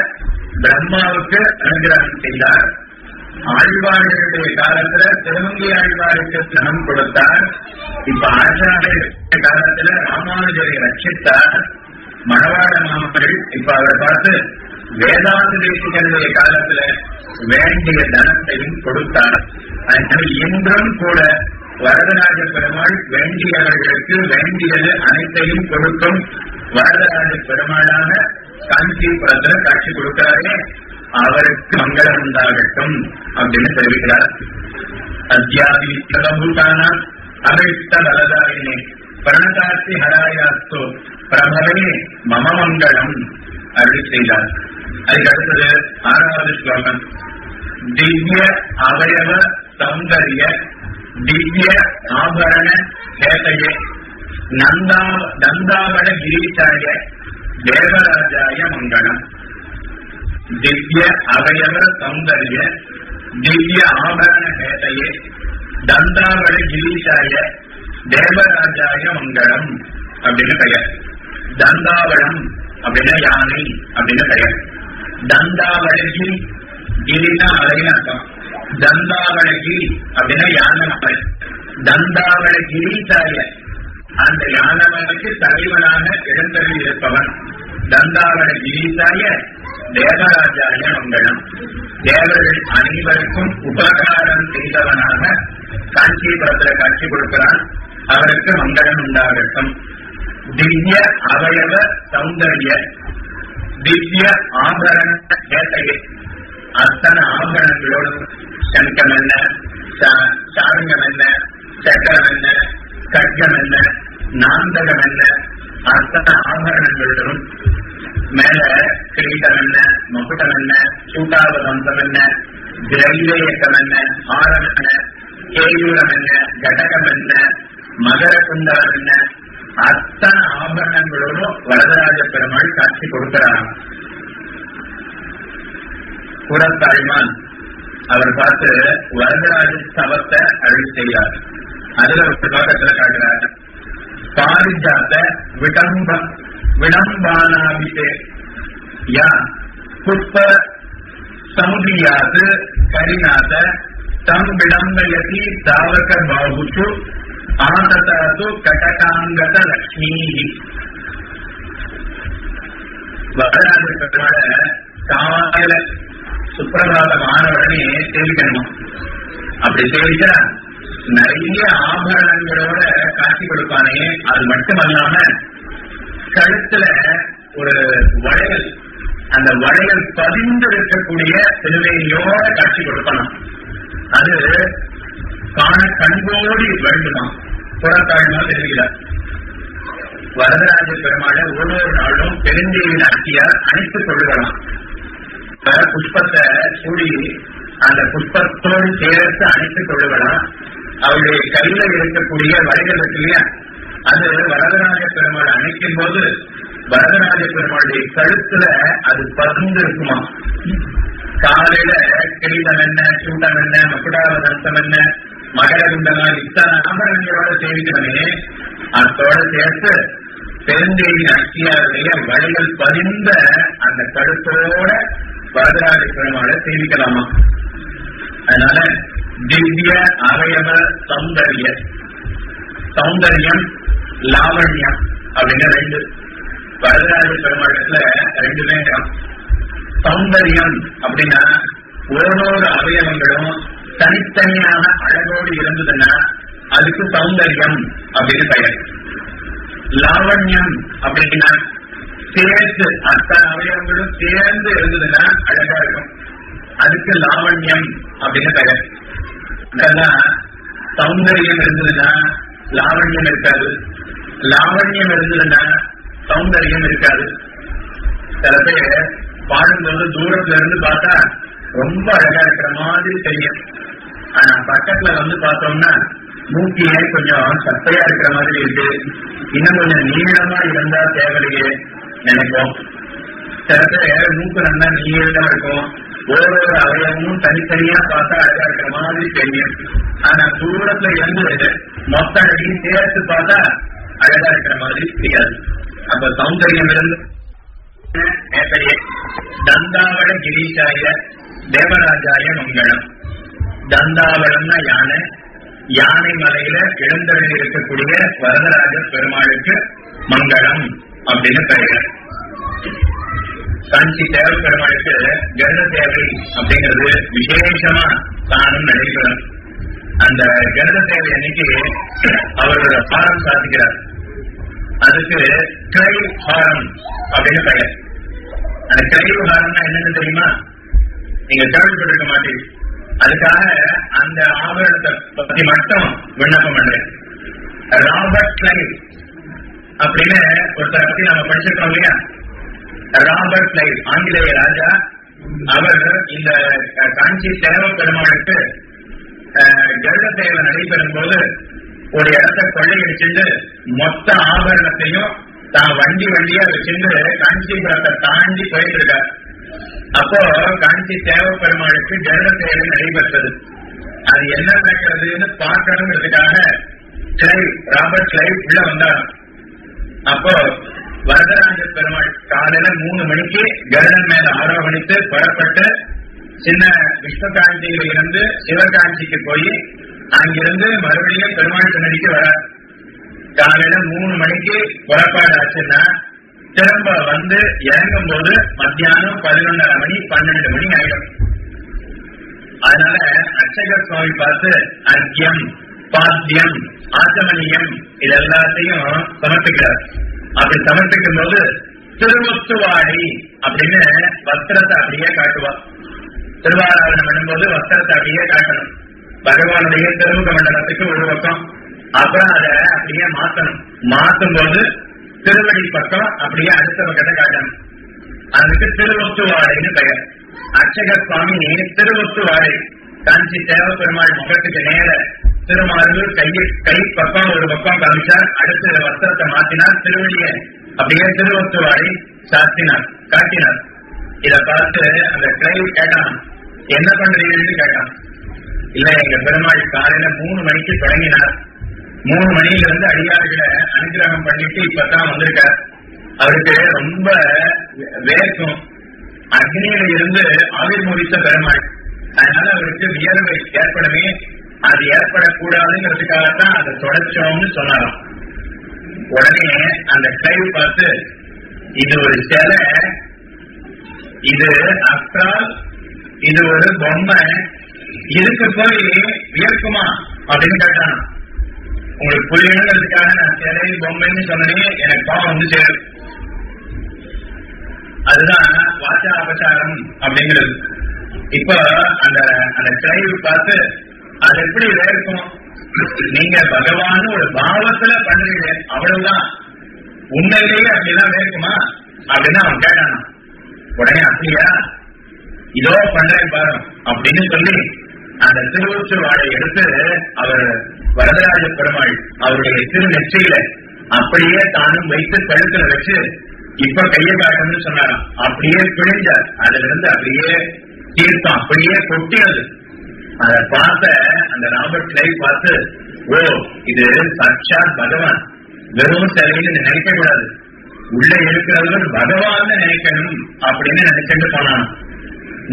பிரம்மாவுக்கு அனுகிரகம் செய்தார். ஆழ்வார்களுடைய காலத்துல திருமங்கி ஆழ்வாருக்கு தனம் கொடுத்தார். இப்ப ஆச்சாரிய காலத்துல ராமானுஜரை ரட்சித்தார். மணவாள மாமக்கள் இப்ப அவரை பார்த்து வேதாந்த தேசிகளுடைய காலத்துல வேண்டிய தனத்தையும் கொடுத்தார். அதனால இன்றும் கூட வரதராஜ பெருமாள் வேண்டியவர்களுக்கு வேண்டியது அனைத்தையும் கொடுக்கும் வரதராஜ பெருமாளாக காஞ்சிபுரத்துல காட்சி கொடுக்கிறாரே அவருக்கு மங்களம் உண்டாகட்டும் அப்படின்னு தெரிவிக்கிறார். அத்தியாதி சதபூதான அபிஷ்ட பலதாயினே பிரணகாட்சி ஹராயாஸ்தோ. பிரபவே மம மங்களம் அருள் செய்தார். அதுக்கு அடுத்தது ஆறாவது ஸ்லோகம். திவ்ய அவயவ சௌந்தரிய திவ்ய ஆபரண கேதைய நந்தா நந்தாவட கிரீஷாய தேவராஜாய மங்களம். திவ்ய அவயவ சௌந்தரிய திவ்ய ஆபரண கேதையே தந்தாவட கிரீஷாய தேவராஜாய மங்களம் அப்படின்னு பெயர். தந்தாவளம் அப்படின்னா யானை அப்படின்னு பெயர் தந்தாவளகி கிரினா அலைன்னு அர்த்தம் தந்தாவளகிரி அப்படின்னா யானை மலை தந்தாவள தாய அந்த யானவனுக்கு தலைவனாக இடந்தரில் இருப்பவன் தந்தாவள கிரீசாய தேவராஜாய மங்களம் தேவர்கள் அனைவருக்கும் உபகாரம் செய்தவனாக காஞ்சிபுரத்துல காட்சி கொடுக்கிறான் அவருக்கு மங்களம் உண்டாகட்டும் திவ்ய அவயவ சௌந்தர்ய திவ்ய ஆபரண கேட்டையே அத்தனை ஆபரணங்களோடும் சங்கம் என்ன சாரங்கம் என்ன சக்கரம் என்ன கட்கம் என்ன நாந்தகம் என்ன அத்தனை ஆபரணங்களுடன் மேல கிரீடம் என்ன மகுடம் என்ன சூட்டாவதந்தம் என்ன திரைவேயக்கம் என்ன ஆரம் என்ன கேயூரம் என்ன கடகம் என்ன மகர குண்டலம் என்ன அத்தனை ஆபரணங்களோடும் வரதராஜ பெருமாள் காட்சி கொடுக்கிறார். புறத்தாய்மான் அவர் பார்த்து வரதராஜ சவத்தை அருள் செய்யார் அதுல ஒரு பக்கத்துல காட்டுறார். பாரிஜாத்த விடம்ப விடம்பானாபிஷே. யா புஷ்ப சமுதியாது கரிநாத தம் விடம்பயதி தாவக பாபுஷு ஆததாது கடகாங்கத லக்ஷ்மீ வரராஜ பெருமாள காலையில சுப்பிரபாதம் ஆன உடனே சேவிக்கணுமா அப்படி சேவிச்சா நிறைய ஆபரணங்களோட காட்சி கொடுப்பானே அது மட்டுமல்லாம கழுத்துல ஒரு வளையல் அந்த வளையல் பதிந்து இருக்கக்கூடிய திருவேணியோட காட்சி கொடுப்பானா அது காண கண்கோடி வேண்டுமா புறத்தாழ்மா தெரிவிக்கிறார். வரதராஜ பெருமாளை ஒவ்வொரு நாளும் பெருந்தேவி நாட்டியார் அணைத்துக் கொள்ளுகலாம் புஷ்பத்தை சூடி அந்த புஷ்பத்தோடு சேர்த்து அணைத்துக் கொள்ளுகலாம் அவருடைய கையில இருக்கக்கூடிய வரைகள் இருக்கு இல்லையா? அது வரதராஜ பெருமாள் அணைக்கும் போது வரதராஜ பெருமாளுடைய கழுத்துல அது பறந்து இருக்குமா? காலையில கிரீடம் என்ன சூட்டம் என்ன மக்குடாவதந்தம் என்ன மகரகுண்டனால் இத்தனை ஆபரணங்களோட சேவிக்கிறவனே அதோட சேர்த்து பெருந்தேவி அக்கியாருடைய வழிகள் பதிந்த அந்த கழுத்தோட வரதராஜ பெருமாளை சேவிக்கலாமா? அதனால திவ்ய அவயவ சௌந்தரிய சௌந்தரியம் லாவண்யம் அப்படின்னு ரெண்டு. வரதராஜ பெருமாளத்துல ரெண்டுமே சௌந்தரியம் அப்படின்னா ஓரோரு அவயவங்களும் தனித்தனியான அழகோடு இருந்ததுன்னா அதுக்கு சௌந்தர்யம் அப்படின்னு பெயர். லாவண்யம் அப்படின்னா சேர்த்து அத்தனை அவயவங்களும் சேர்ந்து இருந்ததுன்னா அழகா இருக்கும். அதுக்கு லாவண்யம் அப்படின்னு பெயர். அதெல்லாம் சௌந்தரியம் இருந்ததுன்னா லாவண்யம் இருக்காது. லாவண்யம் இருந்ததுன்னா சௌந்தரியம் இருக்காது. சில பேர் பாடும்போது தூரத்துல இருந்து பார்த்தா ரொம்ப அழகா இருக்கிற மாதிரி தெரியும். ஆனா பக்கத்துல வந்து பார்த்தோம்னா மூக்கியே கொஞ்சம் சத்தையா இருக்கிற மாதிரி இருக்கு. இன்னும் கொஞ்சம் நீளமா இருந்தா தேவையே நினைப்போம். சில பேர் மூக்கு நல்லா நீளமா இருக்கும். ஒரு ஒரு அவயவமும் தனித்தனியா பார்த்தா அழகா இருக்கிற மாதிரி தெரியும். ஆனா தூரத்துல இருந்து மொத்த அழகையும் சேர்த்து பார்த்தா அழகா இருக்கிற மாதிரி தெரியாது. அப்ப சௌந்தரியம் இருந்து தந்தாவட கிரீஷாய தேவராஜாய மங்களம் தந்தாவளம்னா யானை. யானை மலையில எழுந்தரில் இருக்கக்கூடிய வரதராஜ பெருமாளுக்கு மங்களம் அப்படின்னு பெயர். காஞ்சி தேவ பெருமாளுக்கு கருட தேவை அப்படிங்கிறது விசேஷமா தானும் நடைபெறும். அந்த கருட தேவை அன்னைக்கு அவரோட பாரம் சாதிக்கிறார் அதுக்கு கிரை ஹாரம் அப்படின்னு பெயர். அந்த கிரை ஹாரம்னா என்னன்னு தெரியுமா? நீங்க கேள்விப்பட்டிருக்க மாட்டீங்க அதுக்காக அந்த ஆபரணத்தை பத்தி மட்டும் விண்ணப்பம் பண்றேன் ராபர்ட் கிளைவ் அப்படின்னு ஒருத்தரை பத்தி நம்ம படிச்சிருக்கோம் இல்லையா? ராபர்ட் கிளைவ் ஆங்கிலேய ராஜா. அவர் இந்த காஞ்சி செலவு பெருமாளுக்கு கருட தேவை நடைபெறும் போது ஒரு இடத்தை கொள்ளையடிச்சுட்டு மொத்த ஆபரணத்தையும் தான் வண்டி வண்டியா வச்சிருந்து காஞ்சிபுரத்தை தாண்டி போயிட்டு இருக்காரு. அப்போ காஞ்சி தேவ பெருமாளுக்கு கருட தேவை நடைபெற்றது. அது என்ன நடக்கிறதுன்னு பார்க்கணுங்கிறதுக்காக கிளைவ் ராபர்ட் கிளைவ் உள்ள வந்தார் அப்போ வரதராஜ பெருமாள் காலையில மூணு மணிக்கு கருடன் மேல ஆரோகணித்து புறப்பட்டு சின்ன விஷ்ணுகாஞ்சியில இருந்து சிவகாஞ்சிக்கு போய் அங்கிருந்து மறுபடியும் பெருமாள் சன்னதிக்கு வர காலையில மூணு மணிக்கு புறப்பாடு ஆச்சுன்னா திரும்ப வந்து இறங்கும் போது மத்தியானம் பதினொன்றரை மணி பன்னெண்டு மணி ஆயிடும். அதனால அர்ச்சகர் சுவாமி பார்த்து அர்க்கியம் பாத்தியம் ஆச்சமணியம் இது எல்லாத்தையும் சமர்ப்பிக்கிறார். அப்படி சமர்ப்பிக்கும் போது திருவத்துவாடி அப்படின்னு வஸ்திரத்தை அப்படியே காட்டுவார். திருவாராதனம் பண்ணும்போது வஸ்திரத்தை அப்படியே காட்டணும். பகவானுடைய திருமுக மண்டலத்துக்கு ஒரு பக்கம். அப்புறம் அதை அப்படியே மாத்தணும். மாத்தும் போது திருவடி பக்கம் அப்படியே அடுத்த பக்கத்தை காட்டணும். அதுக்கு திருவத்துவாடைன்னு பெயர். அர்ச்சக சுவாமி திருவத்துவாடை. காஞ்சி தேவ பெருமாள் முகத்துக்கு நேர திருமாறு கையை கை பக்கம் ஒரு பக்கம் காமிச்சார் அடுத்த வஸ்திரத்தை மாத்தினார் திருவடிய அப்படியே திருவத்துவாடை சாத்தினார் காட்டினார். இத பார்த்து அந்த கிளைவு கேட்டான். என்ன பண்றீங்கன்னு கேட்டான். இல்ல எங்க பெருமாள் காலையில மூணு மணிக்கு தொடங்கினார். மூணு மணில இருந்து அடியாறுகளை அனுகிரகம் பண்ணிட்டு இப்பதான் வந்திருக்கார். அவருக்கு ரொம்ப வேர்க்கும். அக்னியில இருந்து ஆவிர் முடித்த பெருமாள். அதனால அவருக்கு வியர்வை ஏற்படவே அது ஏற்படக்கூடாதுங்கிறதுக்காகத்தான் அதை தொடச்சோம்னு சொன்னாராம். உடனே அந்த கைவு பார்த்து இது ஒரு சிலை. இது அஸ்திரால் இது ஒரு பொம்மை. இதுக்கு போய் வியர்க்குமா? அப்படின்னு கேட்டான் உங்களுக்கு புரியணுங்கிறதுக்காக நான் சிலை பொம்மைன்னு சொன்னேன் எனக்கு பாவம் வந்து சேரும் அதுதான் வாச்சா அபசாரம் அப்படிங்கிறது. இப்ப அந்த அந்த கிளைவு பார்த்து அது எப்படி இருக்கும் நீங்க பகவான் ஒரு பாவத்துல பண்றீங்க அவ்வளவுதான். உண்மையிலேயே அப்படிலாம் வேர்க்குமா அப்படின்னு அவன் கேட்டானா. உடனே அப்படியா? இதோ பண்றேன் பாரு அப்படின்னு சொல்லி அந்த திருவூற்று வாழை எடுத்து அவர் வரதராஜ பெருமாள் அவருடைய திரு நெற்றியில அப்படியே தானும் வைத்து கழுத்துல வச்சு இப்ப கையை காட்டணும்னு சொன்னாராம். அப்படியே பிழிஞ்சார். அதுல இருந்து அப்படியே தீர்த்தம் அப்படியே கொட்டினது அத பார்த்த அந்த ராபர்ட் லைவ் பார்த்து ஓ இது சாட்சாத் பகவான். வெறும் சிலைன்னு நினைக்க கூடாது உள்ள இருக்கிறவர் பகவான் நினைக்கணும் அப்படின்னு நினைச்சிட்டு போனான்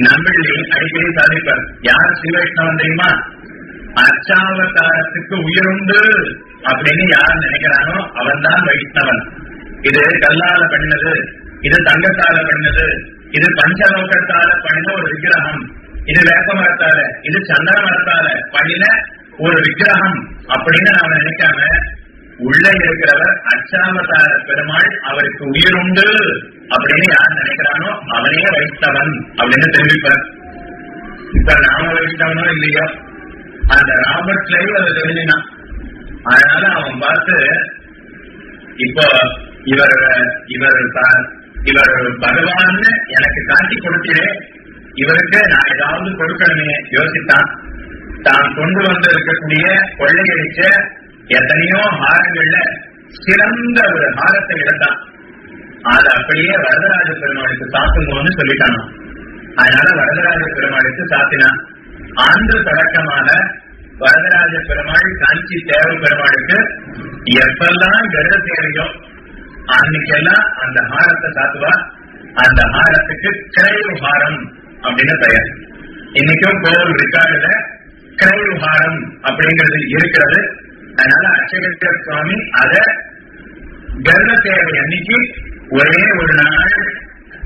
நம்மளே அடிக்கடி சாதிப்பார். யார் ஸ்ரீவைஷ்ணவன் தெரியுமா? அர்ச்சாவதாரத்துக்கு உயிருண்டு அப்படின்னு யார் நினைக்கிறானோ அவன் தான் வைஷ்ணவன். இது கல்லால பண்ணினது இது தங்கத்தால பண்ணினது இது பஞ்சலோகத்தால பண்ணின ஒரு விக்கிரகம். இது வேப்ப மரத்தால இது சந்தன மரத்தால பண்ணின ஒரு விக்கிரகம் அப்படின்னு நாம நினைக்காம உள்ள இருக்கிறவர் அச்சாவதார பெருமாள் அவருக்கு உயிருண்டு அப்படின்னு யார் நினைக்கிறானோ அவனே வைஷ்ணவன் அப்படின்னு தெரிவிப்பார். இப்ப நாம வைஷ்ணவனோ இல்லையோ? அந்த ராபர்ட் கிளைவ் அதை தெரிஞ்சினான் அதனால அவன் பார்த்து இப்போ இவர் இவர் இவர் பகவான் எனக்கு காட்டி கொடுத்தே இவருக்கு நான் ஏதாவது கொடுக்கணுமே யோசித்தான். தான் கொண்டு வந்து இருக்கக்கூடிய கொள்ளையடிச்ச எத்தனையோ ஹாரங்கள்ல சிறந்த ஒரு ஹாரத்தை இழந்தான். அது அப்படியே வரதராஜ பெருமாளுக்கு சாத்துங்கன்னு சொல்லிட்டான் அதனால வரதராஜ பெருமாளுக்கு சாத்தினான். ஆண்டு தொடக்கமான வரதராஜ பெருமாள் காஞ்சி தேவ பெருமாளுக்கு எப்பெல்லாம் கருட தேவையோ அன்னைக்கெல்லாம் அந்த ஹாரத்தை சாத்துவா? அந்த ஹாரத்துக்கு கிரைவு ஹாரம் அப்படின்னு பெயர். இன்னைக்கும் கோவில் ரெக்கார்டுல கிரைவு ஹாரம் அப்படிங்கிறது இருக்கிறது. அதனால அக்ஷகர் சுவாமி அத கருட தேவை அன்னைக்கு ஒரே ஒரு நாள்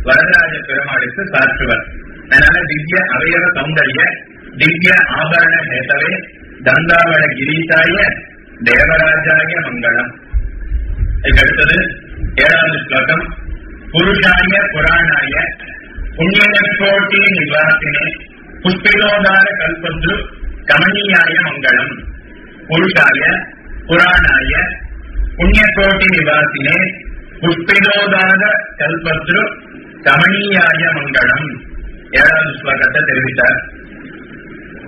வரதராஜ பெருமாளுக்கு சாற்றுவர் அதனால திவ்ய அவயவ சௌந்தரிய திவ்ய ஆபரண ஹேதவே தந்தாவள கிரீசாய தேவராஜாய மங்களம். இதுக்கு அடுத்தது ஏழாவது ஸ்லோகம் புருஷாய புராணாய புண்ணியக்கோட்டி நிவாசினே புஷ்பினோதார கல்பத்ரு கமனியாய மங்களம். புருஷாய புராணாய புண்ணியக்கோட்டி நிவாசினே புஷ்பினோதார கல்பத்ரு கமனியாய மங்களம். ஏழாவது ஸ்லோகத்தை தெரிவித்தார்.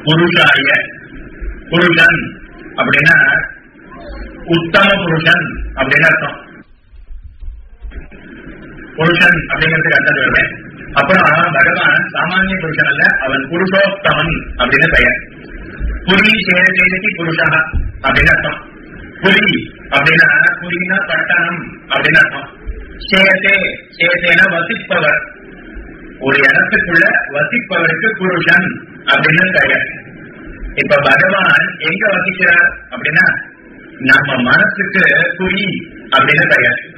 புருஷாய புருஷன் அப்படின்னா உத்தம புருஷன் அப்படின்னு அர்த்தம். புருஷன் அப்படிங்கிறதுக்கு அர்த்தம் வருவேன் அப்புறம் பகவான் சாமானிய புருஷன் அல்ல அவன் புருஷோத்தமன் அப்படின்னு பெயர். புரி சேரதேசி புருஷா அப்படின்னு அர்த்தம். புரி அப்படின்னா புரினா பட்டணம் அப்படின்னு அர்த்தம். சேதே சேதேனா வசிப்பவர். ஒரு இடத்துக்குள்ள வசிப்பவருக்கு புருஷன் அப்படின்னு தகவல் இப்ப பகவான் எங்க வசிக்கிறார் அப்படின்னா நம்ம மனசுக்கு குறி அப்படின்னு தகவல்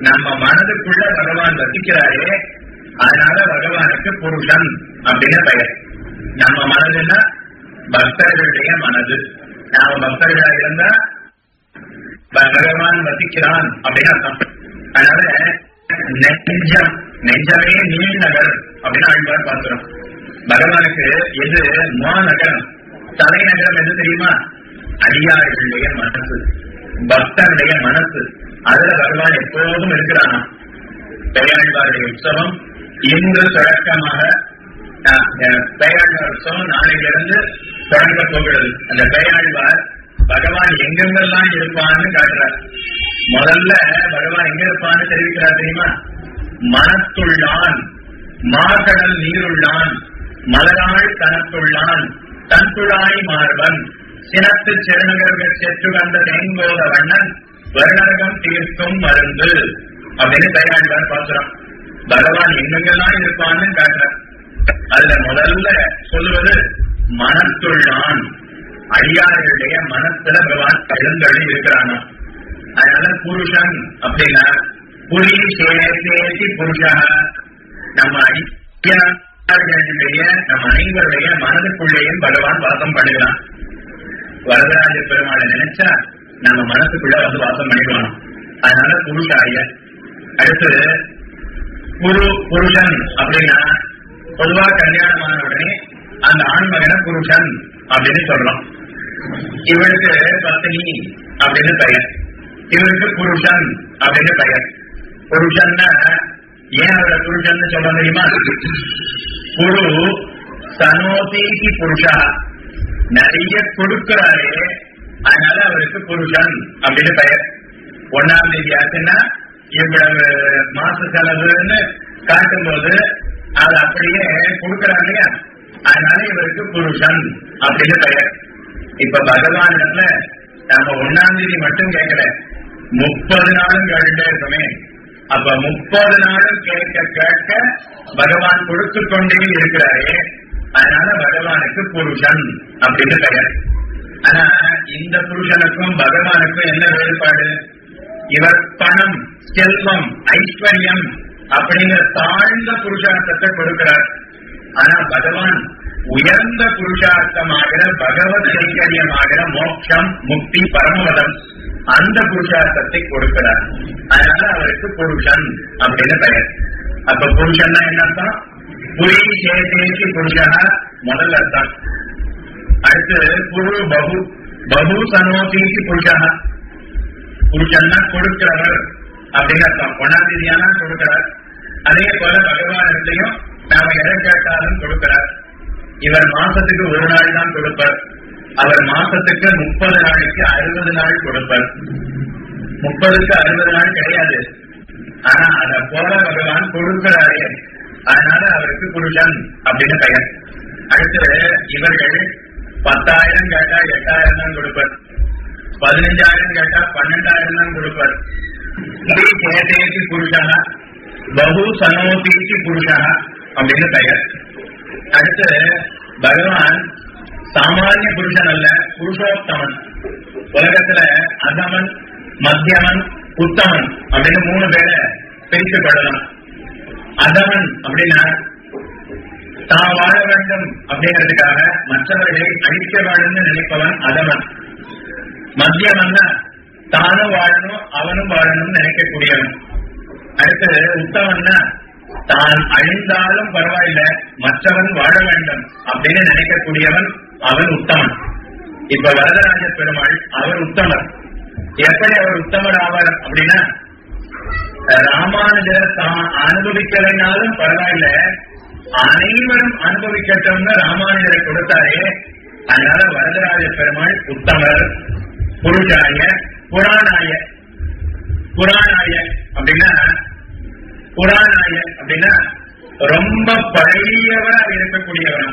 நம்ம மனதுக்குள்ள பகவான் வசிக்கிறாரே அதனால பகவானுக்கு புருஷன் அப்படின்னு பெயர். நம்ம மனதுன்னா பக்தர்களுடைய மனது. நாம பக்தர்களா இருந்தா பகவான் வசிக்கிறான் அப்படின்னு அர்த்தம். அதனால நெஞ்சம் நெஞ்சமே நீழ்நகர் அப்படின்னு ஆழ்வார் பார்க்கிறோம். பகவானுக்கு எது மாநகரம் தலைநகரம் எது தெரியுமா? அடியார்களுடைய மனசு பக்தனுடைய மனசு. அதுல பகவான் எப்போதும் இருக்கிறானா? பெரியாழ்வாருடைய உற்சவம் இன்று தொடக்கமாக பெரியாழ்வார் உற்சவம் நாளையிலிருந்து தொடங்க போகிறது. அந்த பெரியாழ்வார் பகவான் எங்கெங்கெல்லாம் இருப்பான்னு காட்டுறார். முதல்ல பகவான் எங்க இருப்பான்னு தெரிவிக்கிறார் தெரியுமா? மனத்துள்ளான் மாகடல் நீருள்ளான். மலராள் தனத்துள்ளான் தன்துழாய் மார்பன் சினத்து செருநகர்கள் செற்று வந்த தேங்கோத வண்ணன் வருணரகம் தீர்க்கும் மருந்து. அப்படின்னு பெயராழ்வார் பார்க்கிறோம் பகவான் எங்கெங்கெல்லாம் இருப்பான்னு காட்டுறார். அதுல முதல்ல சொல்லுவது மனத்துள்ளான். அடியார்களுடைய மனத்துல பகவான் எழுந்தள்ளி இருக்கிறானா? அதனால புருஷன் அப்படின்னா புரி சேசி புருஷா. நம்ம அடியார்களுடைய நம்ம அனைவருடைய மனதுக்குள்ளேயும் பகவான் வாசம் பண்ணுகிறான். வரதராஜ பெருமாளை நினைச்சா நம்ம மனசுக்குள்ள வந்து வாசம் பண்ணிக்கலாம் அதனால புருஷாய அடுத்து குரு புருஷன் அப்படின்னா பொதுவா கல்யாணமான உடனே அந்த ஆண்மகன புருஷன் அப்படின்னு சொல்றோம். இவருக்கு பத்தினி அப்படின்னு பெயர். இவருக்கு புருஷன் அப்படின்னு பெயர். புருஷன்னா ஏன் அவரை புருஷன் சொல்ல முடியுமா? குரு சனோதீதி புருஷா. நிறைய கொடுக்கிறாரு அதனால அவருக்கு புருஷன் அப்படின்னு பெயர். ஒன்னாம் தேதி ஆச்சுன்னா இவ்வளவு மாச செலவுன்னு காட்டும் போது அது அப்படியே கொடுக்கிறார் இல்லையா? அதனால இவருக்கு புருஷன் அப்படின்னு பெயர். இப்ப பகவான் நம்ம ஒன்னாம் தேதி மட்டும் கேட்கல. முப்பது நாளும் கேட்டுட்டே இருக்கோமே. அப்ப முப்பது நாளும் கேட்க கேட்க பகவான் கொடுத்து கொண்டே இருக்கிறாரே. அதனால பகவானுக்கு புருஷன் அப்படின்னு பெயர். ஆனா இந்த புருஷனுக்கும் பகவானுக்கும் என்ன வேறுபாடு? இவர் பணம் செல்வம் ஐஸ்வர்யம் அப்படிங்கிற தாழ்ந்த புருஷார்த்தத்தை கொடுக்கிறார். ஆனா பகவான் உயர்ந்த புருஷார்த்தமாகிற பகவத் கைங்கரியமாகிற மோட்சம் முக்தி பரமபதம் அந்த புருஷார்த்தத்தை கொடுக்கிறார். அதனால அவருக்கு புருஷன் அப்படின்னு பெயர். அப்ப புருஷன்னா என்ன அர்த்தம்? புரி சேதேசி புருஷனா முதல் அர்த்தம். அடுத்து குரு பகு பகு சனோசிக்கு புருஷா புருஷன்னா கொடுக்கிறவர் அப்படின்னு அர்த்தம். ஒன்னாம் கொடுக்கிறார். அதே போல பகவானிடத்தையும் நாம எதை கேட்டாலும் கொடுக்கிறார். இவர் மாசத்துக்கு ஒரு நாள் தான் கொடுப்பார். அவர் மாசத்துக்கு முப்பது நாளைக்கு அறுபது நாள் கொடுப்பார். முப்பதுக்கு அறுபது நாள் கிடையாது. ஆனா அத போல பகவான் கொடுக்கிறாரே. அதனால அவருக்கு புருஷன் அப்படின்னு பெயர். அடுத்து இவர்கள் பத்தாயிரம் கேட்டா எட்டாயிரம் தான் கொடுப்பார். பதினஞ்சாயிரம் கேட்டா பன்னெண்டாயிரம் தான் கொடுப்பார். கேட்டேக்கு புருஷனா? பகு சனோபிக்கு புருஷனா? அப்படின்னு பெயர். அடுத்து பகவான் சாமானிய புருஷன் அல்ல புருஷோத்தமன். உலகத்துல அதமன் மத்தியமன் உத்தமன் அப்படின்னு மூணு பேரை பிரிக்கப்படலாம் கொள்ளலாம். அதமன் அப்படின்னா தான் வாழ வேண்டும் அப்படிங்கிறதுக்காக மற்றவர்களை அழிக்க வேணும்னு நினைப்பவன் அதவன் மத்தியமன்னா தானும் வாழணும் அவனும் வாழணும்னு நினைக்கக்கூடியவன். அடுத்து உத்தவன்னா தான் அழிந்தாலும் பரவாயில்ல மற்றவன் வாழ வேண்டும் அப்படின்னு நினைக்கக்கூடியவன் அவன் உத்தமன். இப்ப வரதராஜ பெருமாள் அவர் உத்தமர். எப்படி அவர் உத்தமர் ஆவார் அப்படின்னா ராமானுஜர் தான் அனுபவிக்கலைனாலும் பரவாயில்ல. அனைவரும் அனுபவிக்கட்டும்னு ராமானுஜரை கொடுத்தாரே. அதனால வரதராஜ பெருமாள் உத்தமர் புருஷாய புராணாய புராணாய அப்படின்னா புராணாய அப்படின்னா ரொம்ப பழையவரா இருக்கக்கூடியவரா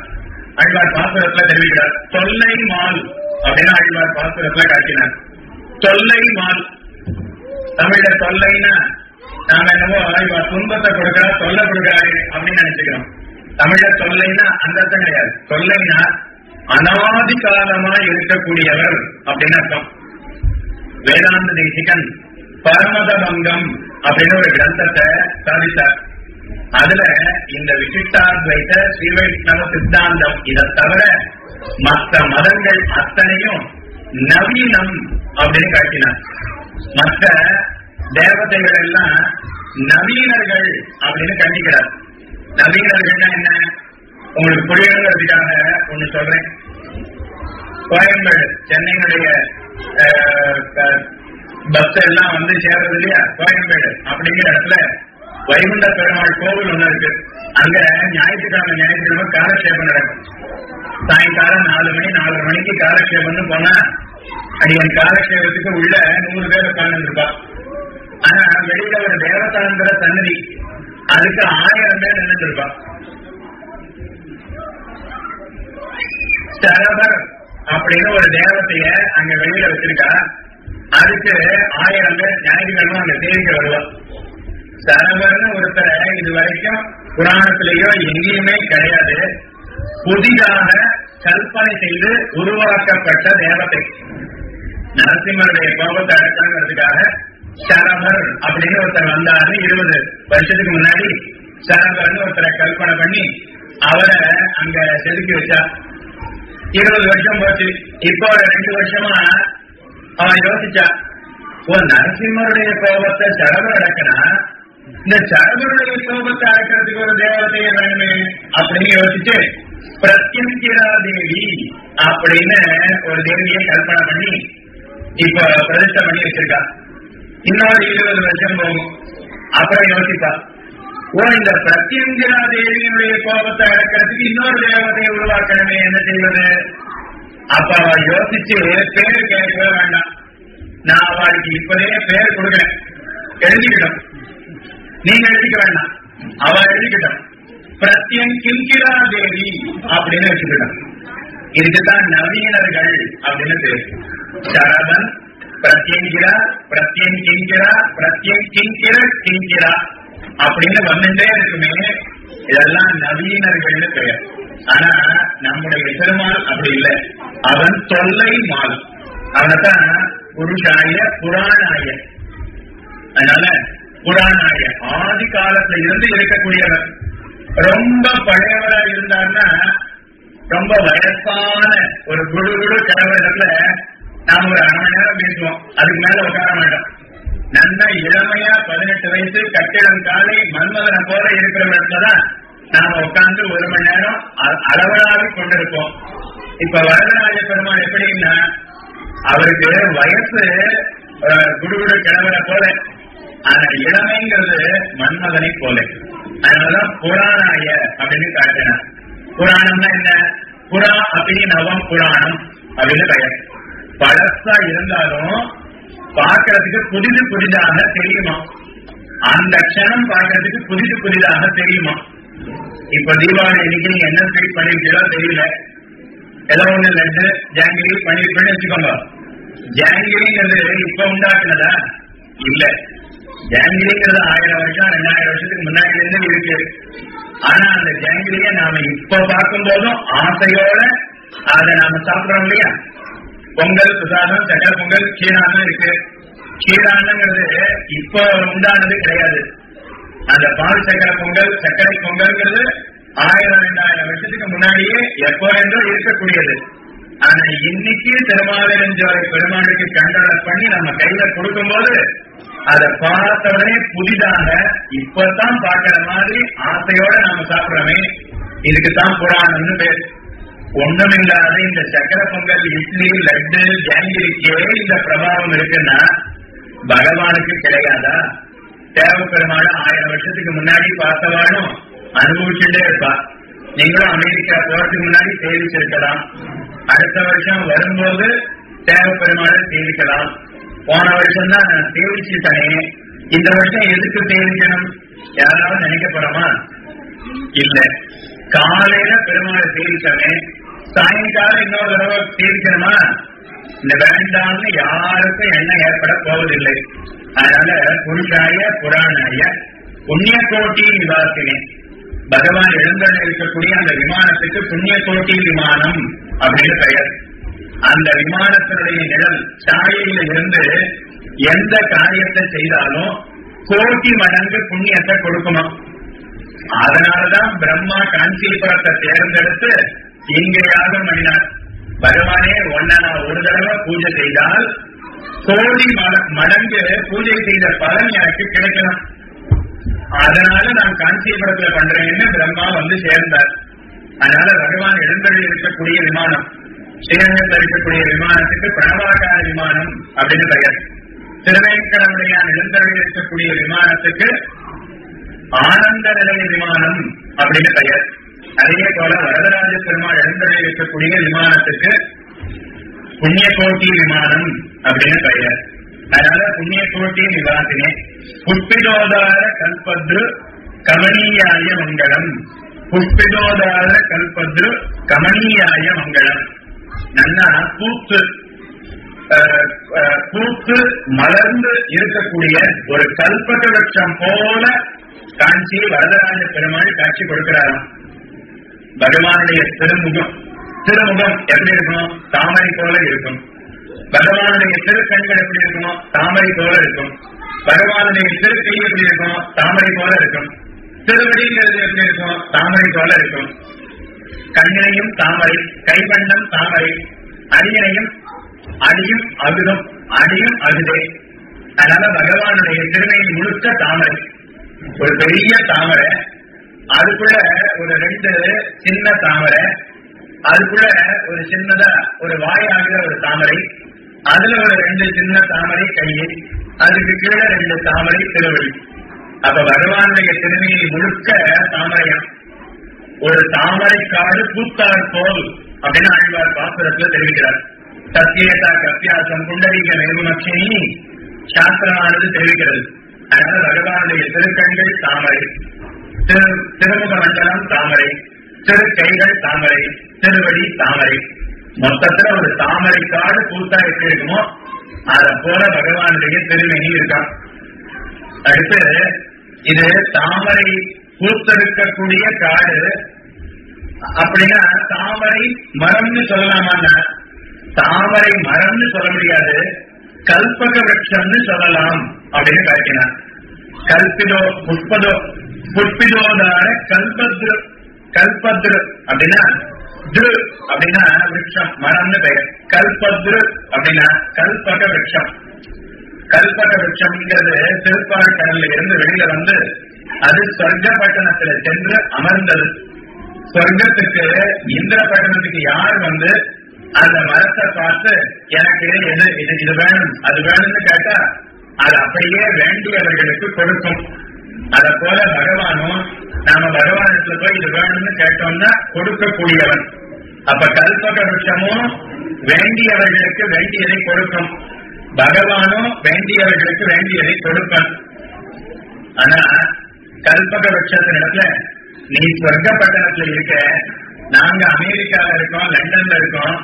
ஆழ்வார் பாசுரத்துல தெரிவிக்கிறார் தொல்லை மால். அப்படின்னு ஆழ்வார் பாசுரத்துல காட்டினார் தொல்லை மால். தமிழ்ல தொல்லைன்னா நாம என்னவோ அழிவார் துன்பத்தை கொடுக்கிறா தொல்லை கொடுக்கிறாரு அப்படின்னு நினைச்சுக்கிறோம். தமிழ்ல தொல்லைன்னா அந்த அர்த்தம் கிடையாது. தொல்லைனா அனாதி காலமா இருக்கக்கூடியவர் அப்படின்னு அர்த்தம். வேதாந்த தேசிகன் பரமத பங்கம் அப்படின்னு ஒரு கிரந்தத்தை சாதித்தார். அதுல இந்த விசிஷ்டாத்வைத ஸ்ரீவைஷ்ணவ சித்தாந்தம் இதை தவிர மற்ற மதங்கள் அத்தனையும் நவீனம் அப்படின்னு காட்டினார். மற்ற தேவதைகள் எல்லாம் நவீனர்கள் அப்படின்னு கண்டிக்கிறார். நவீனர்கள்னா என்ன? உங்களுக்கு புரியணுங்கிறதுக்காக ஒண்ணு சொல்றேன். கோயம்பேடு சென்னையினுடைய பஸ் எல்லாம் வந்து சேர்றது இல்லையா? கோயம்பேடு அப்படிங்கிற இடத்துல வைகுண்ட பெருமாள் கோவில் ஒண்ணு இருக்கு. அங்க ஞாயிற்றுக்கிழமை ஞாயிற்றுக்கிழமை காலக்ஷேபம் நடக்கும். சாயங்காலம் நாலு மணி நாலு மணிக்கு காலக்ஷேபம்னு போனா அடியன் காலக்ஷேபத்துக்கு உள்ள நூறு பேர் உட்கார்ந்துருப்பா ஆனா வெளியில ஒரு தேவதாந்திர சன்னதி அதுக்கு ஆயிரம் பேர் நின்றுருப்பா சரவர் அப்படின்னு ஒரு தேவத்தைய அங்க வெளியில வச்சிருக்கா. அதுக்கு ஆயிரம் பேர் ஞாயிற்றுக்கிழமை அங்க தேவிக்க வருவா சரவர்னு ஒருத்தரை இது வரைக்கும் புராணத்திலேயோ எங்கேயுமே கிடையாது. புதிதாக கற்பனை செய்து உருவாக்கப்பட்ட தேவதை. நரசிம்மருடைய கோபத்தை அடக்கணுங்கிறதுக்காக சரபர் அப்படின்னு ஒருத்தர் வந்தாரு இருபது வருஷத்துக்கு முன்னாடி சரபர்னு ஒருத்தரை கல்பனை பண்ணி அவரை அங்க செதுக்கி வச்சா. இருபது வருஷம் போச்சு. இப்போ ஒரு ரெண்டு வருஷமா அவன் யோசிச்சா ஓ நரசிம்மருடைய கோபத்தை சரபர் அடக்கினா இந்த சரவருடைய கோபத்தை அடக்கிறதுக்கு ஒரு தேவதையை வேணுமே அப்படின்னு யோசிச்சு பிரத்யங்கிரா தேவி அப்படின்னு ஒரு தேவியை கல்பனை பண்ணி இப்ப பிரதிஷ்டை பண்ணி வச்சிருக்கா. இன்னொரு இருபது வருஷம் போகும். அப்புறம் யோசிப்பா. ஓ இந்த பிரத்யங்கிரா தேவியினுடைய கோபத்தை அடக்கிறதுக்கு இன்னொரு தேவதையை உருவாக்கணுமே என்ன செய்வது? அப்ப அவ யோசிச்சு பேர் கேட்கவே வேண்டாம். நான் அவளுக்கு இப்பதே பேர் கொடுக்க எழுதிக்கிட்டோம் நீங்க எழுதிக்க வேண்டாம். அவ எழுதிக்கிட்டோம் பிரத்யம் கிங்கிரா தேவி அப்படின்னு வச்சுக்கிட்டோம் இதுக்குதான் நவீனர்கள் அப்படின்னு பேர். சரவன் பிரத்யங்கிரா பிரத்யம் கிங்கிரா பிரத்யம் கிங்கிர கிங்கிரா அப்படின்னு வந்துட்டே இருக்குமே. இதெல்லாம் நவீனர்கள்னு பெயர் ஆனா நம்முடைய பெருமாள் அப்படி இல்லை. அவன் தொல்லை மால். அவனைத்தான் புருஷாய புராணாய. அதனால புராணாய. ஆதி காலத்துல இருந்து இருக்கக்கூடியவர். ரொம்ப பழையவரா இருந்தார்னா ரொம்ப வயசான ஒரு குழு குழு கிழவரத்துல நாம ஒரு அரை மணி நேரம் பேசுவோம். அதுக்கு மேல உட்கார மாட்டோம். நல்ல இளமையா பதினெட்டு வயசு கட்டிடம் காலை மன்மதனை போல இருக்கிற இடத்துலதான் நாம உட்கார்ந்து ஒரு மணி நேரம் அளவலாவி கொண்டிருப்போம். இப்ப வரதராஜ பெருமாள் எப்படின்னா அவருக்கு வயசு குடுகுடு கிழவரை போல அந்த இளமைங்கிறது மன்மதனை போல. அதனாலதான் புராணாய அப்படின்னு காட்டினார் புராணம்னா என்ன? புறா அப்படி நவம் புராணம் அப்படின்னு பெயர். பழசா இருந்தாலும் பார்க்கறதுக்கு புதிது புதிதாக தெரியுமா? அந்த க்ஷணம் பார்க்கறதுக்கு புதிது புதிதாக தெரியுமா? இப்ப தீபாவளி இன்னைக்கு நீங்க என்ன ஸ்வீட் பண்ணிருக்கீங்களோ தெரியல. ஏதோ ஒண்ணு லட்டு ஜாங்கிரி பண்ணிருப்பேன்னு வச்சுக்கோங்க. ஜாங்கிரிங்கிறது இப்ப உண்டாக்குனதா? இல்ல. ஜாங்கிரிங்கிறது ஆயிரம் வருஷம் ரெண்டாயிரம் வருஷத்துக்கு முன்னாடி இருந்து இருக்கு ஆனா அந்த ஜாங்கிரிய நாம இப்ப பார்க்கும் போதும் ஆசையோட அதை நாம சாப்பிடுறோம் இல்லையா? பொங்கல் பிரசாதம் சக்கரை பொங்கல் கீரானம் இருக்கு. கீழானங்கிறது இப்ப உண்டானது கிடையாது. அந்த பால் சக்கரை பொங்கல் சர்க்கரை பொங்கல்ங்கிறது ஆயிரம் ரெண்டாயிரம் வருஷத்துக்கு முன்னாடியே எப்போ என்றோ இருக்கக்கூடியது. ஆனா இன்னைக்கு திருமாலிரஞ்சோரை பெருமாளுக்கு கண்டனம் பண்ணி நம்ம கையில கொடுக்கும்போது அதை பார்த்த உடனே புதிதாக இப்பதான் பாக்குற மாதிரி ஆசையோட நாம சாப்பிடுறோமே. இதுக்குதான் புராணம்னு பேர். ஒண்ணுமில்லாத இந்த சக்கர பொங்கல் இட்லி லட்டு ஜாங்கிரிக்கே இந்த பிரபாவம் இருக்குன்னா பகவானுக்கு கிடையாதா? தேவ பெருமாள் ஆயிரம் வருஷத்துக்கு முன்னாடி பார்த்தவானும் அனுபவிச்சுட்டே இருப்பா. நீங்களும் அமெரிக்கா போறதுக்கு முன்னாடி சேவிச்சிருக்கலாம். அடுத்த வருஷம் வரும்போது தேவ பெருமாளை சேவிக்கலாம் போன வருஷம் தான் நான் சேவிச்சுட்டனே இந்த வருஷம் எதுக்கு சேவிக்கணும் யாராவது நினைக்க போறோமா இல்ல. காலையில பெருமாளை சேவிச்சவனே சாயங்காலம் இன்னொரு தடவை சேவிக்கணுமா இந்த வேண்டாம்னு யாருக்கும் எண்ணம் ஏற்பட போவதில்லை. அதனால புருஷாய புராணாய புண்ணிய கோட்டி நிவாசினே பகவான் எழுந்தல் இருக்கக்கூடிய அந்த விமானத்துக்கு புண்ணிய கோட்டி விமானம் அப்படின்னு பெயர். அந்த விமானத்தினுடைய நிழல் சாயையில இருந்து எந்த காரியத்தை செய்தாலும் கோட்டி மடங்கு புண்ணியத்தை கொடுக்கணும். அதனாலதான் பிரம்மா காஞ்சிபுரத்தை தேர்ந்தெடுத்து இங்கேயாவது மனிதர் பகவானே ஒன்ன நான் ஒரு தடவை பூஜை செய்தால் கோடி மடங்கு பூஜை செய்த பலன் எனக்கு கிடைக்கலாம். அதனால நான் காஞ்சிபுரத்துல பண்றேன்னு பிரம்மா வந்து சேர்ந்தார். அதனால பகவான் எழுந்தருளி இருக்கக்கூடிய விமானம் ஸ்ரீரங்கத்தில் இருக்கக்கூடிய விமானத்துக்கு பிரணவாகார விமானம் அப்படின்னு பெயர். திருவேங்கடமுடையான் எழுந்தருளி இருக்கக்கூடிய விமானத்துக்கு ஆனந்த நிலை விமானம் அப்படின்னு பெயர். அதே போல வரதராஜ பெருமாள் எழுந்தருளி இருக்கக்கூடிய விமானத்துக்கு புண்ணியகோட்டி விமானம் அப்படின்னு பெயர். அதனால புண்ணிய கோட்டி நிவாசினே புஷ்பிதோதார கல்பத்ரு கமனீயாய மங்களம். புஷ்பிதோதார கல்பத்ரு கமனீயாய மங்களம். நன்னா பூத்து பூத்து மலர்ந்து இருக்கக்கூடிய ஒரு கல்பக விருட்சம் போல காஞ்சி வரதராஜ பெருமாள் காட்சி கொடுக்கிறாராம். பகவானுடைய திருமுகம். திருமுகம் எப்படி இருக்கணும்? தாமரை போல இருக்கும். பகவானுடைய திருக்கண்கள் எப்படி இருக்கணும்? தாமரை போல இருக்கும். பகவானுடைய திருக்கை எப்படி இருக்கும் தாமரை போல இருக்கும். திருவடிங்கிறது எப்படி இருக்கும் தாமரை போல இருக்கும். கண்ணினையும் தாமரை கைவண்ணம் தாமரை அடியனையும் அடியும் அழுதும் அடியும் அழுதே. அதனால பகவானுடைய திருமையை முழுக்க தாமரை. ஒரு பெரிய தாமரை அதுக்குள்ள ஒரு ரெண்டு சின்ன தாமரை அதுக்குள்ள ஒரு சின்னதா ஒரு வாயாகிற ஒரு தாமரை அதுல ஒரு ரெண்டு சின்ன தாமரை கையை. அதுக்கு கீழே ரெண்டு தாமரை திருவடி. அப்ப பகவானுடைய திருமையை முழுக்க தாமரையா? ஒரு தாமரை காடு பூத்தார் போல் அப்படின்னு ஆழ்வார் பாசுரத்துல தெரிவிக்கிறார். சத்தியதா கத்தியாசம் புண்டரீக நிர்மலட்சுமி சாஸ்திரமானது தெரிவிக்கிறது. அதனால பகவானுடைய திருக்கண்கள் தாமரை திரு திருமுக மண்டலம் தாமரை திரு கைகள் தாமரை திருவடி தாமரை. மொத்தத்துல ஒரு தாமரை காடு பூத்தா எப்படி இருக்குமோ அத போல பகவானுடைய பெருமையும் இருக்கான் அடுத்து இது தாமரை பூத்திருக்கக்கூடிய காடு. அப்படின்னா தாமரை மரம்னு சொல்லலாமான்னா? தாமரை மரம்னு சொல்ல முடியாது. கல்பக விரட்சம்னு சொல்லலாம் அப்படின்னு காட்டினார். கல்பிதோ புஷ்பதோ புஷ்பிதோதார கல்பத்ரு கல்பத்ரு அப்படின்னா திரு அப்படின்னா விரட்சம் மரம்னு பெயர். கல்பத்ரு அப்படின்னா கல்பக விரட்சம். கல்பக விரட்சம்ங்கிறது திருப்பால் கடல்ல இருந்து வெளியில வந்து அது சொர்க்க பட்டணத்துல சென்று அமர்ந்தது. சொர்க்கத்துக்கு இந்திர பட்டணத்துக்கு யார் வந்து அந்த மரத்தை பார்த்து எனக்கு எது இது இது வேணும் அது வேணும்னு கேட்டா அது அப்படியே வேண்டியவர்களுக்கு கொடுக்கும். அதை போல பகவானும் நாம பகவானத்துல போய் இது வேணும்னு கேட்டோம்னா கொடுக்கக்கூடியவன். அப்ப கல்பக விருட்சமும் வேண்டியவர்களுக்கு வேண்டியதை கொடுக்கும். பகவானும் வேண்டியவர்களுக்கு வேண்டியதை கொடுப்பான். ஆனா கல்பக விருட்சத்தின் நீ சொர்க்கப்பட்டணத்துல இருக்க நாங்க அமெரிக்கால இருக்கோம் லண்டன்ல இருக்கோம்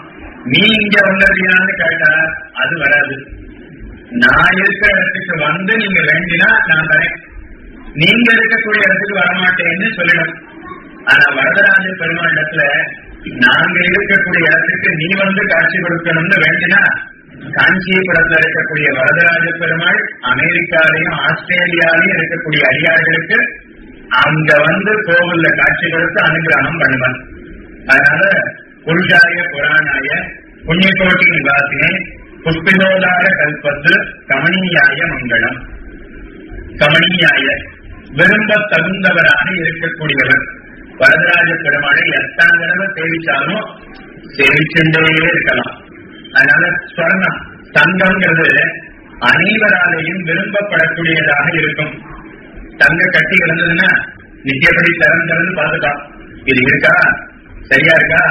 நீ இங்க வந்துடுறியான்னு கேட்டா அது வராது. நான் இருக்கிற இடத்துக்கு வந்து நீங்க வேண்டினா நான் தரேன். நீங்க இருக்கக்கூடிய இடத்துக்கு வரமாட்டேன்னு சொல்லிடும் ஆனா வரதராஜ பெருமாள் இடத்துல நாங்க இருக்கக்கூடிய இடத்துக்கு நீ வந்து காட்சி கொடுக்கணும்னு வேண்டினா காஞ்சிபுரத்துல இருக்கக்கூடிய வரதராஜ பெருமாள் அமெரிக்காலையும் ஆஸ்திரேலியாலையும் இருக்கக்கூடிய அடியார்களுக்கு அங்க வந்து கோவில்ல காட்சி கொடுத்து அனுகிரகம் பண்ணுவன் அதனால புருஷாய புராணாய புண்ணியகோட்டி நிவாசினே புஷ்பிதோதார கல்பத்து கமணியாய மங்களம். கமணியாய விரும்ப தகுந்தவராக இருக்கக்கூடியவர். வரதராஜ பெருமாளை எத்தனை தடவை சேவிச்சாலும் சேவிச்சுட்டே இருக்கலாம். அதனால ஸ்வர்ணம் தங்கம்ங்கிறது அனைவராலையும் விரும்பப்படக்கூடியதாக இருக்கும். தங்க கட்டி கிடந்ததுன்னா நித்தியப்படி தரம் திறந்து பார்த்துக்கலாம் இது இருக்கா? சரியா இருக்கா?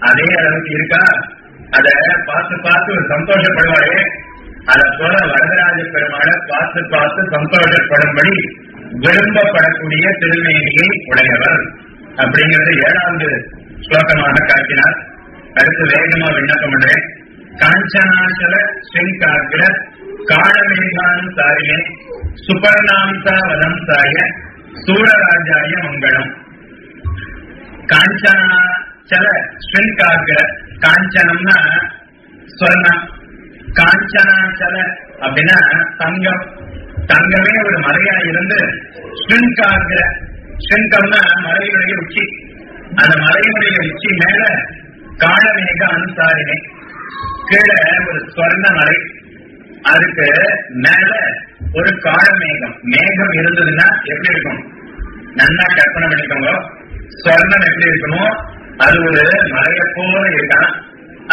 அதே அளவுக்கு இருக்கா? அத பார்த்து பார்த்து ஒரு சந்தோஷப்படுவாரே அத போல வரதராஜ பெருமாளை பார்த்து பார்த்து சந்தோஷப்படும்படி விரும்பப்படக்கூடிய திருமேனியை உடையவர் அப்படிங்கறது ஏழாவது ஸ்லோகமாக காட்டினார். அடுத்து வேகமா விண்ணப்பம் பண்றேன். காஞ்சனாச்சல ஸ்ரீகாகிர காணமேகான் சாரிலே சுபர்ணாம்சா வதம் சாய சூரராஜாய மங்களம். காஞ்சனாச்சல ஸ்ரீகாகிர காஞ்சனம்னா சொர்ணம். காஞ்சனாச்சல அப்படின்னா தங்கம். தங்கமே ஒரு மலையா இருந்து ஸ்ருங்காகிர ஸ்ருங்கம்னா மலையினுடைய உச்சி. அந்த மலையினுடைய உச்சி மேல காலமேக அனுசாரினை. கீழே ஒரு ஸ்வர்ண மலை. அதுக்கு மேல ஒரு காணமேகம் மேகம் இருந்ததுன்னா எப்படி இருக்கும்? நல்லா கற்பனை பண்ணிக்கோங்க. ஸ்வர்ணம் எப்படி இருக்கணும் அது ஒரு மலையை போல இருக்கான்.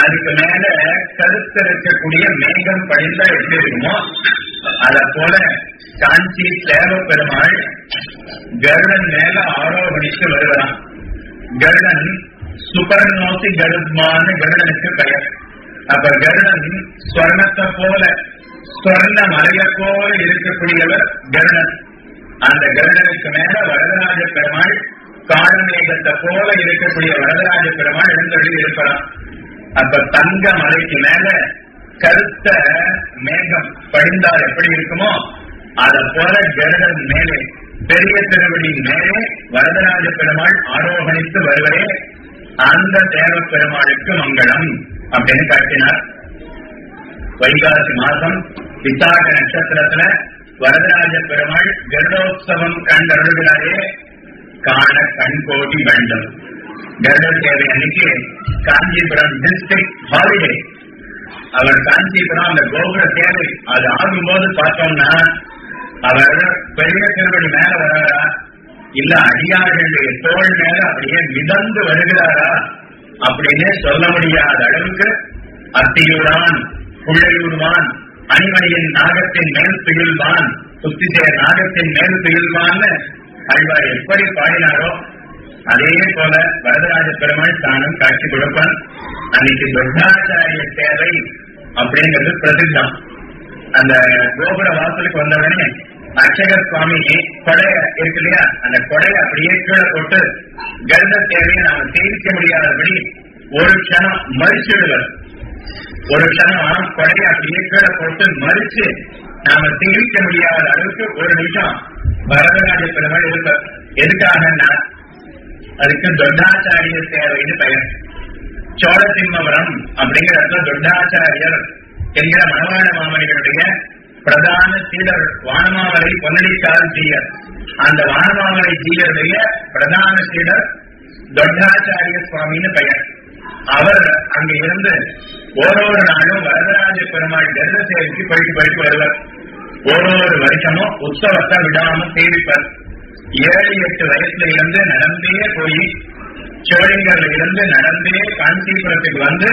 அதுக்கு மேல கருத்து இருக்கக்கூடிய மேகம் படிந்தா எப்படி இருக்குமோ அத போல காஞ்சி சேவ பெருமாள் கருடன் மேல ஆரோகணித்து வருகிறான். கருடன் சுபர்ணோசி கருத்மான்னு கருடனுக்கு பெயர். அப்ப கருடன் ஸ்வர்ணத்தை போல ஸ்வர்ண மலைய போல இருக்கக்கூடியவர் கருடன். அந்த கருடனுக்கு மேல வரதராஜ பெருமாள் காலமேகத்தை போல இருக்கக்கூடிய வரதராஜ பெருமாள் எழுந்தொழி இருக்கலாம் அப்ப தங்க மலைக்கு மேல கருத்த மேகம் படிந்தால் எப்படி இருக்குமோ அதை போல கருடன் மேலே பெரிய திருவடியின் மேலே வரதராஜ பெருமாள் ஆரோகணித்து வருவரே அந்த தேவ பெருமாளுக்கு மங்களம் அப்படின்னு காட்டினார். வைகாசி மாதம் விசாக நட்சத்திரத்துல வரதராஜ பெருமாள் கருடோத்சவம் கண்டருள்கிறாரே காண கண் கோடி வேண்டும். கருட சேவை அன்னைக்கு காஞ்சிபுரம் டிஸ்ட்ரிக்ட் ஹாலிடே அவர் காஞ்சிபுரம் அந்த கோபுர சேவை அது ஆகும்போது பார்த்தோம்னா அவர் பெரிய திருவடி மேல வராரா? இல்ல அடியார்களுடைய தோல் மேல அப்படியே மிதந்து வருகிறாரா? அப்படின்னு சொல்ல முடியாத அளவுக்கு அத்தியுடான் புள்ளையுடுவான் அணிமணியின் நாகத்தின் மேல் துயில்வான் சுத்திசேர் நாகத்தின் மேல் துயில்வான்னு அழ்வார் எப்படி பாடினாரோ அதே போல வரதராஜ பெருமாள் தானும் காட்சி கொடுப்பான். அன்னைக்கு தொட்டாச்சாரிய சேவை அப்படிங்கிறது பிரசித்தம் அந்த கோபுர வாசலுக்கு வந்தவுடனே அக்ஷகர் சுவாமி கொடைய இருக்கு இல்லையா? அந்த கொடையை அப்படியே கீழே போட்டு கருத தேவையை நாம சேவிக்க முடியாதபடி ஒரு க்ஷணம் மறிச்சிடுவர். ஒரு க்ஷணம் கொடைய அப்படியே கீழே போட்டு மறிச்சு நாம சேவிக்க முடியாத அளவுக்கு ஒரு நிமிஷம் வரதராஜ பெருமாள் இருப்பார். எதுக்காகன்னா அதுக்கு தொண்டாச்சாரிய சேவைன்னு பெயர். சோழசிம்மபுரம் அப்படிங்கிற இடத்துல தொண்டாச்சாரியர் என்கிற மணவாள மாமனிகளுடைய பிரதான சீடர் வானமாவரை பொன்னடிக்கால் ஜீயர். அந்த வானமாவரை ஜீயருடைய பிரதான சீடர் தொண்டாச்சாரிய சுவாமின்னு பெயர். அவர் அங்க இருந்து ஓரொரு நாளும் வரதராஜ பெருமாள் கருட சேவைக்கு போயிட்டு போயிட்டு வருவார். ஓரொரு வருஷமும் உற்சவத்தை விடாம சேவிப்பார். ஏழு எட்டு வயசுல இருந்து நடந்தே போய் சோழிங்கர்ல இருந்து நடந்தே காஞ்சிபுரத்துக்கு வந்து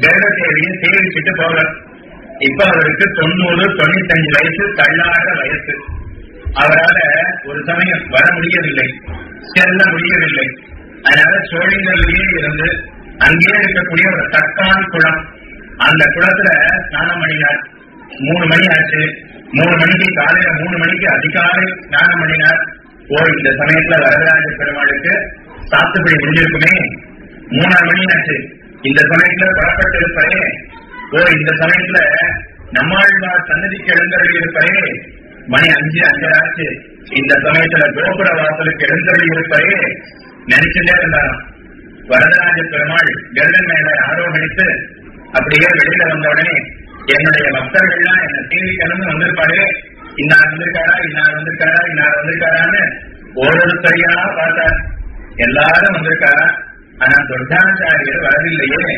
தேவ தேவியை சேவிச்சுட்டு போவார் இப்ப அவருக்கு தொண்ணூறு தொண்ணூத்தஞ்சு வயசு தள்ளாத வயசு. அவரால ஒரு சமயம் வர முடியவில்லை செல்ல முடியவில்லை. அதனால சோழிங்கர்லயே இருந்து அங்கேயே இருக்கக்கூடிய ஒரு தக்கான் குளம் அந்த குளத்துல ஸ்நானம் பண்ணினார். மூணு மணி ஆச்சு. மூணு மணிக்கு காலையில மூணு மணிக்கு அதிகாலை ஸ்நானம் பண்ணினார். ஓ இந்த சமயத்துல வரதராஜ பெருமாளுக்கு சாத்துப்படி முடிஞ்சிருக்குமே. மூணாறு மணி ஆச்சு இந்த சமயத்துல புறப்பட்டு இருப்பரே ஓ இந்த சமயத்துல நம்மாழ்வார் சன்னதிக்கு எழுந்தருளி இருப்பரே மணி அஞ்சு அஞ்சரை ஆச்சு இந்த சமயத்துல கோபுர வாசலுக்கு எழுந்தருளி இருப்பரே நினைச்சுட்டே இருந்தாராம். வரதராஜ பெருமாள் கருடன் மேல ஆரோகணித்து அப்படியே வெளியில வந்த உடனே என்னுடைய பக்தர்கள்லாம் என்ன தீவிக்கணும்னு வந்திருப்பாரு இன்னார் வந்திருக்காரா இன்னார் வந்திருக்காரா இன்னார் வந்திருக்காரான்னு ஒருத்தரையா பார்த்தார். எல்லாரும் வந்திருக்காரா? ஆனா தொட்டாச்சாரியர் வரவில்லையே.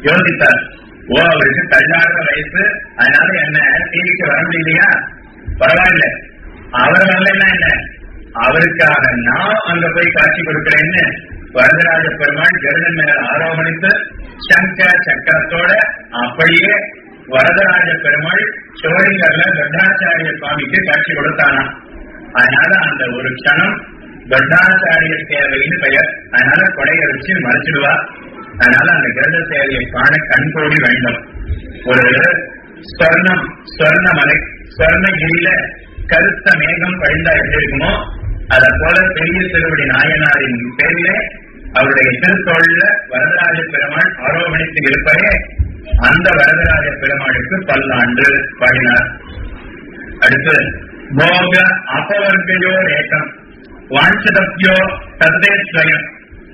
யோசித்தார். ஓ அவருக்கு தள்ளாடுற வயசு. அதனால என்ன டிவிக்கு வர முடியலையா? பரவாயில்ல. அவர் வரலன்னா என்ன? அவருக்காக நான் அங்க போய் காட்சி கொடுக்கிறேன்னு வரதராஜ பெருமாள் ஜெருதன் மேல ஆரோபணித்து சங்க சக்கரத்தோட அப்படியே வரதராஜ பெருமாள் சிவலிங்கர்ல கட்டாச்சாரிய சுவாமிக்கு காட்சி கொடுத்தானா அதனால அந்த ஒரு க்ஷணம் கட்டாச்சாரிய சேவைன்னு பெயர். அதனால கொடையை வச்சு மறைச்சிடுவா. அதனால அந்த கிரக சேவையை காண கண்கோடி வேண்டும். ஒரு ஸ்வர்ணம் ஸ்வர்ணமலை ஸ்வர்ணகிரியில கருத்த மேகம் பழிந்தா எப்படி இருக்குமோ அத போல பெரிய திருவடி நாயனாரின் பேரிலே அவருடைய திருத்தோழில வரதராஜ பெருமாள் ஆரோபணித்து இருப்பதே அந்த வரதராஜ பெருமாளுக்கு பல்லாண்டு பாடினார் அடுத்து போக அபவர்கையோ ரேக்கம் வாஞ்சதப்யோ தத்தேஸ்வயம்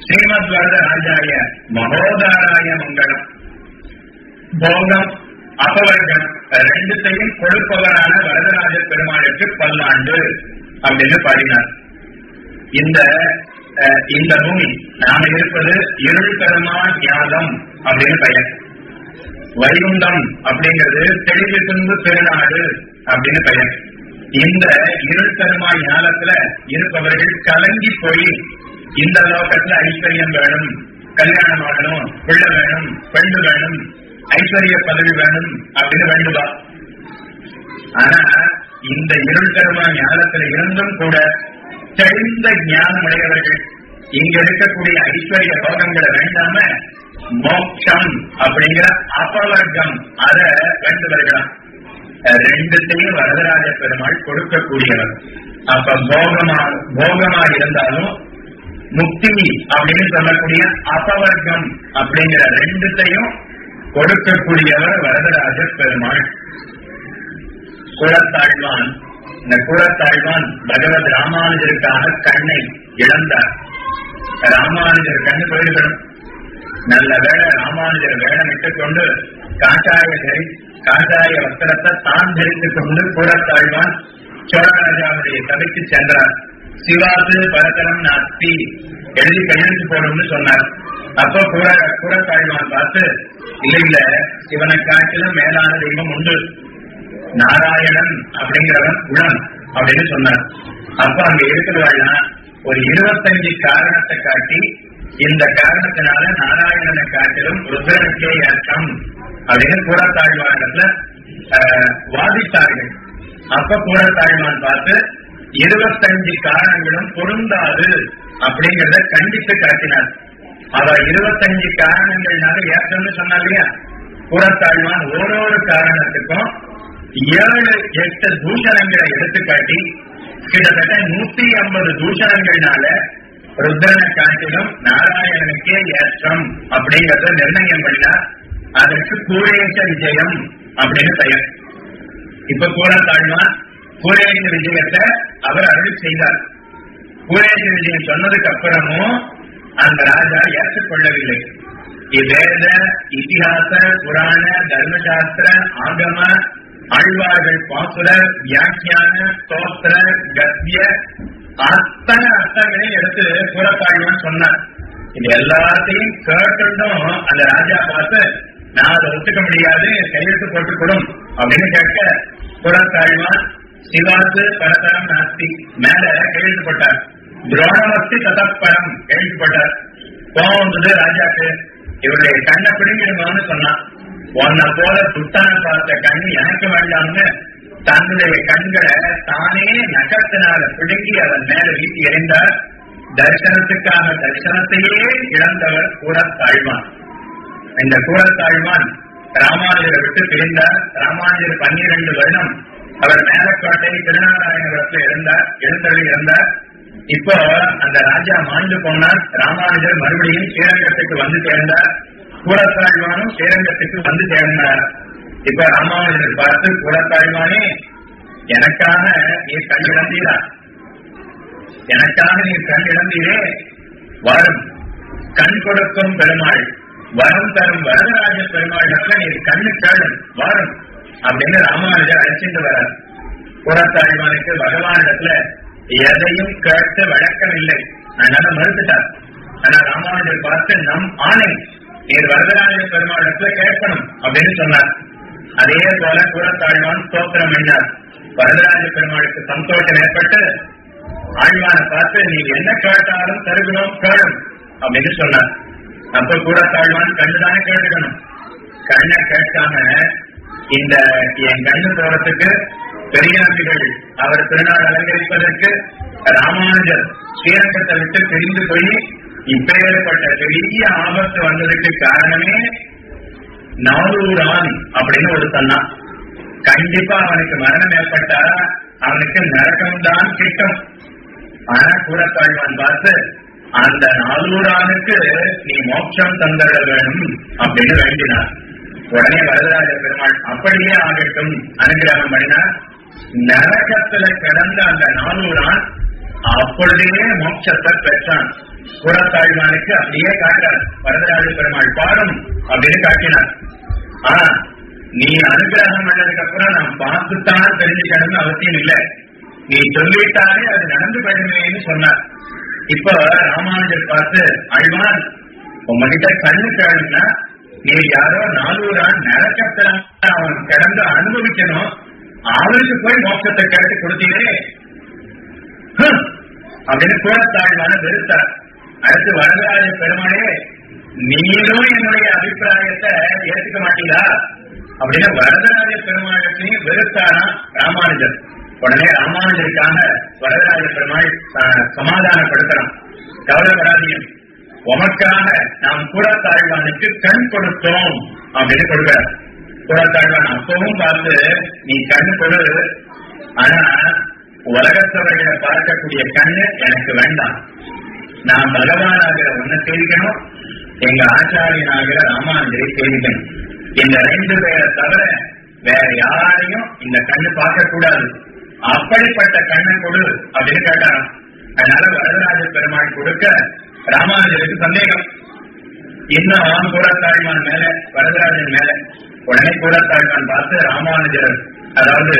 ஸ்ரீமத் வரதராஜாய மகோதாராய மங்களம். போகம் அபவர்க்கம் ரெண்டுத்தையும் கொடுப்பவரான வரதராஜ பெருமாளுக்கு பல்லாண்டு அப்படின்னு பாடினார். இந்த அஹ், இந்த பூமி நாம இருப்பது இருள் பெருமா ஞானம் அப்படின்னு பெயர். வைகுண்டம் அப்படிங்கிறது தெளிவு துன்பு பெருநாடு அப்படின்னு பெயர். இந்த இருள் ஞானத்துல இருப்பவர்கள் கலங்கி போய் இந்த லோகத்துல ஐஸ்வர்யம் வேணும் கல்யாணம் ஆகணும் பிள்ளை வேணும் பெண்ணு வேணும் ஐஸ்வர்ய பதவி வேணும் அப்படின்னு வேண்டுவா ஆனா இந்த இருள் ஞானத்துல இருந்தும் கூட தெளிந்த ஞானம் உடையவர்கள் இங்க இருக்கக்கூடிய ஐஸ்வர்ய போகங்களை வேண்டாம மோட்சம் அப்படிங்கிற அபவர்க்கம் அத வேண்டுவர்களாம் ரெண்டுத்தையும் வரதராஜ பெருமாள் கொடுக்கக்கூடியவர். அப்ப போகமா போகமா இருந்தாலும் முக்தி அப்படின்னு சொல்லக்கூடிய அபவர்க்கம் அப்படிங்கிற ரெண்டுத்தையும் கொடுக்கக்கூடியவர் வரதராஜ பெருமாள். குலத்தாழ்வான். இந்த குலத்தாழ்வான் பகவத் ராமானுஜருக்காக கண்ணை இழந்தார். ராமானுஜர் கண்ணு போயிருக்கணும் நல்ல வேலை ராமானுஜர் வேடமிட்டுக் கொண்டு காட்டாய தரி காட்டாய வஸ்திரத்தை தான் தரித்துக் கொண்டு கூறத்தாழ்வான் சோழராஜாவுடைய சபைக்கு சென்றார் சிவாசு பரதனம் நாஸ்தி எழுதி கையெழுத்து போடும்னு சொன்னார். அப்ப கூற கூறத்தாழ்வான் பார்த்து இல்ல இல்ல சிவனை காட்டிலும் மேலான தெய்வம் உண்டு. நாராயணன் அப்படிங்கிறவன் குணம் அப்படின்னு சொன்னார். அப்ப அங்க இருக்கிறவாள்னா ஒரு இருபத்தஞ்சு காரணத்தை காட்டி இந்த காரணத்தினால நாராயணனை காட்டிலும் ருத்ரனுக்கே ஏற்றம் அப்படின்னு கூறத்தாழ்வானத்துல வாதித்தார்கள். அப்ப கூடத்தாழ்வான் பார்த்து இருபத்தஞ்சு காரணங்களும் பொருந்தாது அப்படிங்கறத கண்டித்து காட்டினார். அவ இருபத்தஞ்சு காரணங்கள்னால ஏற்றம்னு சொன்னா இல்லையா? கூறத்தாழ்வான் ஓரொரு காரணத்துக்கும் ஏழு எட்டு தூஷணங்களை எடுத்துக்காட்டி கிட்டத்தட்ட நூத்தி ஐம்பது தூஷணங்கள்னால ருத்ரனை காட்டிலும் நாராயணனுக்கே ஏற்றம் அப்படிங்கறத நிர்ணயம் பண்ணினார் அதற்கு கூரேச விஜயம் அப்படின்னு பெயர். இப்ப கூறத்தாழ்வான் கூரேச விஜயத்தை அவர் அருள் செய்தார். கூரேச விஜயம் சொன்னதுக்கு அப்புறமும் அந்த ராஜா ஏற்றுக்கொள்ளவில்லை. வேத இத்திஹாச புராண தர்மசாஸ்திர ஆகம ஆழ்வார்கள் பாசுர வியாக்கியான ஸ்தோத்திர கத்திய அத்தனை அர்த்தங்களையும் எடுத்து கூறப்பாடுவான்னு சொன்னார். இது எல்லாத்தையும் கேட்டுட்டும் அந்த ராஜா பார்த்து நான் அதை ஒத்துக்க முடியாது கையெழுத்து போட்டுக்கொடும் அப்படின்னு கேட்க புறத்தாழ்வான் சிவாசு பரதரம் நாஸ்தி. மேல கையெழுத்து போட்டார். துரோணமஸ்தி ததப்பரம் கையெழுத்து போட்டார். கோபம் வந்தது ராஜாக்கு. இவருடைய கண்ணை பிடிங்கிடுமான்னு சொன்னான். உன்னை போல சுத்தான பார்த்த கண் எனக்கு வேண்டாம்னு தன்னுடைய கண்களை தானே நகத்தினால பிடுங்கி அதன் மேல வீசி எறிந்தார். தரிசனத்துக்கான தரிசனத்தையே இழந்தவர் கூறத்தாழ்வான் இந்த கூறத்தாழ்வான் ராமானுஜரை விட்டு பிரிந்தார். ராமானுஜர் பன்னிரண்டு வருடம் அவர் மேலக்கோட்டை திருநாராயணபுரத்தில் இருந்தார் எழுந்தருள் இருந்தார். இப்போ அந்த ராஜா மாண்டு போனார். ராமானுஜர் மறுபடியும் ஸ்ரீரங்கத்துக்கு வந்து சேர்ந்தார். கூடத்தாழ்வானும் ஸ்ரீரங்கத்துக்கு வந்து சேர்ந்தார். இப்ப ராமானுஜர் பார்த்து கூடத்தாழ்வானே எனக்காக நீ கண் இழந்தீரா எனக்காக நீ கண் இழந்தீரே வரும். கண் கொடுக்கும் பெருமாள் வரம் தரும் வரதராஜ பெருமாள் நீ கண்ணு கேளும் வரும். அப்படின்னு ராமானுஜர் அழைச்சிட்டு வர கூடத்தாழ்வானுக்கு பகவானிடத்துல எதையும் கேட்டு வழக்கம் இல்லை அதனால மறுத்துட்டார். ஆனா ராமானுஜர் பார்த்து நம் ஆணை நீர் வரதராஜ பெருமாளுக்கு கேட்கணும் அப்படின்னு சொன்னார். அதே போல கூறத்தாழ்வான் ஸ்தோத்திரம் பண்ணார் வரதராஜ பெருமாளுக்கு சந்தோஷம் ஏற்பட்டு ஆழ்வான பார்த்து நீ என்ன கேட்டாலும் தருகணும் கேளும் அப்படின்னு சொன்னார். அப்ப கூறத்தாழ்வான் கண்ணுதானே கேட்டுக்கணும். கண்ணை கேட்காம இந்த என் கண்ணு போறதுக்கு பெரிய அவர் திருநாள் அலங்கரிப்பதற்கு ராமானுஜர் ஸ்ரீரங்கத்தை விட்டு பிரிந்து போய் இப்பேற்பட்ட பெரிய ஆபத்து வந்ததுக்கு காரணமே நவரூரான் அப்படின்னு ஒரு சொன்னான் கண்டிப்பா அவனுக்கு மரணம் ஏற்பட்டா அவனுக்கு நரகம் தான் கிட்டும். ஆனா கூடத்தாழ்வான் பார்த்து அந்த நாலூரானுக்கு நீ மோட்சம் தந்தர வேணும் அப்படின்னு வேண்டினார். உடனே வரதராஜ பெருமாள் அப்படியே ஆகட்டும் அனுகிரகம் பண்ணினார். நரகத்துல கிடந்த அந்த நாலூரான் அப்பொழுதே மோட்சத்தை பெற்றான். புறத்தாழ்வானுக்கு அப்படியே காட்டுறார். வரதராஜ பெருமாள் பாடும் அப்படின்னு காட்டினார். ஆனா நீ அனுகிரகம் பண்ணதுக்கு அப்புறம் நான் பார்த்துத்தான் தெரிஞ்சுக்கணும்னு அவசியம் இல்லை. நீ சொல்லிட்டாலே அது நடந்து போயிடுமேன்னு சொன்னார். இப்ப ராமானுஜர் பார்த்து அழ்வான் உங்ககிட்ட கண்ணு கேளுன்னா நீ யாரோ நாலூரா நரக்கத்துல அவன் கிடந்து அனுபவிக்கணும். அவருக்கு போய் மோட்சத்தை கேட்டு கொடுத்தீரே. ஹம், அப்படின்னு கூறத்தாழ்வான வெறுத்தார். அடுத்து வரலாறு பெருமாளே நீரும் என்னுடைய அபிப்பிராயத்தை ஏற்றுக்க மாட்டீங்களா அப்படின்னு வரதராஜ பெருமாளுக்கு வெறுத்தாரா ராமானுஜர். உடனே ராமானுஜருக்காக வரதராஜ பெருமாள் சமாதானப்படுத்தலாம் சமாதானப்படுத்துறான் கவலைப்படாதீங்க. உமக்காக நாம் கூடத்தாழ்வானுக்கு கண் கொடுத்தோம் அப்படின்னு கொடுக்கிறார் கூடத்தாழ்வான் அப்பவும் பார்த்து நீ கண் கொடு. ஆனா உலகத்தவர்களை பார்க்கக்கூடிய கண்ணு எனக்கு வேண்டாம். நான் பகவானாகிற உன்னை சேவிக்கணும். எங்க ஆச்சாரியனாகிற ராமானுஜரை சேவிக்கணும். இந்த ரெண்டு பேரை தவிர வேற யாரையும் இந்த கண்ணு பார்க்க கூடாது அப்படிப்பட்ட கண்ணை கொடு அப்படின்னு கேட்டாராம். அதனால வரதராஜ பெருமாள் கொடுக்க ராமானுஜருக்கு சந்தேகம். இன்னும் கூடத்தாழ்வான் மேல வரதராஜன் மேல உடனே கூடத்தாழ்வான் பார்த்து ராமானுஜர் அதாவது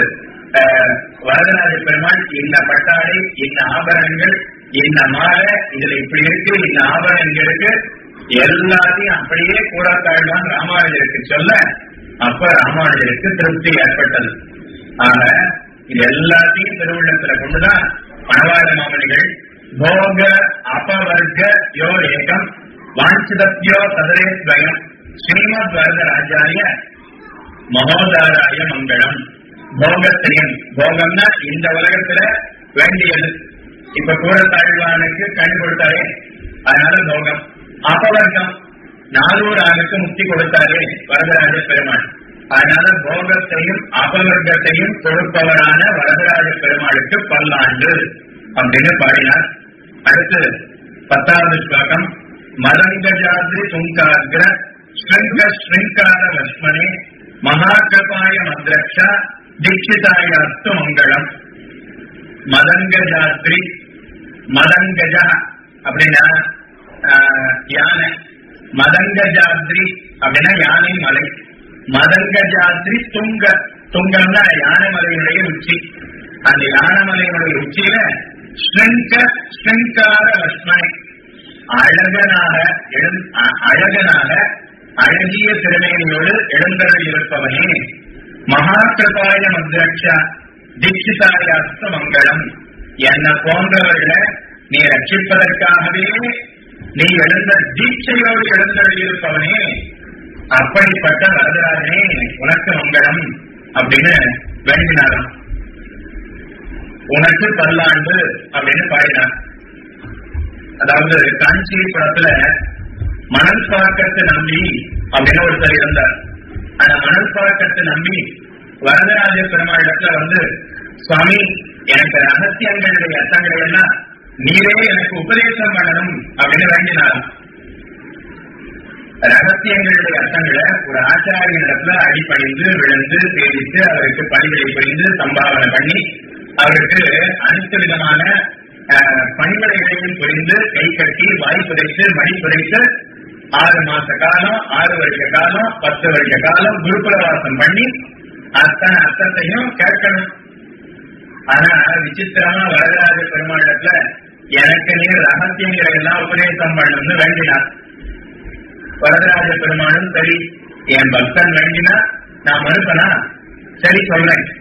வரதராஜ பெருமாள் இந்த பட்டாடை இந்த ஆபரணங்கள் இந்த மாலை இதுல இப்படி இருக்கு இந்த ஆபரணங்கள் இருக்கு. எல்லாத்தையும் அப்படியே கூடாத்தாழ்வான் ராமானுஜருக்கு சொல்ல அப்ப ராமானுஜருக்கு திருப்தி ஏற்பட்டது. ஆக இது எல்லாத்தையும் திருவிழத்துல கொண்டுதான் பணவாத மாமணிகள் போக அபவர்க யோ ஏகம் வாஞ்சிதத்யோ சதரே ஸ்வயம் ஸ்ரீமத் வரதராஜாய மகோதாராய மங்களம் போகத்தையும் போகம்னா இந்த உலகத்துல வேண்டியது. இப்ப கூறத்தாழ்வானுக்கு கண் கொடுத்தாரே? அதனால லோகம் அபவர்க்கம். நாலூர் ஆணுக்கு முக்தி கொடுத்தாரே வரதராஜ பெருமாள். அதனால போகத்தையும் அபவர்க்கத்தையும் கொடுப்பவரான வரதராஜ பெருமாளுக்கு பல்லாண்டு அப்படின்னு பாடினார். அடுத்து பத்தாவது ஸ்லோகம். மதங்கஜாத்ரி சுங்காகிர ஸ்ருங்க ஸ்ருங்கார வஸ்மனே மகாகிருபாய மத்ரக்ஷா தீட்சிதாய அஸ்து மங்களம். மதங்கஜாத்ரி மதங்கஜா அப்படின்னா யானை. மதங்கஜாத்ரி அப்படின்னா யானை மலை. மதங்கஜாத்ரி துங்க. துங்கம்னா யானை மலையினுடைய உச்சி. அந்த யானை மலையினுடைய உச்சியில ஸ்ருங்க ஸ்ருங்கார லட்சுமணி அழகனாக எழுந் அழகனாக அழகிய திருமேனியோடு எழுந்தருள் இருப்பவனே. மகாகிருபாய மந்திரட்சா தீட்சிதாயாஸ்த மங்களம். என்னை போன்றவர்களை நீ ரட்சிப்பதற்காகவே நீ எழுந்த தீட்சையோடு எழுந்தருள் அப்படிப்பட்ட வரதராஜனே உனக்கு மங்களம் அப்படின்னு வேண்டினாராம். உனக்கு பல்லாண்டு அப்படின்னு பாடினார். அதாவது காஞ்சி படத்துல மணல் பாக்கத்தை நம்பி அப்படின்னு ஒருத்தர் இருந்தார். அந்த மணல் பாக்கத்தை நம்பி வரதராஜ பெருமாளிடத்துல வந்து சுவாமி எனக்கு ரகசியங்களுடைய அர்த்தங்களை எல்லாம் நீரே எனக்கு உபதேசம் பண்ணணும் அப்படின்னு வேண்டினார் ரகசியங்களுடைய அர்த்தங்களை ஒரு ஆச்சாரியனிடத்துல அடிப்படைந்து விழுந்து சேவித்து அவருக்கு பணிகளை புரிந்து சம்பாவனை பண்ணி அவருக்கு அனைத்து விதமான அஹ், பணிவிடைகளையும் புரிந்து கை கட்டி வாய் புதைத்து மடி புதைத்து ஆறு மாச காலம் ஆறு வருஷ காலம் பத்து வருஷ காலம் குருகுலவாசம் பண்ணி அத்தனை அர்த்தத்தையும் கேட்கணும். ஆனா விசித்திரமா வரதராஜ பெருமாளத்துல எனக்கு நீ ரகசியங்களை எல்லாம் உபதேசம் பண்ணணும்னு வேண்டினார் வரதராஜ பெருமானும் சரி என் பக்தன் வேண்டினா நான் மறுப்பனா? சரி சொல்றேன்.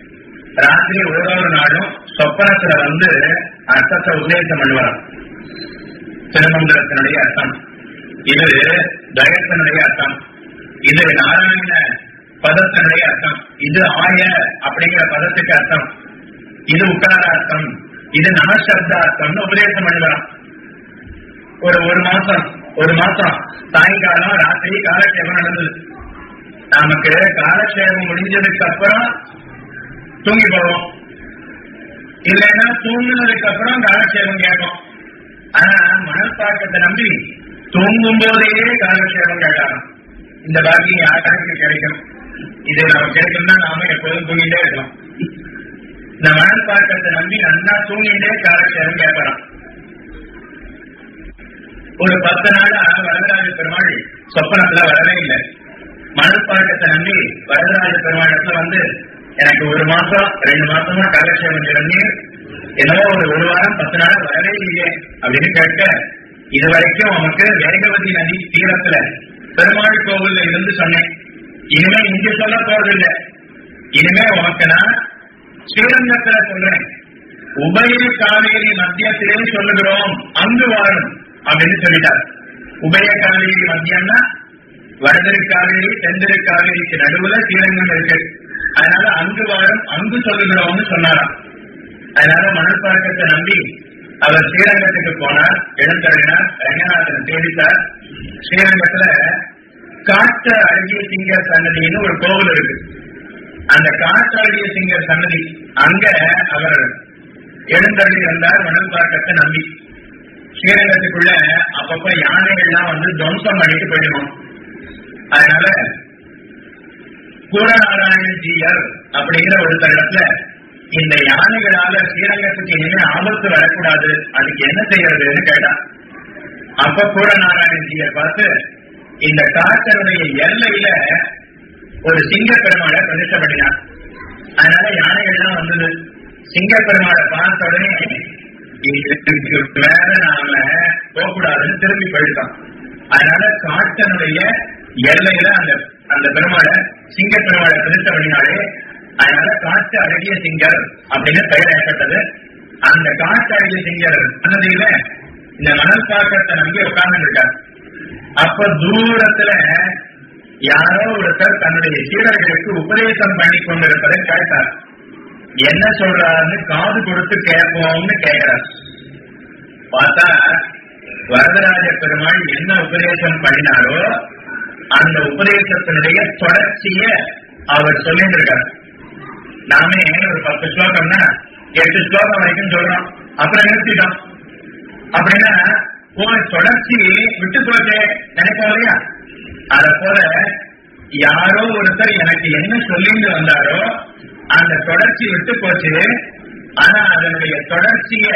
ராத்திரி ஒவ்வொரு நாளும் சொப்பனத்துல வந்து அர்த்தத்தை உபதேசம் பண்ணுவார். திருமந்திரத்தினுடைய அர்த்தம். இது தயத்தினுடைய அர்த்தம். இது நாராயண பதத்தினுடைய அர்த்தம். இது ஆய அப்படிங்கிற பதத்துக்கு அர்த்தம். இது உக்கார அர்த்தம் இது நமசப்தார்த்தம்னு உபதேசம் பண்ணலாம் ஒரு ஒரு மாசம் ஒரு மாசம் சாயங்காலம் ராத்திரி காலக்ஷேபம் நடந்தது. நமக்கு காலக்ஷேபம் முடிஞ்சதுக்கு அப்புறம் தூங்கி போவோம். இல்லைன்னா தூங்கினதுக்கு அப்புறம் காலக்ஷேபம் கேட்கும் ஆனா மனப்பாக்கத்தை நம்பி தூங்கும் போதே காலக்ஷேபம் கேட்கலாம். இந்த பாக்கியம் யாருக்கு கிடைக்கும்? இது நமக்கு கிடைக்கும்னா நாம எப்போதும் தூங்கிட்டே இருக்கோம் இந்த பார்க்கறத நம்பி நல்லா தூங்கிட்டே காலக்ஷேபம் கேட்கலாம் ஒரு பத்து நாள் நாளா வரதராஜ பெருமாள் சொப்பனத்துல வரவே இல்லை. மணற்பாக்கத்தை நம்பி வரதராஜ பெருமாள் வந்து எனக்கு ஒரு மாசம் ரெண்டு மாசமா காலக்ஷேபம் கிடந்தீர் என்னவோ ஒரு ஒரு வாரம் பத்து நாள் வரவே இல்லையே அப்படின்னு கேட்க இது வரைக்கும் உனக்கு வேகவதி நதி தீரத்துல பெருமாள் கோவில்ல இருந்து சொன்னேன். இனிமே இங்க சொல்ல போறதில்லை. இனிமே உனக்கு நான் ஸ்ரீரங்கத்துல சொல்றேன். உபய காவேரி மத்தியத்திலே சொல்லுகிறோம் அங்கு வாழும் அப்படின்னு சொல்லிட்டார். உபய காவேரி மத்தியம்னா வடதிரு காவேரி தென்திரு காவேரிக்கு நடுவுல ஸ்ரீரங்கம் இருக்கு. அதனால அங்கு வாழும் அங்கு சொல்லுகிறோம்னு சொன்னாராம். அதனால மணல் நம்பி அவர் ஸ்ரீரங்கத்துக்கு போனார் எழுந்தறினார் ரங்கநாதன் தேடித்தார். ஸ்ரீரங்கத்துல காட்டு அழகிய சிங்கர் சன்னதின்னு ஒரு கோவில் இருக்கு. அந்த காட்டு சிங்கர் சன்னதி அங்க அவர் எழுந்தள்ளி வந்தார் மணல் பார்க்கத்தை நம்பி. ஸ்ரீரங்கத்துக்குள்ள அப்பப்ப யானைகள்லாம் வந்து துவம்சம் பண்ணிட்டு போயிடுவோம். அதனால கூடநாராயணன் ஜீயர் அப்படிங்கிற ஒரு தருணத்துல இந்த யானைகளால ஸ்ரீரங்கத்துக்கு இனிமே ஆபத்து வரக்கூடாது அதுக்கு என்ன செய்யறதுன்னு கேட்டான் அப்ப கூடநாராயணன் ஜீயர் பார்த்து இந்த காட்டனுடைய எல்லையில ஒரு சிங்க பெருமாளை பிரதிஷ்ட அதனால யானைகள்லாம் வந்தது. சிங்க பெருமாளை பார்த்த உடனே இதுக்கு நாம போகக்கூடாதுன்னு திரும்பி போயிட்டான். அதனால காட்டனுடைய எல்லையில அந்த அந்த பெருமாளை சிங்க பெருமாளை பிரதிஷ்டப்படினாலே அதனால காட்டு அழகிய சிங்கர் அப்படின்னு பெயர் ஏற்பட்டது. அந்த காட்டு அழகிய சிங்கர் சன்னதியில இந்த மணல் பாக்கத்தை நம்பி உட்கார்ந்து இருக்கார். அப்ப தூரத்துல யாரோ ஒருத்தர் தன்னுடைய சீடர்களுக்கு உபதேசம் பண்ணி கொண்டிருப்பதை கேட்டார். என்ன சொல்றாருன்னு காது கொடுத்து கேட்போம்னு கேட்கிறார். பார்த்தா வரதராஜ பெருமாள் என்ன உபதேசம் பண்ணினாரோ அந்த உபதேசத்தினுடைய தொடர்ச்சிய அவர் சொல்லிட்டு இருக்கார் நாமே ஒரு பத்து ஸ்லோகம்னா எட்டு ஸ்லோகம் வரைக்கும் சொல்றோம். அப்புறம் நிறுத்திட்டோம். அப்படின்னா ஒரு தொடர்ச்சி விட்டு போச்சே. நினைப்போம் இல்லையா? அத போல யாரோ ஒருத்தர் எனக்கு என்ன சொல்லிட்டு வந்தாரோ அந்த தொடர்ச்சி விட்டு போச்சு. ஆனா அதனுடைய தொடர்ச்சிய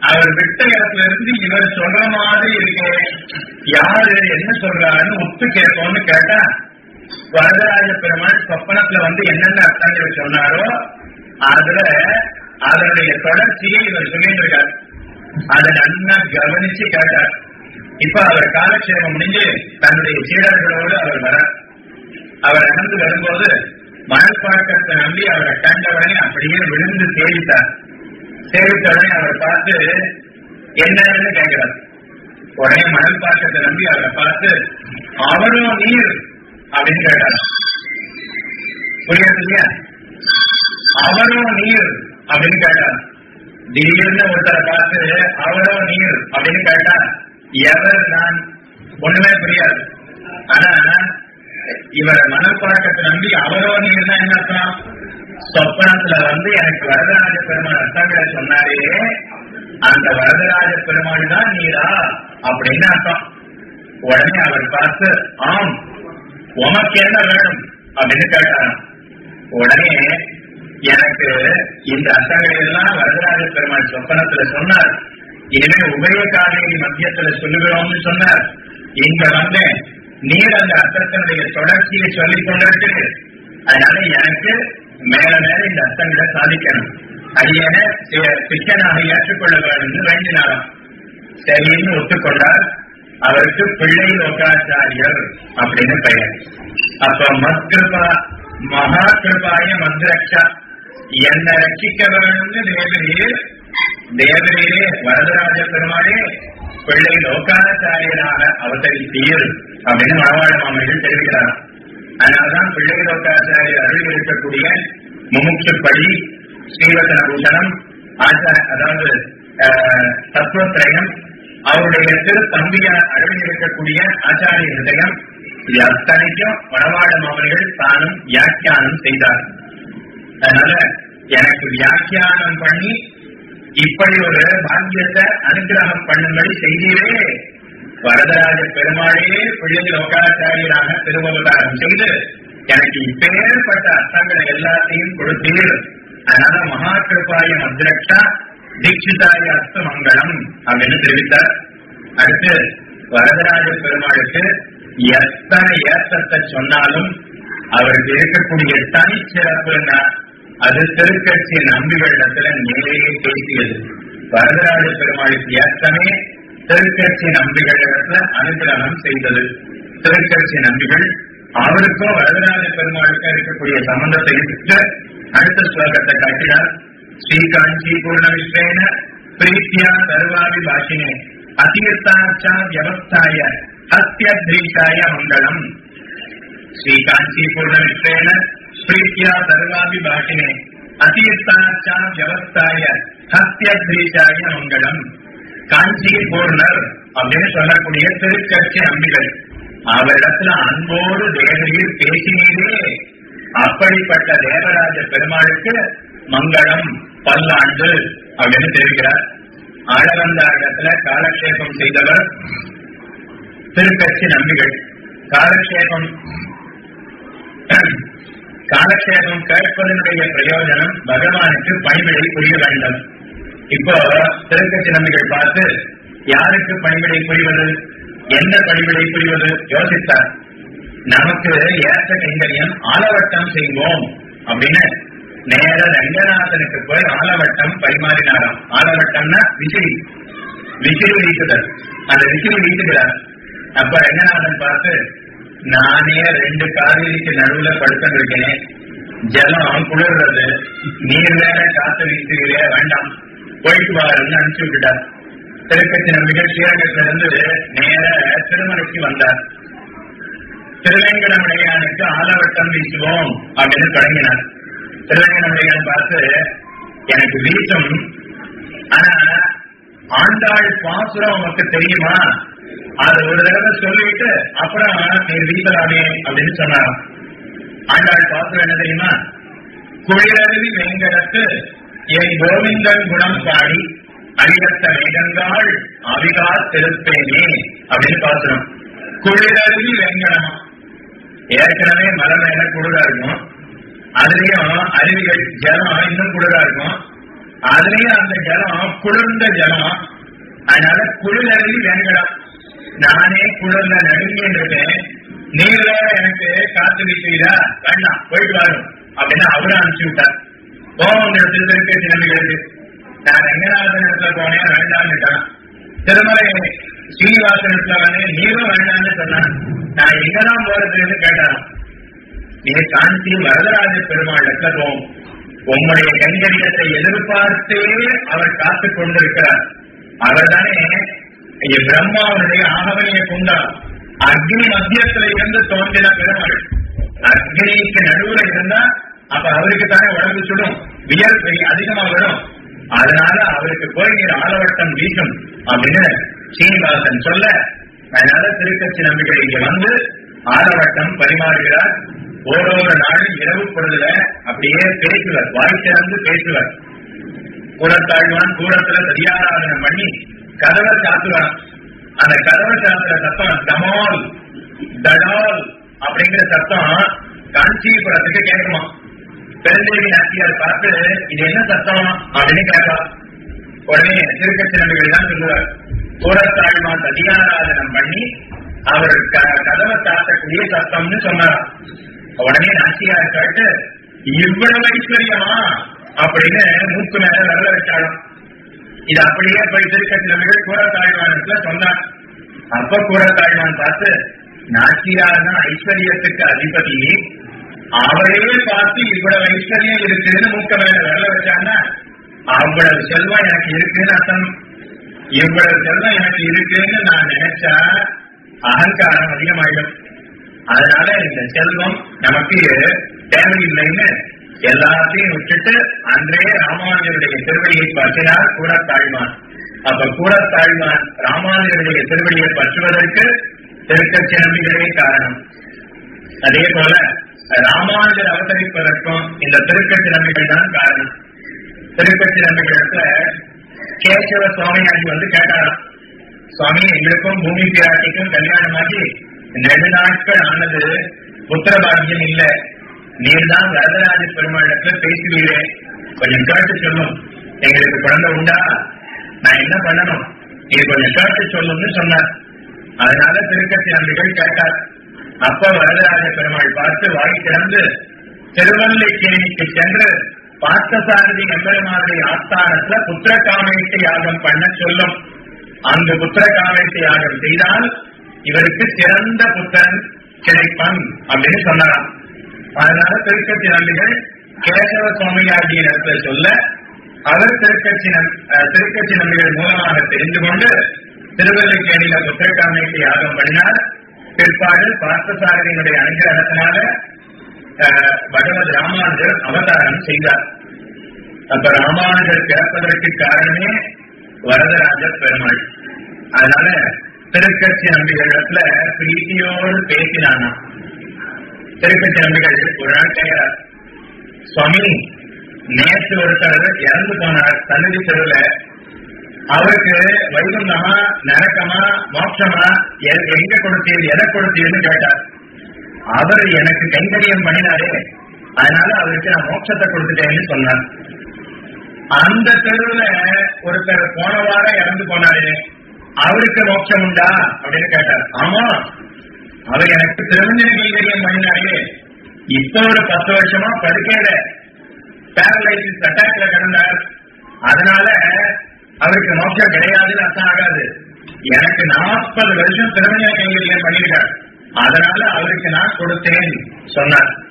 அவர் விட்ட இடத்துல இருந்து இவர் சொல்ற மாதிரி இருக்கு. யாரு என்ன சொல்றாருன்னு ஒத்து கேட்போம்னு கேட்டா வரதராஜ பெருமாள் சொப்பனத்துல வந்து என்னென்ன அர்த்தங்கள் சொன்னாரோ அதுல அதனுடைய தொடர்ச்சியை இவர் சொல்லிட்டு இருக்கார். அதை நன்னா கவனிச்சு கேட்டார். இப்ப அவர் காலக்ஷேபம் முடிஞ்சு தன்னுடைய சீடர்களோடு அவர் வர அவர் நடந்து வரும்போது மணற்பாக்கத்தை நம்பி அவரை கண்டவரை அப்படியே விழுந்து சேவித்தார். சேவித்த அவரை அவர் பார்த்து என்னன்னு கேட்கிறார். உடனே மணல் பாக்கத்தை நம்பி அவரை பார்த்து அவரும் நீர் அப்படின்னு கேட்டார். புரியாது இல்லையா? அவரும் நீர் அப்படின்னு கேட்டார். திடீர்னு ஒருத்தரை பார்த்து அவரோ நீர் அப்படின்னு கேட்டார். எவர் நான் ஒண்ணுமே புரியாது. ஆனா இவரை மனப்பாட்டத்தை நம்பி அவரோ நீர்னா என்ன அர்த்தம்? சொப்பனத்துல வந்து எனக்கு வரதராஜ பெருமாள் அர்த்தங்களை சொன்னாரே அந்த வரதராஜ பெருமாள் தான் நீரா அப்படின்னு அர்த்தம். உடனே அவர் பார்த்து ஆம் உமக்கு என்ன வேணும் அப்படின்னு கேட்டாராம். உடனே எனக்கு இந்த அர்த்தங்களை எல்லாம் வரதராஜ பெருமாள் சொப்பனத்துல சொன்னார். இனிமே உபய மத்தியத்துல சொல்லுகிறோம்னு சொன்னார். இங்க வந்த நீர் அந்த அர்த்தத்தினுடைய தொடர்ச்சியை சொல்லிக் கொண்டிருக்கு அதனால எனக்கு மேல மேல இந்த அர்த்தங்களை சாதிக்கணும். அடியன சிக்கனாக ஏற்றுக்கொள்ள வேண்டும் வேண்டினாராம். சரின்னு ஒத்துக்கொண்டார். அவருக்கு பிள்ளை லோகாச்சாரியர் அப்படின்னு பெயர். அப்ப மத்கிருபா மகா கிருபாய மந்திரக்ஷா. என்னை ரட்சிக்க வேணும்னு நேரில் தேவரீரே வரதராஜ பெருமாளே பிள்ளை லோக்காச்சாரியனாக அவதரித்தீர் அப்படின்னு மணவாழ மாமனிகள் தெரிவிக்கிறார் அதனால்தான் பிள்ளை லோக்காச்சாரியர் அருள் இருக்கக்கூடிய முமுட்சுப்படி ஸ்ரீவசன பூஷணம் ஆச்சார அதாவது தத்துவத்திரயம் அவருடைய திரு தம்பியார் அருள் இருக்கக்கூடிய ஆச்சாரிய ஹிருதயம் இது அத்தனைக்கும் வடவாட மாமனிகள் தானும் வியாக்கியானம் செய்தார் அதனால எனக்கு வியாக்கியானம் பண்ணி இப்படி ஒரு பாக்கியத்தை அனுகிரகம் பண்ணும்படி செய்தீரே. வரதராஜ பெருமாளே பிள்ளை லோகாச்சாரியராக திருவவதாரம் செய்து எனக்கு இப்பேற்பட்ட அர்த்தங்களை எல்லாத்தையும் கொடுத்தீர். அதனால மகா கிருபாய மத்ரக்ஷா தீட்சிதாய அஸ்தமங்கலம் அப்படின்னு தெரிவித்தார். அடுத்து வரதராஜ பெருமாளுக்கு எத்தனை ஏத்தத்தை சொன்னாலும் அவருக்கு இருக்கக்கூடிய தனிச்சிறப்புன்னா அது திருக்கட்சி நம்பிகளிடத்துல நேரே பேசியது. வரதராஜ பெருமாளுக்கு ஏற்கனவே திருக்கட்சி நம்பிகளிடத்துல அனுகிரகம் செய்தது. திருக்கட்சி நம்பிகள் அவருக்கும் வரதராஜ பெருமாளுக்கும் இருக்கக்கூடிய சம்பந்தத்தை விட்டு அடுத்த ஸ்லோகத்தை காட்டினார். ஸ்ரீகாஞ்சி பூர்ண விஸ்வேன பிரீத்தியா சர்வாதி பாஷினே அத்தீர்த்தாச்சா வியவஸ்தாய அத்தியத்ரீஷாய மங்களம். ஸ்ரீகாஞ்சி பூர்ண விஸ்வேன பிரீத்தியா சர்வாதி பாஷினே அத்தீர்த்தாச்சா வியவஸ்தாய ஹத்தியத்ரீஷாய மங்களம் காஞ்சி பூர்ணர் அப்படின்னு சொல்லக்கூடிய திருக்கட்சி அம்பிகள்। அவரிடத்துல அன்போடு தேவரீர் பேசினீரே। அப்படிப்பட்ட தேவராஜ பெருமாளுக்கு மங்களம் பல்லாண்டு அப்படின்னு தெரிவிக்கிறார். ஆழவந்தார் இடத்துல காலக்ஷேபம் செய்தவர் திருக்கட்சி நம்பிகள் காலக்ஷேபம் காலக்ஷேபம் கேட்பதனுடைய பிரயோஜனம் பகவானுக்கு பணிவிடை புரிய வேண்டும் இப்போ திருக்கட்சி நம்பிகள் பார்த்து யாருக்கு பணிவிடை புரிவது? எந்த பணிவிடை புரிவது? யோசித்தார். நமக்கு ஏற்ற கைங்கரியம் ஆலவட்டம் செய்வோம் அப்படின்னு நேர ரங்கநாதனுக்கு போய் ஆலவட்டம் பரிமாறினாராம். ஆலவட்டம்னா விசிறி. விசிறி வீசுதல் அந்த விசிறி வீசுகிறார் அப்ப ரங்கநாதன் பார்த்து நானே ரெண்டு காவிரிக்கு நடுவுல படுத்திருக்கேன் ஜலம் குளிர்றது. நீர் வேற காத்து வீசுகிறே வேண்டாம். போயிட்டு வாருன்னு அனுப்பிச்சு விட்டுட்டார் திருக்கட்சி நம்பிக்கை ஸ்ரீரங்கத்துல இருந்து நேர திருமலைக்கு வந்தார். திருவேங்கடமுடையானுக்கு ஆலவட்டம் வீசுவோம் அப்படின்னு தொடங்கினார். திருவேங்கடமுடையான் பார்த்து எனக்கு வீசும். ஆனா ஆண்டாள் பாசுரம் உனக்கு தெரியுமா? அது ஒரு தடவை சொல்லிட்டு அப்புறம் நீர் வீசலாமே அப்படின்னு சொன்னாராம். ஆண்டாள் பாசுரம் என்ன தெரியுமா? குளிரவி வேங்கடத்து என் கோவிந்தன் குணம் பாடி அழிவத்த வேகங்காள் அவிகா திருப்பேனே அப்படின்னு பாசுரம் குளிரருவி வெங்கடம் ஏற்கனவே மலை மேல குளிரா இருக்கும் அதுலயும் அருவிகள் ஜலம் இன்னும் குளிரா இருக்கும் அதுலயும் அந்த ஜலம் குளிர்ந்த ஜலம். அதனால குளிரவி வெங்கடம் நானே குளிர்ல நடுங்கின்னு இருக்கேன் எனக்கு காத்து வீசுவீரா வேண்டாம் போயிட்டு வரும் அப்படின்னு அவரு அனுப்பிச்சு விட்டார். கோவம் இடத்துல திருப்பி நம்பிகளுக்கு நான் ரங்கநாதன் இடத்துல போனேன் வேண்டாம்னுட்டான் திருமலை ஸ்ரீனிவாசன் இடத்துல வந்தேன் நீரும் வேண்டாம்னு சொன்னான். நான் எங்கதான் போறதுன்னு கேட்டான் நீங்க காஞ்சி வரதராஜ பெருமாள் இடத்துல போவோம் உங்களுடைய கண்கடிதத்தை எதிர்பார்த்தே அவர் காத்து கொண்டிருக்கிறார். அவர் தானே பிரம்மாவனுடைய ஆகவனையை கொண்டால் அக்னி மத்தியத்துல இருந்து தோன்றின பெருமாள் அக்னிக்கு நடுவுல இருந்தா அப்ப அவருக்கு தானே உடம்பு சுடும். வியர்வை அதிகமா வரும். அதனால அவருக்கு போய் நீர் ஆலவட்டம் வீசும் அப்படின்னு சீனிவாசன் சொல்ல அதனால திருக்கட்சி நம்பிக்கை இங்க வந்து ஆலவட்டம் பரிமாறுகிறார். ஓரொரு நாளும் இரவு பொழுதுல அப்படியே பேசுவர் வாய் திறந்து பேசுவர். கூடத்தாழ்வான் கூடத்துல சரியாராதனம் பண்ணி கதவை சாத்துறான் அந்த கதவை சாத்துற சத்தம் டமால் தடால் அப்படிங்கிற சத்தம் காஞ்சிபுரத்துக்கு கேட்குமா? பெருந்தேவி நாட்டியார் பார்த்து இது என்ன சத்தம்? அப்படின்னு கேட்கா உடனே திருக்கச்சிரம்பிகள் தான் சொல்லுவார். சூரத்தாழ்வான் அதிகாராதனம் பண்ணி அவர் கதவை சாத்தக்கூடிய சத்தம்னு சொன்னார். உடனே நாட்டியார் கேட்டு இவ்வளவு ஐஸ்வர்யமா? அப்படின்னு மூக்கு மேல நல்ல வச்சாலும். இது அப்படியே போய் திருக்கட்சி கூட கூறத்தாழ்வானத்துல சொன்னார். அப்ப கூறத்தாழ்வான் பார்த்து நாச்சியார் ஐஸ்வர்யத்துக்கு அதிபதி. அவரையே பார்த்து இவ்வளவு ஐஸ்வர்யம் இருக்குன்னு மூக்க மேல வரல வச்சாங்கன்னா அவ்வளவு செல்வம் எனக்கு இருக்குன்னு அர்த்தம். இவ்வளவு செல்வம் எனக்கு இருக்குன்னு நான் நினைச்சா அகங்காரம் அதிகமாயிடும். அதனால இந்த செல்வம் நமக்கு தேவையில்லைன்னு எல்லாத்தையும் விட்டுட்டு அன்றே ராமானுஜருடைய திருவடியை பற்றினார் கூறத்தாழ்வான் அப்ப கூறத்தாழ்வான் ராமானுஜருடைய திருவடியை பற்றுவதற்கு திருக்கச்சியம்பிகளே காரணம். அதே போல ராமானுஜர் அவதரிப்பதற்கும் இந்த திருக்கட்சி நம்பிகள் தான் காரணம். திருக்கட்சி நம்பிகளிடத்துல கேசவ சுவாமியாஜி வந்து கேட்டாராம். சுவாமி எங்களுக்கும் பூமி பிராட்டிக்கும் கல்யாணமாகி ரெண்டு நாட்கள் ஆனது புத்திர பாக்கியம் நீர்தான் வரதராஜ பெருமாளிடத்துல பேசுவீரே கொஞ்சம் கேட்டு சொல்லும். எங்களுக்கு குழந்தை உண்டா? நான் என்ன பண்ணணும்? இது கொஞ்சம் கேட்டு சொல்லும்னு சொன்னார். அதனால திருக்கத்தி நம்பிகள் கேட்டார். அப்ப வரதராஜ பெருமாள் பார்த்து வாய் திறந்து திருவல்லிக்கேணிக்கு சென்று பார்த்தசாரதி எம்பெருமானுடைய ஆஸ்தானத்துல புத்திர காமேட்டு யாகம் பண்ண சொல்லும். அங்கு புத்திர காமேட்டு யாகம் செய்தால் இவருக்கு சிறந்த புத்தன் கிடைப்பான் அப்படின்னு சொன்னாராம். அதனால திருக்கட்சி நம்பிகள் கேசவ சுவாமியாகிய இடத்துல சொல்ல அவர் திருக்கட்சி திருக்கட்சி நம்பிகள் மூலமாக தெரிந்து கொண்டு திருவல்லிக்கேணியில புத்திரகாமைக்கு யாகம் பண்ணினார். பிற்பாடு பார்த்தசாரதியினுடைய அனுகிரகத்தினால பகவத் ராமானுஜர் அவதாரம் செய்தார். அப்ப ராமானுஜர் பிறப்பதற்கு காரணமே வரதராஜ பெருமாள். அதனால திருக்கட்சி நம்பிகளிடத்துல பிரீத்தியோடு பேசினானா திருக்கட்சி நம்பிகள் ஒரு நாள் கேட்கிறார் சுவாமி நேற்று ஒருத்தர் இறந்து போனார் சன்னதி தெருவில். அவருக்கு வைகுந்தமா நரக்கமா மோட்சமா எ- எங்க கொடுத்தீர் எதை கொடுத்தீர்னு கேட்டார். அவர் எனக்கு கைங்கரியம் பண்ணினாரே. அதனால அவருக்கு நான் மோட்சத்தை கொடுத்துட்டேன்னு சொன்னார். அந்த தெருவுல ஒருத்தர் போன வாரம் இறந்து போனாரு. அவருக்கு மோட்சம் உண்டா? அப்படின்னு கேட்டார். ஆமா அவர் எனக்கு திருமஞ்சன கைங்கரியம் பண்ணினாரே இப்ப ஒரு பத்து வருஷமா படுக்கையில பேரலைசிஸ் அட்டாக்ல கிடந்தார். அதனால அவருக்கு மோட்சம் கிடையாதுன்னு அர்த்தம் ஆகாது. எனக்கு நாற்பது வருஷம் திருமஞ்சன கைங்கரியம் பண்ணியிருக்கார். அதனால அவருக்கு நான் கொடுத்தேன் சொன்னார்.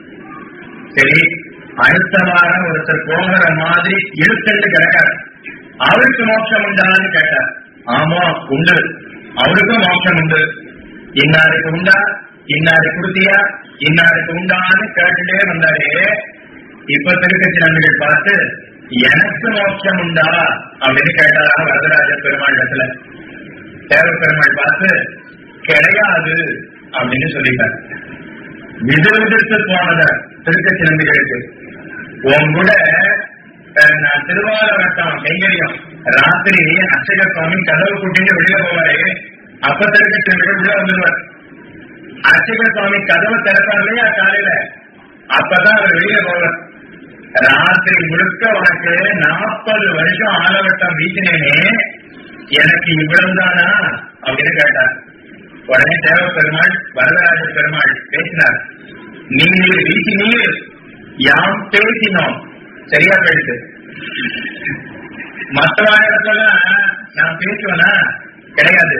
சரி அடுத்த வாரம் ஒருத்தர் போகிற மாதிரி இழுத்தண்டு கிடக்கார். அவருக்கு மோட்சம் உண்டான்னு கேட்டார். ஆமா உண்டு. அவருக்கும் மோட்சம் உண்டு. இன்னாருக்கு உண்டா? இன்னாரு குருதியா இன்னாருக்கு உண்டான்னு கேட்டுட்டே வந்தாரு. இப்ப திருக்கட்சி நம்பிகள் பார்த்து எனக்கு மோட்சம் உண்டா? அப்படின்னு கேட்டாரா வரதராஜ பெருமாள் இடத்துல தேவ பெருமாள் பார்த்து கிடையாது அப்படின்னு சொல்லிட்டார். விதிர்விதிர்த்து போனத திருக்கட்சி நம்பிகளுக்கு உன் கூட நான் திருவாரூர் திருவாரூரட்டம் கைங்கரியம் ராத்திரி அச்சக சுவாமி கதவு கூட்டிட்டு வெளியில போவாரு அப்ப திருக்கட்சி உள்ள வந்துடுவார் அர்ச்சக சுவாமி கதவை திறப்பார் இல்லையா காலையில? அப்பதான் அவர் வெளியே போவார். ராத்திரி முழுக்க உனக்கு நாற்பது வருஷம் ஆலவட்டம் வீசினேனே எனக்கு இவ்வளவுதானா அப்படின்னு கேட்டார். உடனே தேவ பெருமாள் வரதராஜ பெருமாள் பேசினார். நீங்கள் வீசி நீர் யாம் பேசினோம். சரியா பேசு மற்ற இடத்துல நான் பேசுவேனா? கிடையாது.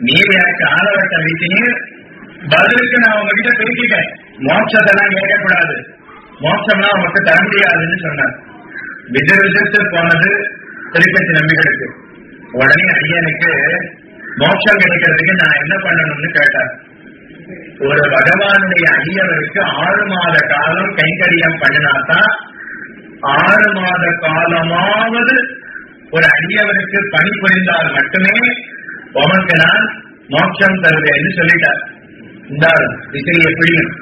நீர் எனக்கு ஆதரவத்தை வீசினீர் பதிலுக்கு நான் உங்ககிட்ட பேசிட்டேன் மோட்சத்தெல்லாம் கேட்கக்கூடாது. மோட்சம்லாம் உனக்கு தர முடியாதுன்னு சொன்னார். விஜய் விஜயத்து போனது திருப்பதி நம்பிகளுக்கு உடனே ஐயனுக்கு மோட்சம் கிடைக்கிறதுக்கு நான் என்ன பண்ணணும்னு கேட்டார். ஒரு பகவானுடைய ஐயவருக்கு ஆறு மாத காலம் கைங்கரியம் பண்ணினாதான் ஆறு மாத காலமாவது ஒரு அடியவருக்கு பணி புரிந்தால் மட்டுமே உமக்கு நான் மோட்சம் தருவேன்னு சொல்லிட்டார். இந்த விசையை பிடியும்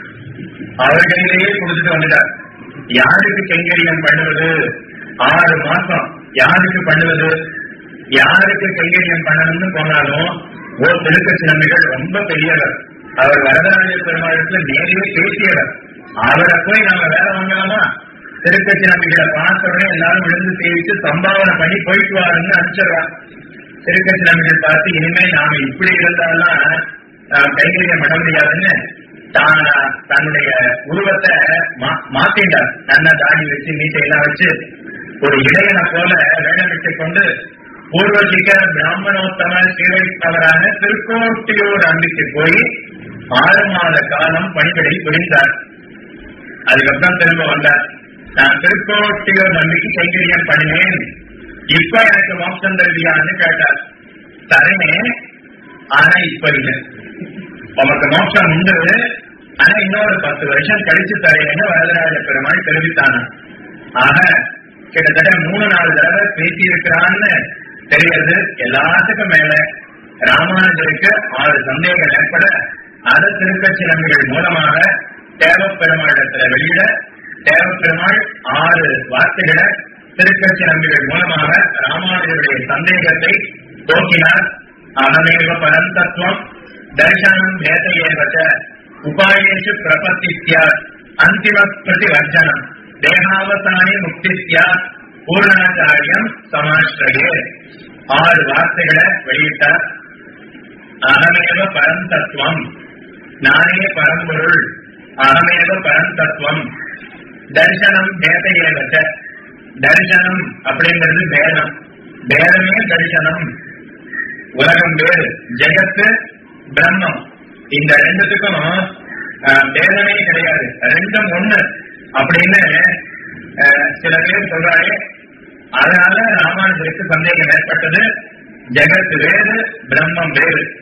அவர்களிலேயே கொடுத்துட்டு வந்துட்டார். யாருக்கு கைங்கரியம் பண்ணுவது? ஆறு மாசம் யாருக்கு பண்ணுவது? யாருக்கு கைங்கரியம் பண்ணணும்னு போனாலும் ஓ திருக்கட்சி நம்பிகள் ரொம்ப பெரியவர். அவர் வரதராஜ பெருமாளுக்கு நேரிலே பேசியவர். அவரை போய் நாம வேலை வாங்கலாமா? திருக்கட்சி நம்பிகளை பார்த்த உடனே எல்லாரும் விழுந்து சேவிச்சு சம்பாவனை பண்ணி போயிட்டு வாருன்னு அனுப்பிச்சிடுறான். திருக்கட்சி பார்த்து இனிமே நாம இப்படி இருந்தாலும் கைகளிலே மட முடியாதுன்னு தான் தன்னுடைய உருவத்தை மா- மாத்திட்டார். தன்னை தாடி வச்சு மீட்டை எல்லாம் வச்சு ஒரு இடையனை போல வேடமிட்டுக் கொண்டு பூர்வசிக பிராமணோத்தம சீரழிப்பவரான திருக்கோட்டியூர் அன்றைக்கு போய் ஆறு மாத காலம் பணிபடை புரிந்தார் அதுக்கப்புறம் திரும்ப வந்தார். நான் திருக்கோட்டியூர் நம்பிக்கை கைங்கரியம் பண்ணினேன். இப்ப எனக்கு மோட்சம் தருவியான்னு கேட்டார். தரமே ஆனா இப்ப இல்லை. உமக்கு மோட்சம் உண்டு. ஆனா இன்னொரு பத்து வருஷம் கழிச்சு தரேன்னு வரதராஜ பெருமாள் தெரிவித்தானா? ஆக கிட்டத்தட்ட மூணு நாலு தடவை பேசி இருக்கிறான்னு தெரிகிறது எல்லாத்துக்கும் மேல. ராமானுஜருக்கு ஆறு சந்தேகம் ஏற்பட அத திருக்கட்சி நம்பிகள் மூலமாக தேவப்பெருமாளிடத்துல வெளியிட தேவப்பெருமாள் ஆறு வார்த்தைகளை திருக்கட்சி நம்பிகள் மூலமாக ராமானுஜருடைய சந்தேகத்தை போக்கினார். அனமேவ பரந்தத்துவம் தர்சனம் பேதையேவச்ச உபாயேஷு பிரபத்தித்யா அந்திம பிரதிவர்ஜனம் தேகாவசானி முக்தித்யா பூர்ணாச்சாரியம் சமாஷ்டரே ஆறு வார்த்தைகளை வெளியிட்டார். அகமேவ பரந்தத்துவம் நானே பரம்பொருள். அகமேவ பரந்தத்துவம் தர்சனம் பேதையேவச்ச தரிசனம் அப்படிங்கிறது பேதம். பேதமே தரிசனம். உலகம் வேறு. ஜெகத்து பிரம்மம். இந்த ரெண்டுத்துக்கும் பேதமே கிடையாது. ரெண்டும் ஒண்ணு. அப்படின்னு சில பேர் சொல்றாரு அதனால ராமானுஜருக்கு சந்தேகம் ஏற்பட்டது. ஜெகத் வேறு பிரம்மம் வேறு.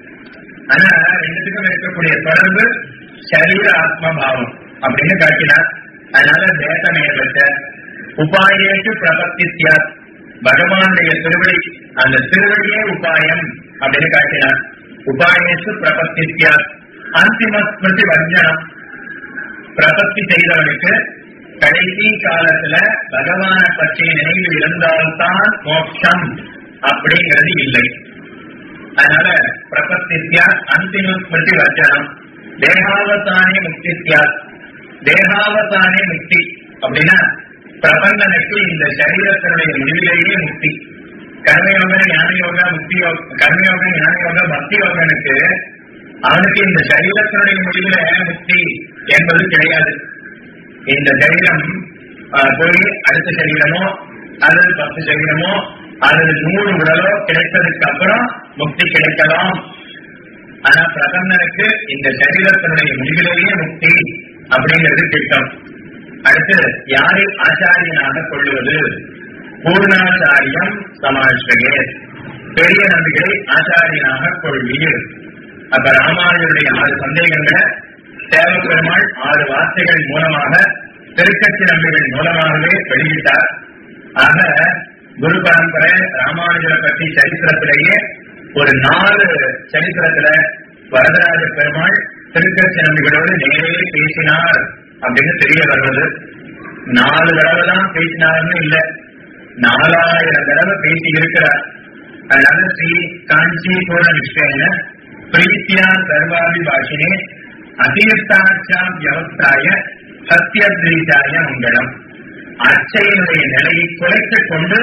ஆனா ரெண்டுத்துக்கும் இருக்கக்கூடிய தொடர்பு சரீர ஆத்ம பாவம் அப்படின்னு காட்டினார். அதனால பேதமே உபாயேஷு உபாயேட்டு பிரபத்தித்யா பகவானுடைய திருவடி அந்த திருவடியே உபாயம் அப்படின்னு காட்டினார். உபாயேசு பிரபத்தித்யா அந்திம ஸ்மிருதி வர்ஜனம். பிரபத்தி செய்தவனுக்கு கடைசி காலத்துல பகவான பற்றிய நினைவு இருந்தால்தான் மோட்சம் அப்படிங்கிறது இல்லை. அதனால பிரபத்தித்யா அந்திம ஸ்மிருதி வர்ஜனம். தேகாவதானே முக்தித்யா தேகாவதானே முக்தி அப்படின்னா பிரபந்தனுக்கு இந்த சரீரத்தினுடைய முடிவிலேயே முக்தி. கர்மயோக ஞான யோகா முக்தி யோக கர்மயோக ஞான யோகா பக்தி யோகனுக்கு அவனுக்கு இந்த சரீரத்தினுடைய முடிவில முக்தி என்பது கிடையாது. இந்த சரீரம் போய் அடுத்த சரீரமோ அல்லது பத்து சரீரமோ அல்லது நூறு உடலோ கிடைத்ததுக்கு அப்புறம் முக்தி கிடைக்கலாம். ஆனா பிரகன்னனுக்கு இந்த சரீரத்தினுடைய முடிவிலேயே முக்தி அப்படிங்கிறது திட்டம். அடுத்து யாரை ஆச்சாரியனாக கொள்ளுவது? பூர்ணாச்சாரியம் சமாஷ்டகே. பெரிய நம்பிகளை ஆச்சாரியனாக கொள்வீர். அப்ப ராமானுடைய ஆறு சந்தேகங்களை தேவப்பெருமாள் ஆறு வார்த்தைகள் மூலமாக திருக்கட்சி நம்பிகள் மூலமாகவே வெளியிட்டார். ஆக குரு பரம்பரை ராமானுஜரை பற்றி சரித்திரத்திலேயே ஒரு நாலு சரித்திரத்துல வரதராஜ பெருமாள் திருக்கட்சி நம்பிகளோடு நேரே பேசினார். அப்படின்னு தெரிய வர்றது நாலு தடவை தான் பேசினார்னு இல்ல. நாலாயிரம் தடவை பேசி இருக்கிறார். அதனால ஸ்ரீ காஞ்சி பூர்ண நிஷ்டேன பிரீத்தியா சர்வாதி பாஷினே அதீர்த்தாட்சாம் வியவஸ்தாய சத்தியத்ரீஜாய மங்களம். அச்சையினுடைய நிலையை குறைத்துக் கொண்டு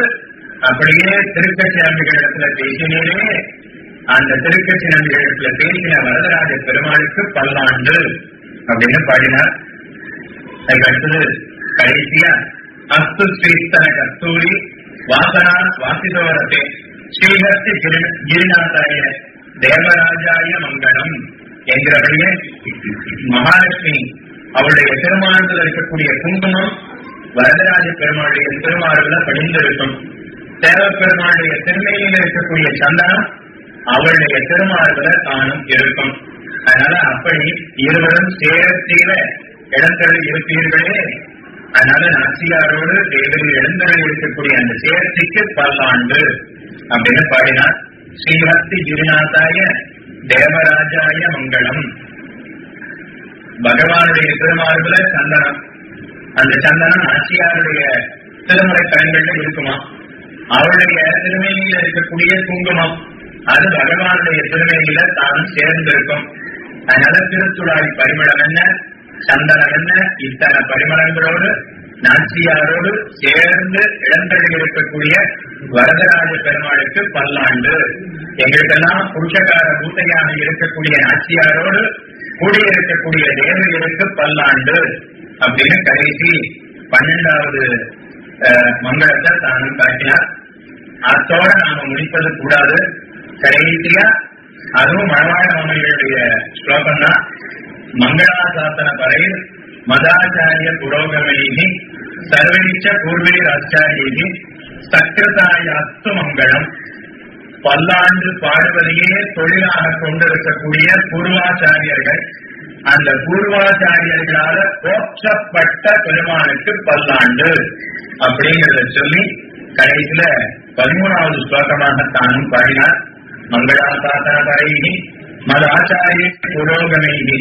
அப்படியே திருக்கட்சி நம்பிகளிடத்துல பேசினே அந்த திருக்கட்சி நம்பிகளிடத்துல பேசின வரதராஜ பெருமாளுக்கு பல்லாண்டு அப்படின்னு பாடினார். அதுக்கடுத்தது கடைசியா அஸ்து ஸ்ரீஸ்தன கஸ்தூரி வாசனா வாசிதோரத்தே ஸ்ரீஹஸ்தி கிரிநாதாய தேவராஜாய மங்களம் என்கிறபடியே மகாலட்சுமி அவளுடைய திருமானத்தில் இருக்கக்கூடிய குங்குமம் வரதராஜ பெருமாளுடைய திருமாறுல படிந்திருக்கும் தேவ பெருமாளுடைய திருமையில் இருக்கக்கூடிய சந்தனம் அவளுடைய திருமாறுல தானும் இருக்கும் அதனால அப்படி இருவரும் சேரத்தில இடங்கள் இருப்பீர்களே. அதனால நாச்சியாரோடு தேவரில் எழுந்தருள் இருக்கக்கூடிய அந்த சேர்ச்சிக்கு பல்லாண்டு அப்படின்னு பாடினார். ஸ்ரீஹஸ்தி கிரிநாதாய தேவராஜாய மங்களம். பகவானுடைய திருமார்புல சந்தனம். அந்த சந்தனம் நாச்சியாருடைய திருமலை கண்கள்ல இருக்குமா? அவருடைய திருமையில இருக்கக்கூடிய குங்குமம். அது பகவானுடைய திருமேனியில தானும் சேர்ந்திருக்கும். அதனால திருத்துழாய் பரிமளம் என்ன? சந்தனம் என்ன இத்தனை பரிமளங்களோடு நாச்சியாரோடு சேர்ந்து இடந்தழி இருக்கக்கூடிய வரதராஜ பெருமாளுக்கு பல்லாண்டு. எங்களுக்கெல்லாம் புருஷகார பூத்தையாக இருக்கக்கூடிய நாச்சியாரோடு கூடியிருக்கக்கூடிய தேவர்களுக்கு பல்லாண்டு அப்படின்னு கடைசி பன்னெண்டாவது மங்களத்தை தானும் காட்டினார். அத்தோட நாம முடிப்பது கூடாது. கடைசியா அதுவும் மழவாழ மாமனிகளுடைய ஸ்லோகம் தான் மங்களாசாசன பரையில் மதாச்சாரிய புரோகமைகி சர்வனிச்ச பூர்வீர் ஆச்சாரியகி சக்கரதாய அஸ்து மங்களம் பல்லாண்டு பாடுவதையே தொழிலாக கொண்டிருக்கக்கூடிய பூர்வாச்சாரியர்கள். அந்த பூர்வாச்சாரியர்களால போற்றப்பட்ட பெருமானுக்கு பல்லாண்டு அப்படிங்கறத சொல்லி கடைசியில பதிமூணாவது ஸ்லோகமாக தானும் பாடினார். மங்களாசாசன பரைகி மத ஆச்சாரிய புரோகமைகி.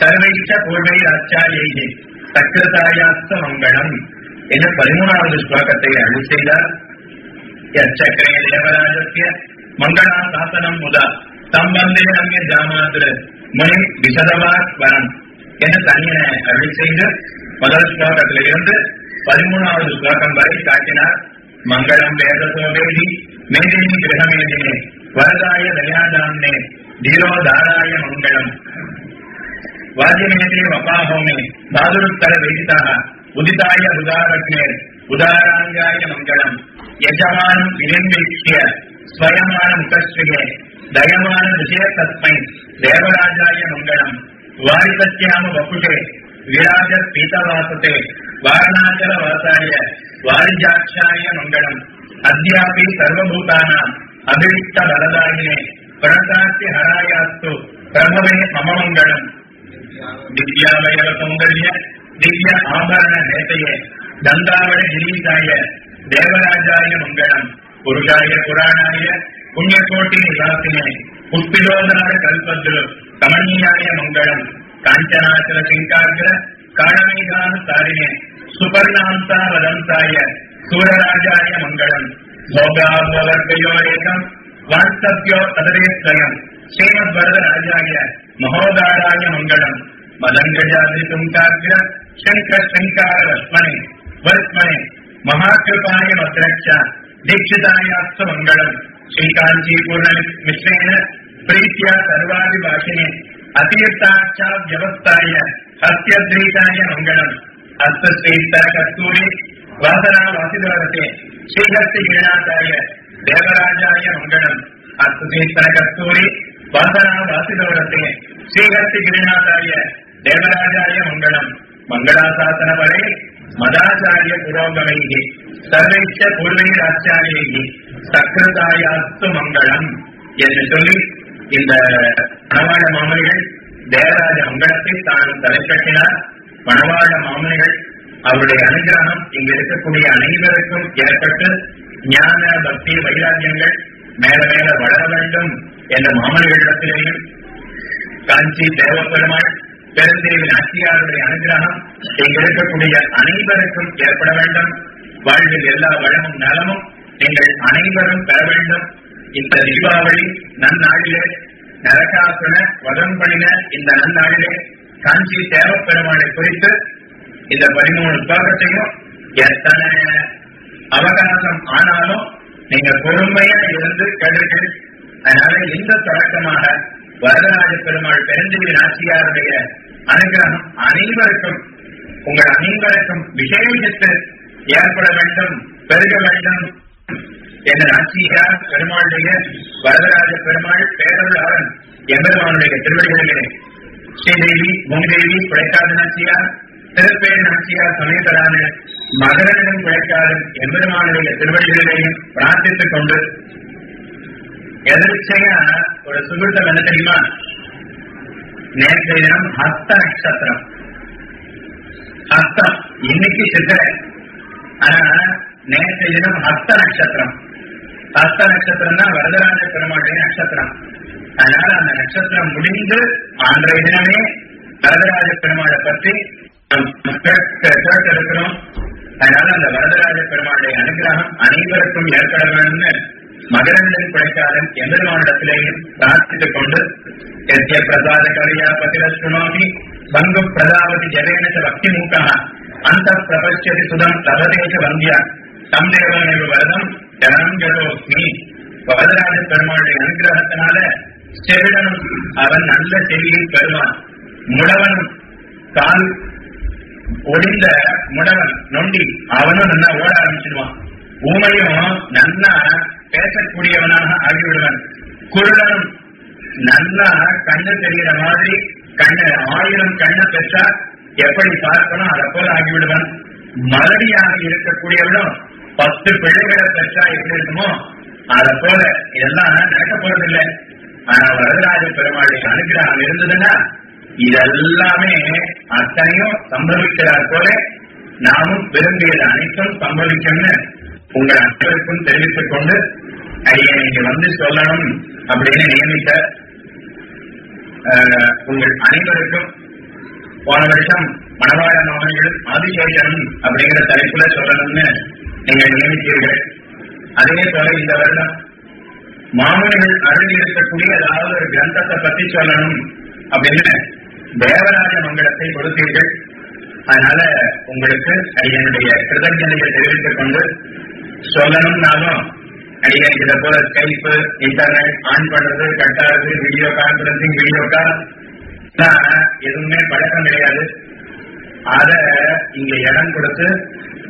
சர்வைத்த பூர்வை ஆச்சாரியகி சக்கரதாயாஸ்த மங்களம் என்று பதிமூணாவது ஸ்லோகத்தை அருள் செய்தார். யச்சக்கரே தேவராஜஸ்ய மங்களாசாசனம் முதா. சம்பந்தே அங்கே ஜாமாத்திர முனி விசதவாத் வரம் என தனியன அருள் செய்து முதல் ஸ்லோகத்தில இருந்து பதிமூணாவது ஸ்லோகம் வரை காட்டினார் மங்களம் வேத வேதி மேதினி கிரகமேதினே வரதாய தயாதாம்னே தீரோதாராய மங்களம். வாஜ்யமேதே வபாஹோமே தாதுருத்தர வேதிதாக உதிதாய உதாரக்னே உதாராங்காய மங்களம் யஜமானம் விரம்பீக்ஷிய ஸ்வயமான முகஸ்விகே தயமான விஷய தஸ்மை தேவராஜாய மங்களம் வாரிதத்யாம வபுஷே விராஜ பீதவாசதே வாரணாச்சல வாசாய வாரிஜாட்சாய மங்களம் அத்யாபி சர்வபூதானாம் அபிவிக்த பலதாயினே பிரணதாசி ஹராயாஸ்து பிரபவே மம மங்களம் திவ்யாவயவ சௌந்தர்ய திவ்ய ஆபரண நேதையே கந்தாவட கிரீசாய தேவராஜாய மங்களம் புருஷாய புராணாய புண்ணியகோட்டி நிவாசினே புஷ்பிலோதார கல்பத்ரு கமனீயாய மங்களம் காஞ்சனாச்சல சிங்காகிர காணமேகான தாரிணே சுபர்ணாந்தா வதந்தாய சூரராஜாய மங்களம் भोगाभवर्गयोरेकम् சேவத்வரத ராஜாய மகோதாராய மங்களம். மதங்கஜாதிக்கும் காத்திர சங்கர் சங்கார லக்ஷ்மணே வர்மனே மகாகிருபாய மத்ரக்ஷா தீட்சிதாயாஸ்து மங்களம் ஸ்ரீகாஞ்சிபூர்ண மிஸ்ரேன பிரீத்தியா சர்வாதிபாஷினே அதிர்த்தாட்சா வியவஸ்தாய சத்யத்ரீதாய மங்களம் அஸ்தீர்த்த கஸ்தூரி வாசனா வாசிதவரசே ஸ்ரீஹஸ்தி கிரணாத்தாய தேவராஜாய மங்களம் அஸ்தீர்த்த கஸ்தூரி ಬಂಧನವು ದಾಸಿದವರಂತೆ ಶ್ರೀಗತ್ತಿ ಗಿರಿನಾಥಾರ್ಯ ದೇವರಾಜಾರ್ಯ ಮಂಗಳಂ ಮಂಗಳಾಸಾಸನ ಬಳಿ ಮದಾಚಾರ್ಯ ಪುರೋಗಮೈಗೆ ಸರ್ವೈಶ್ಚ பூர்வீராச்சாரியகி சக்கரதாயாத்து மங்களம் என்று சொல்லி இந்த மணவாழ மாமனிகள் தேவராஜ மங்களத்தை தான் தலைக்கட்டினார் மணவாழ மாமனிகள் அவருடைய அனுகிரகம் இங்கு இருக்கக்கூடிய அனைவருக்கும் ஏற்பட்டு ஞான பக்தி வைராக்கியங்கள் மேல மேல வளர வேண்டும். என்ற மாமனிகளிடத்திலேயும் காஞ்சி தேவப்பெருமாள் பெருந்தேவி நாச்சியாருடைய அனுகிரகம் இங்கு இருக்கக்கூடிய அனைவருக்கும் ஏற்பட வேண்டும் வாழ்வில் எல்லா வளமும் நலமும் நீங்கள் அனைவரும் பெற வேண்டும் இந்த தீபாவளி நன்னாளிலே நரகாசுன வதம் பண்ணின இந்த நன்னாளிலே காஞ்சி தேவப்பெருமாளை குறித்து இந்த பதிமூணு பாகத்தையும் எத்தனை அவகாசம் ஆனாலும் நீங்க பொறுமையா இருந்து கேளுங்கள் அதனால இந்த தொடக்கமாக வரதராஜ பெருமாள் பெருந்தேவி நாச்சியாருடைய அனுகிரகம் அனைவருக்கும் உங்கள் அனைவருக்கும் விசேஷித்து ஏற்பட வேண்டும் பெருக வேண்டும் என்ற நாச்சியார் பெருமாளுடைய வரதராஜ பெருமாள் பேரருளாளன் எம்பெருமானுடைய திருவடிகளிலே. ஸ்ரீதேவி பூமிதேவி பிழைக்காத நாச்சியார் திருப்பேர் நாச்சியார் சமயத்தரான மகரனிடம் பிழைக்காதன் எம்பெருமானுடைய திருவடிகளிலேயும் பிரார்த்தித்துக் கொண்டு எதிர்ச்சையா ஒரு சுகிருத்தம் என்ன தெரியுமா? நேற்றைய தினம் ஹஸ்த நட்சத்திரம். ஹஸ்தம். இன்னைக்கு சித்திரை. ஆனா நேற்றைய தினம் ஹஸ்த நட்சத்திரம். ஹஸ்த நட்சத்திரம் தான் வரதராஜ பெருமாளுடைய நட்சத்திரம். அதனால அந்த நட்சத்திரம் முடிந்து அன்றைய தினமே வரதராஜ பெருமாளை பற்றி கேட்டிருக்கிறோம் அதனால அந்த வரதராஜ பெருமாளுடைய அனுகிரகம் அனைவருக்கும் ஏற்பட வேண்டும்னு மகரந்தன் குழைக்காதன் எம்பெருமானிடத்திலேயும் பிரார்த்தித்துக் கொண்டு எத்திய பிரசாத கரியா பதிரஸ்ருணோமி பங்கு பிரதாபதி ஜவேன பக்தி மூக்கா அந்த பிரபஞ்சதி சுதம் லபதேச வந்தியா தம் தேவனேவ வரதம் ஜனம் வரதராஜ பெருமாளுடைய அனுகிரகத்தினால செவிடனும் அவன் நல்ல செவியும் பெறுவான். முடவனும் கால் ஒளிந்த முடவன் நொண்டி அவனும் நல்லா ஓட ஆரம்பிச்சிடுவான். ஊமையும் நல்லா பேசக்கூடியவனாக ஆகிவிடுவான். குரலனும் நல்லா கண்ணு தெரிகிற மாதிரி கண்ணு ஆயிரம் கண்ணை பெற்றா எப்படி பார்க்கணும்? அதை போல ஆகிவிடுவன். மலடியாக இருக்கக்கூடியவனும் பத்து பிள்ளைகளை பெற்றா எப்படி இருக்குமோ அதை போல இதெல்லாம் நடக்க போறதில்லை. ஆனா வரதராஜ பெருமாளுடைய அனுகிரகம் இருந்ததுன்னா இதெல்லாமே அத்தனையும் சம்பவிக்கிறார் போல நாமும் விரும்பியது அனைத்தும் சம்பவிக்கும்னு உங்கள் அனைவருக்கும் தெரிவித்துக் கொண்டு அடியை நீங்க வந்து சொல்லணும் அப்படின்னு நியமித்த உங்கள் அனைவருக்கும் போன வருஷம் மணவாள நோய்கள் ஆதிசேஷனும் அப்படிங்கிற தலைப்புல சொல்லணும்னு நீங்கள் நியமித்தீர்கள். அதே போல இந்த வருடம் மாமனிகள் அருள் இருக்கக்கூடிய ஏதாவது ஒரு கிரந்தத்தை பத்தி சொல்லணும் அப்படின்னு தேவராஜ மங்கலத்தை கொடுத்தீர்கள். அதனால உங்களுக்கு என்னுடைய கிருதஜனையை தெரிவித்துக் கொண்டு சொல்லணும்னாலும் அடிக்கடி இதை போல ஸ்கைப்பு இன்டர்நெட் ஆன் பண்றது கட்டாது வீடியோ கான்பரன்சிங் வீடியோ கால் எதுவுமே பழக்கம் கிடையாது. அத இங்க இடம் கொடுத்து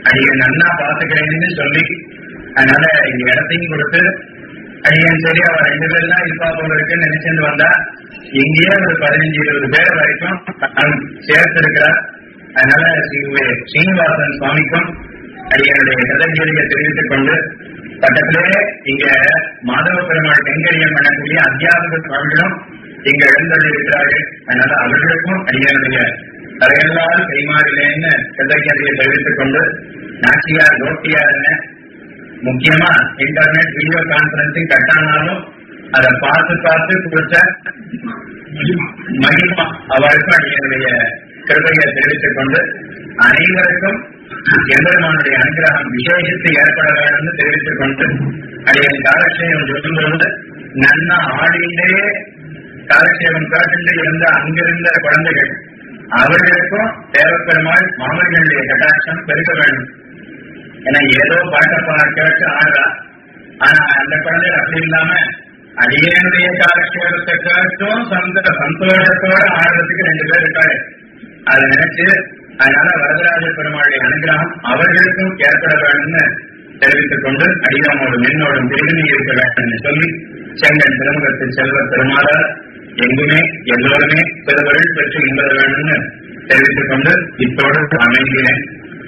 அடியன் நன்னா பார்த்துக்கிறேன்னு சொல்லி அதனால இங்க இடத்தையும் கொடுத்து அடியன் சரி அவ ரெண்டு பேர் தான் இருப்பா போல இருக்குன்னு நினைச்சிட்டு வந்தா இங்கேயே ஒரு பதினஞ்சு இருபது பேர் வரைக்கும் சேர்த்து இருக்கிறார் அதனால ஸ்ரீனிவாசன் சுவாமிக்கும் அடியனுடைய கதஞ்சலியை தெரிவித்துக் கொண்டு பக்கத்திலே இங்க மாதவ பெருமாள் கைங்கரியம் பண்ணக்கூடிய அத்தியாபக சுவாமிகளும் இங்க எழுந்தள்ளி இருக்கிறார்கள். அதனால அவர்களுக்கும் அடியனுடைய தலையெல்லாம் கைமாறிலேன்னு கதஞ்சலியை தெரிவித்துக் கொண்டு நாச்சியார் ரோட்டியார் என்ன முக்கியமா இன்டர்நெட் வீடியோ கான்பரன்சிங் கட்டானாலும் அதை பார்த்து பார்த்து கொடுத்த மகிமா. அவருக்கும் அடியனுடைய கிருபையை தெரிவித்துக் கொண்டு அனைவருக்கும் எம்பெருமானுடைய அனுகிரகம் விசேஷித்து ஏற்பட வேண்டும்னு தெரிவித்துக் கொண்டு அடியன் காலக்ஷேபம் சொல்லும்போது நன்னா ஆடிண்டே காலக்ஷேபம் காட்டுண்டு இருந்த அங்கிருந்த குழந்தைகள் அவர்களுக்கும் தேவப்பெருமாள் மாமர்களுடைய கட்டாட்சம் பெருக்க வேண்டும். ஏன்னா ஏதோ பாட்டை பா- கேட்டு ஆடுறா. ஆனா அந்த குழந்தைகள் அப்படி இல்லாம அடியனுடைய காலக்ஷேபத்தை கேட்டும் சந்த சந்தோஷத்தோட ஆடுறதுக்கு ரெண்டு பேர் இருக்காரு. அதை நினைச்சு அதனால வரதராஜ பெருமாளுடைய அனுகிரகம் அவர்களுக்கும் ஏற்பட வேண்டும் தெரிவித்துக் கொண்டு அடியாமோடு என்னோடும் திருநீர் இருக்க வேண்டும்னு சொல்லி செங்கன் திருமுகத்தில் செல்வ பெருமாளார் எங்குமே எல்லோருமே பெருவர்கள் பெற்று இன்பத வேண்டும்னு தெரிவித்துக் கொண்டு இத்தோடு அமைகிறேன்.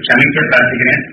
சமிக்க பிரார்த்திக்கிறேன்.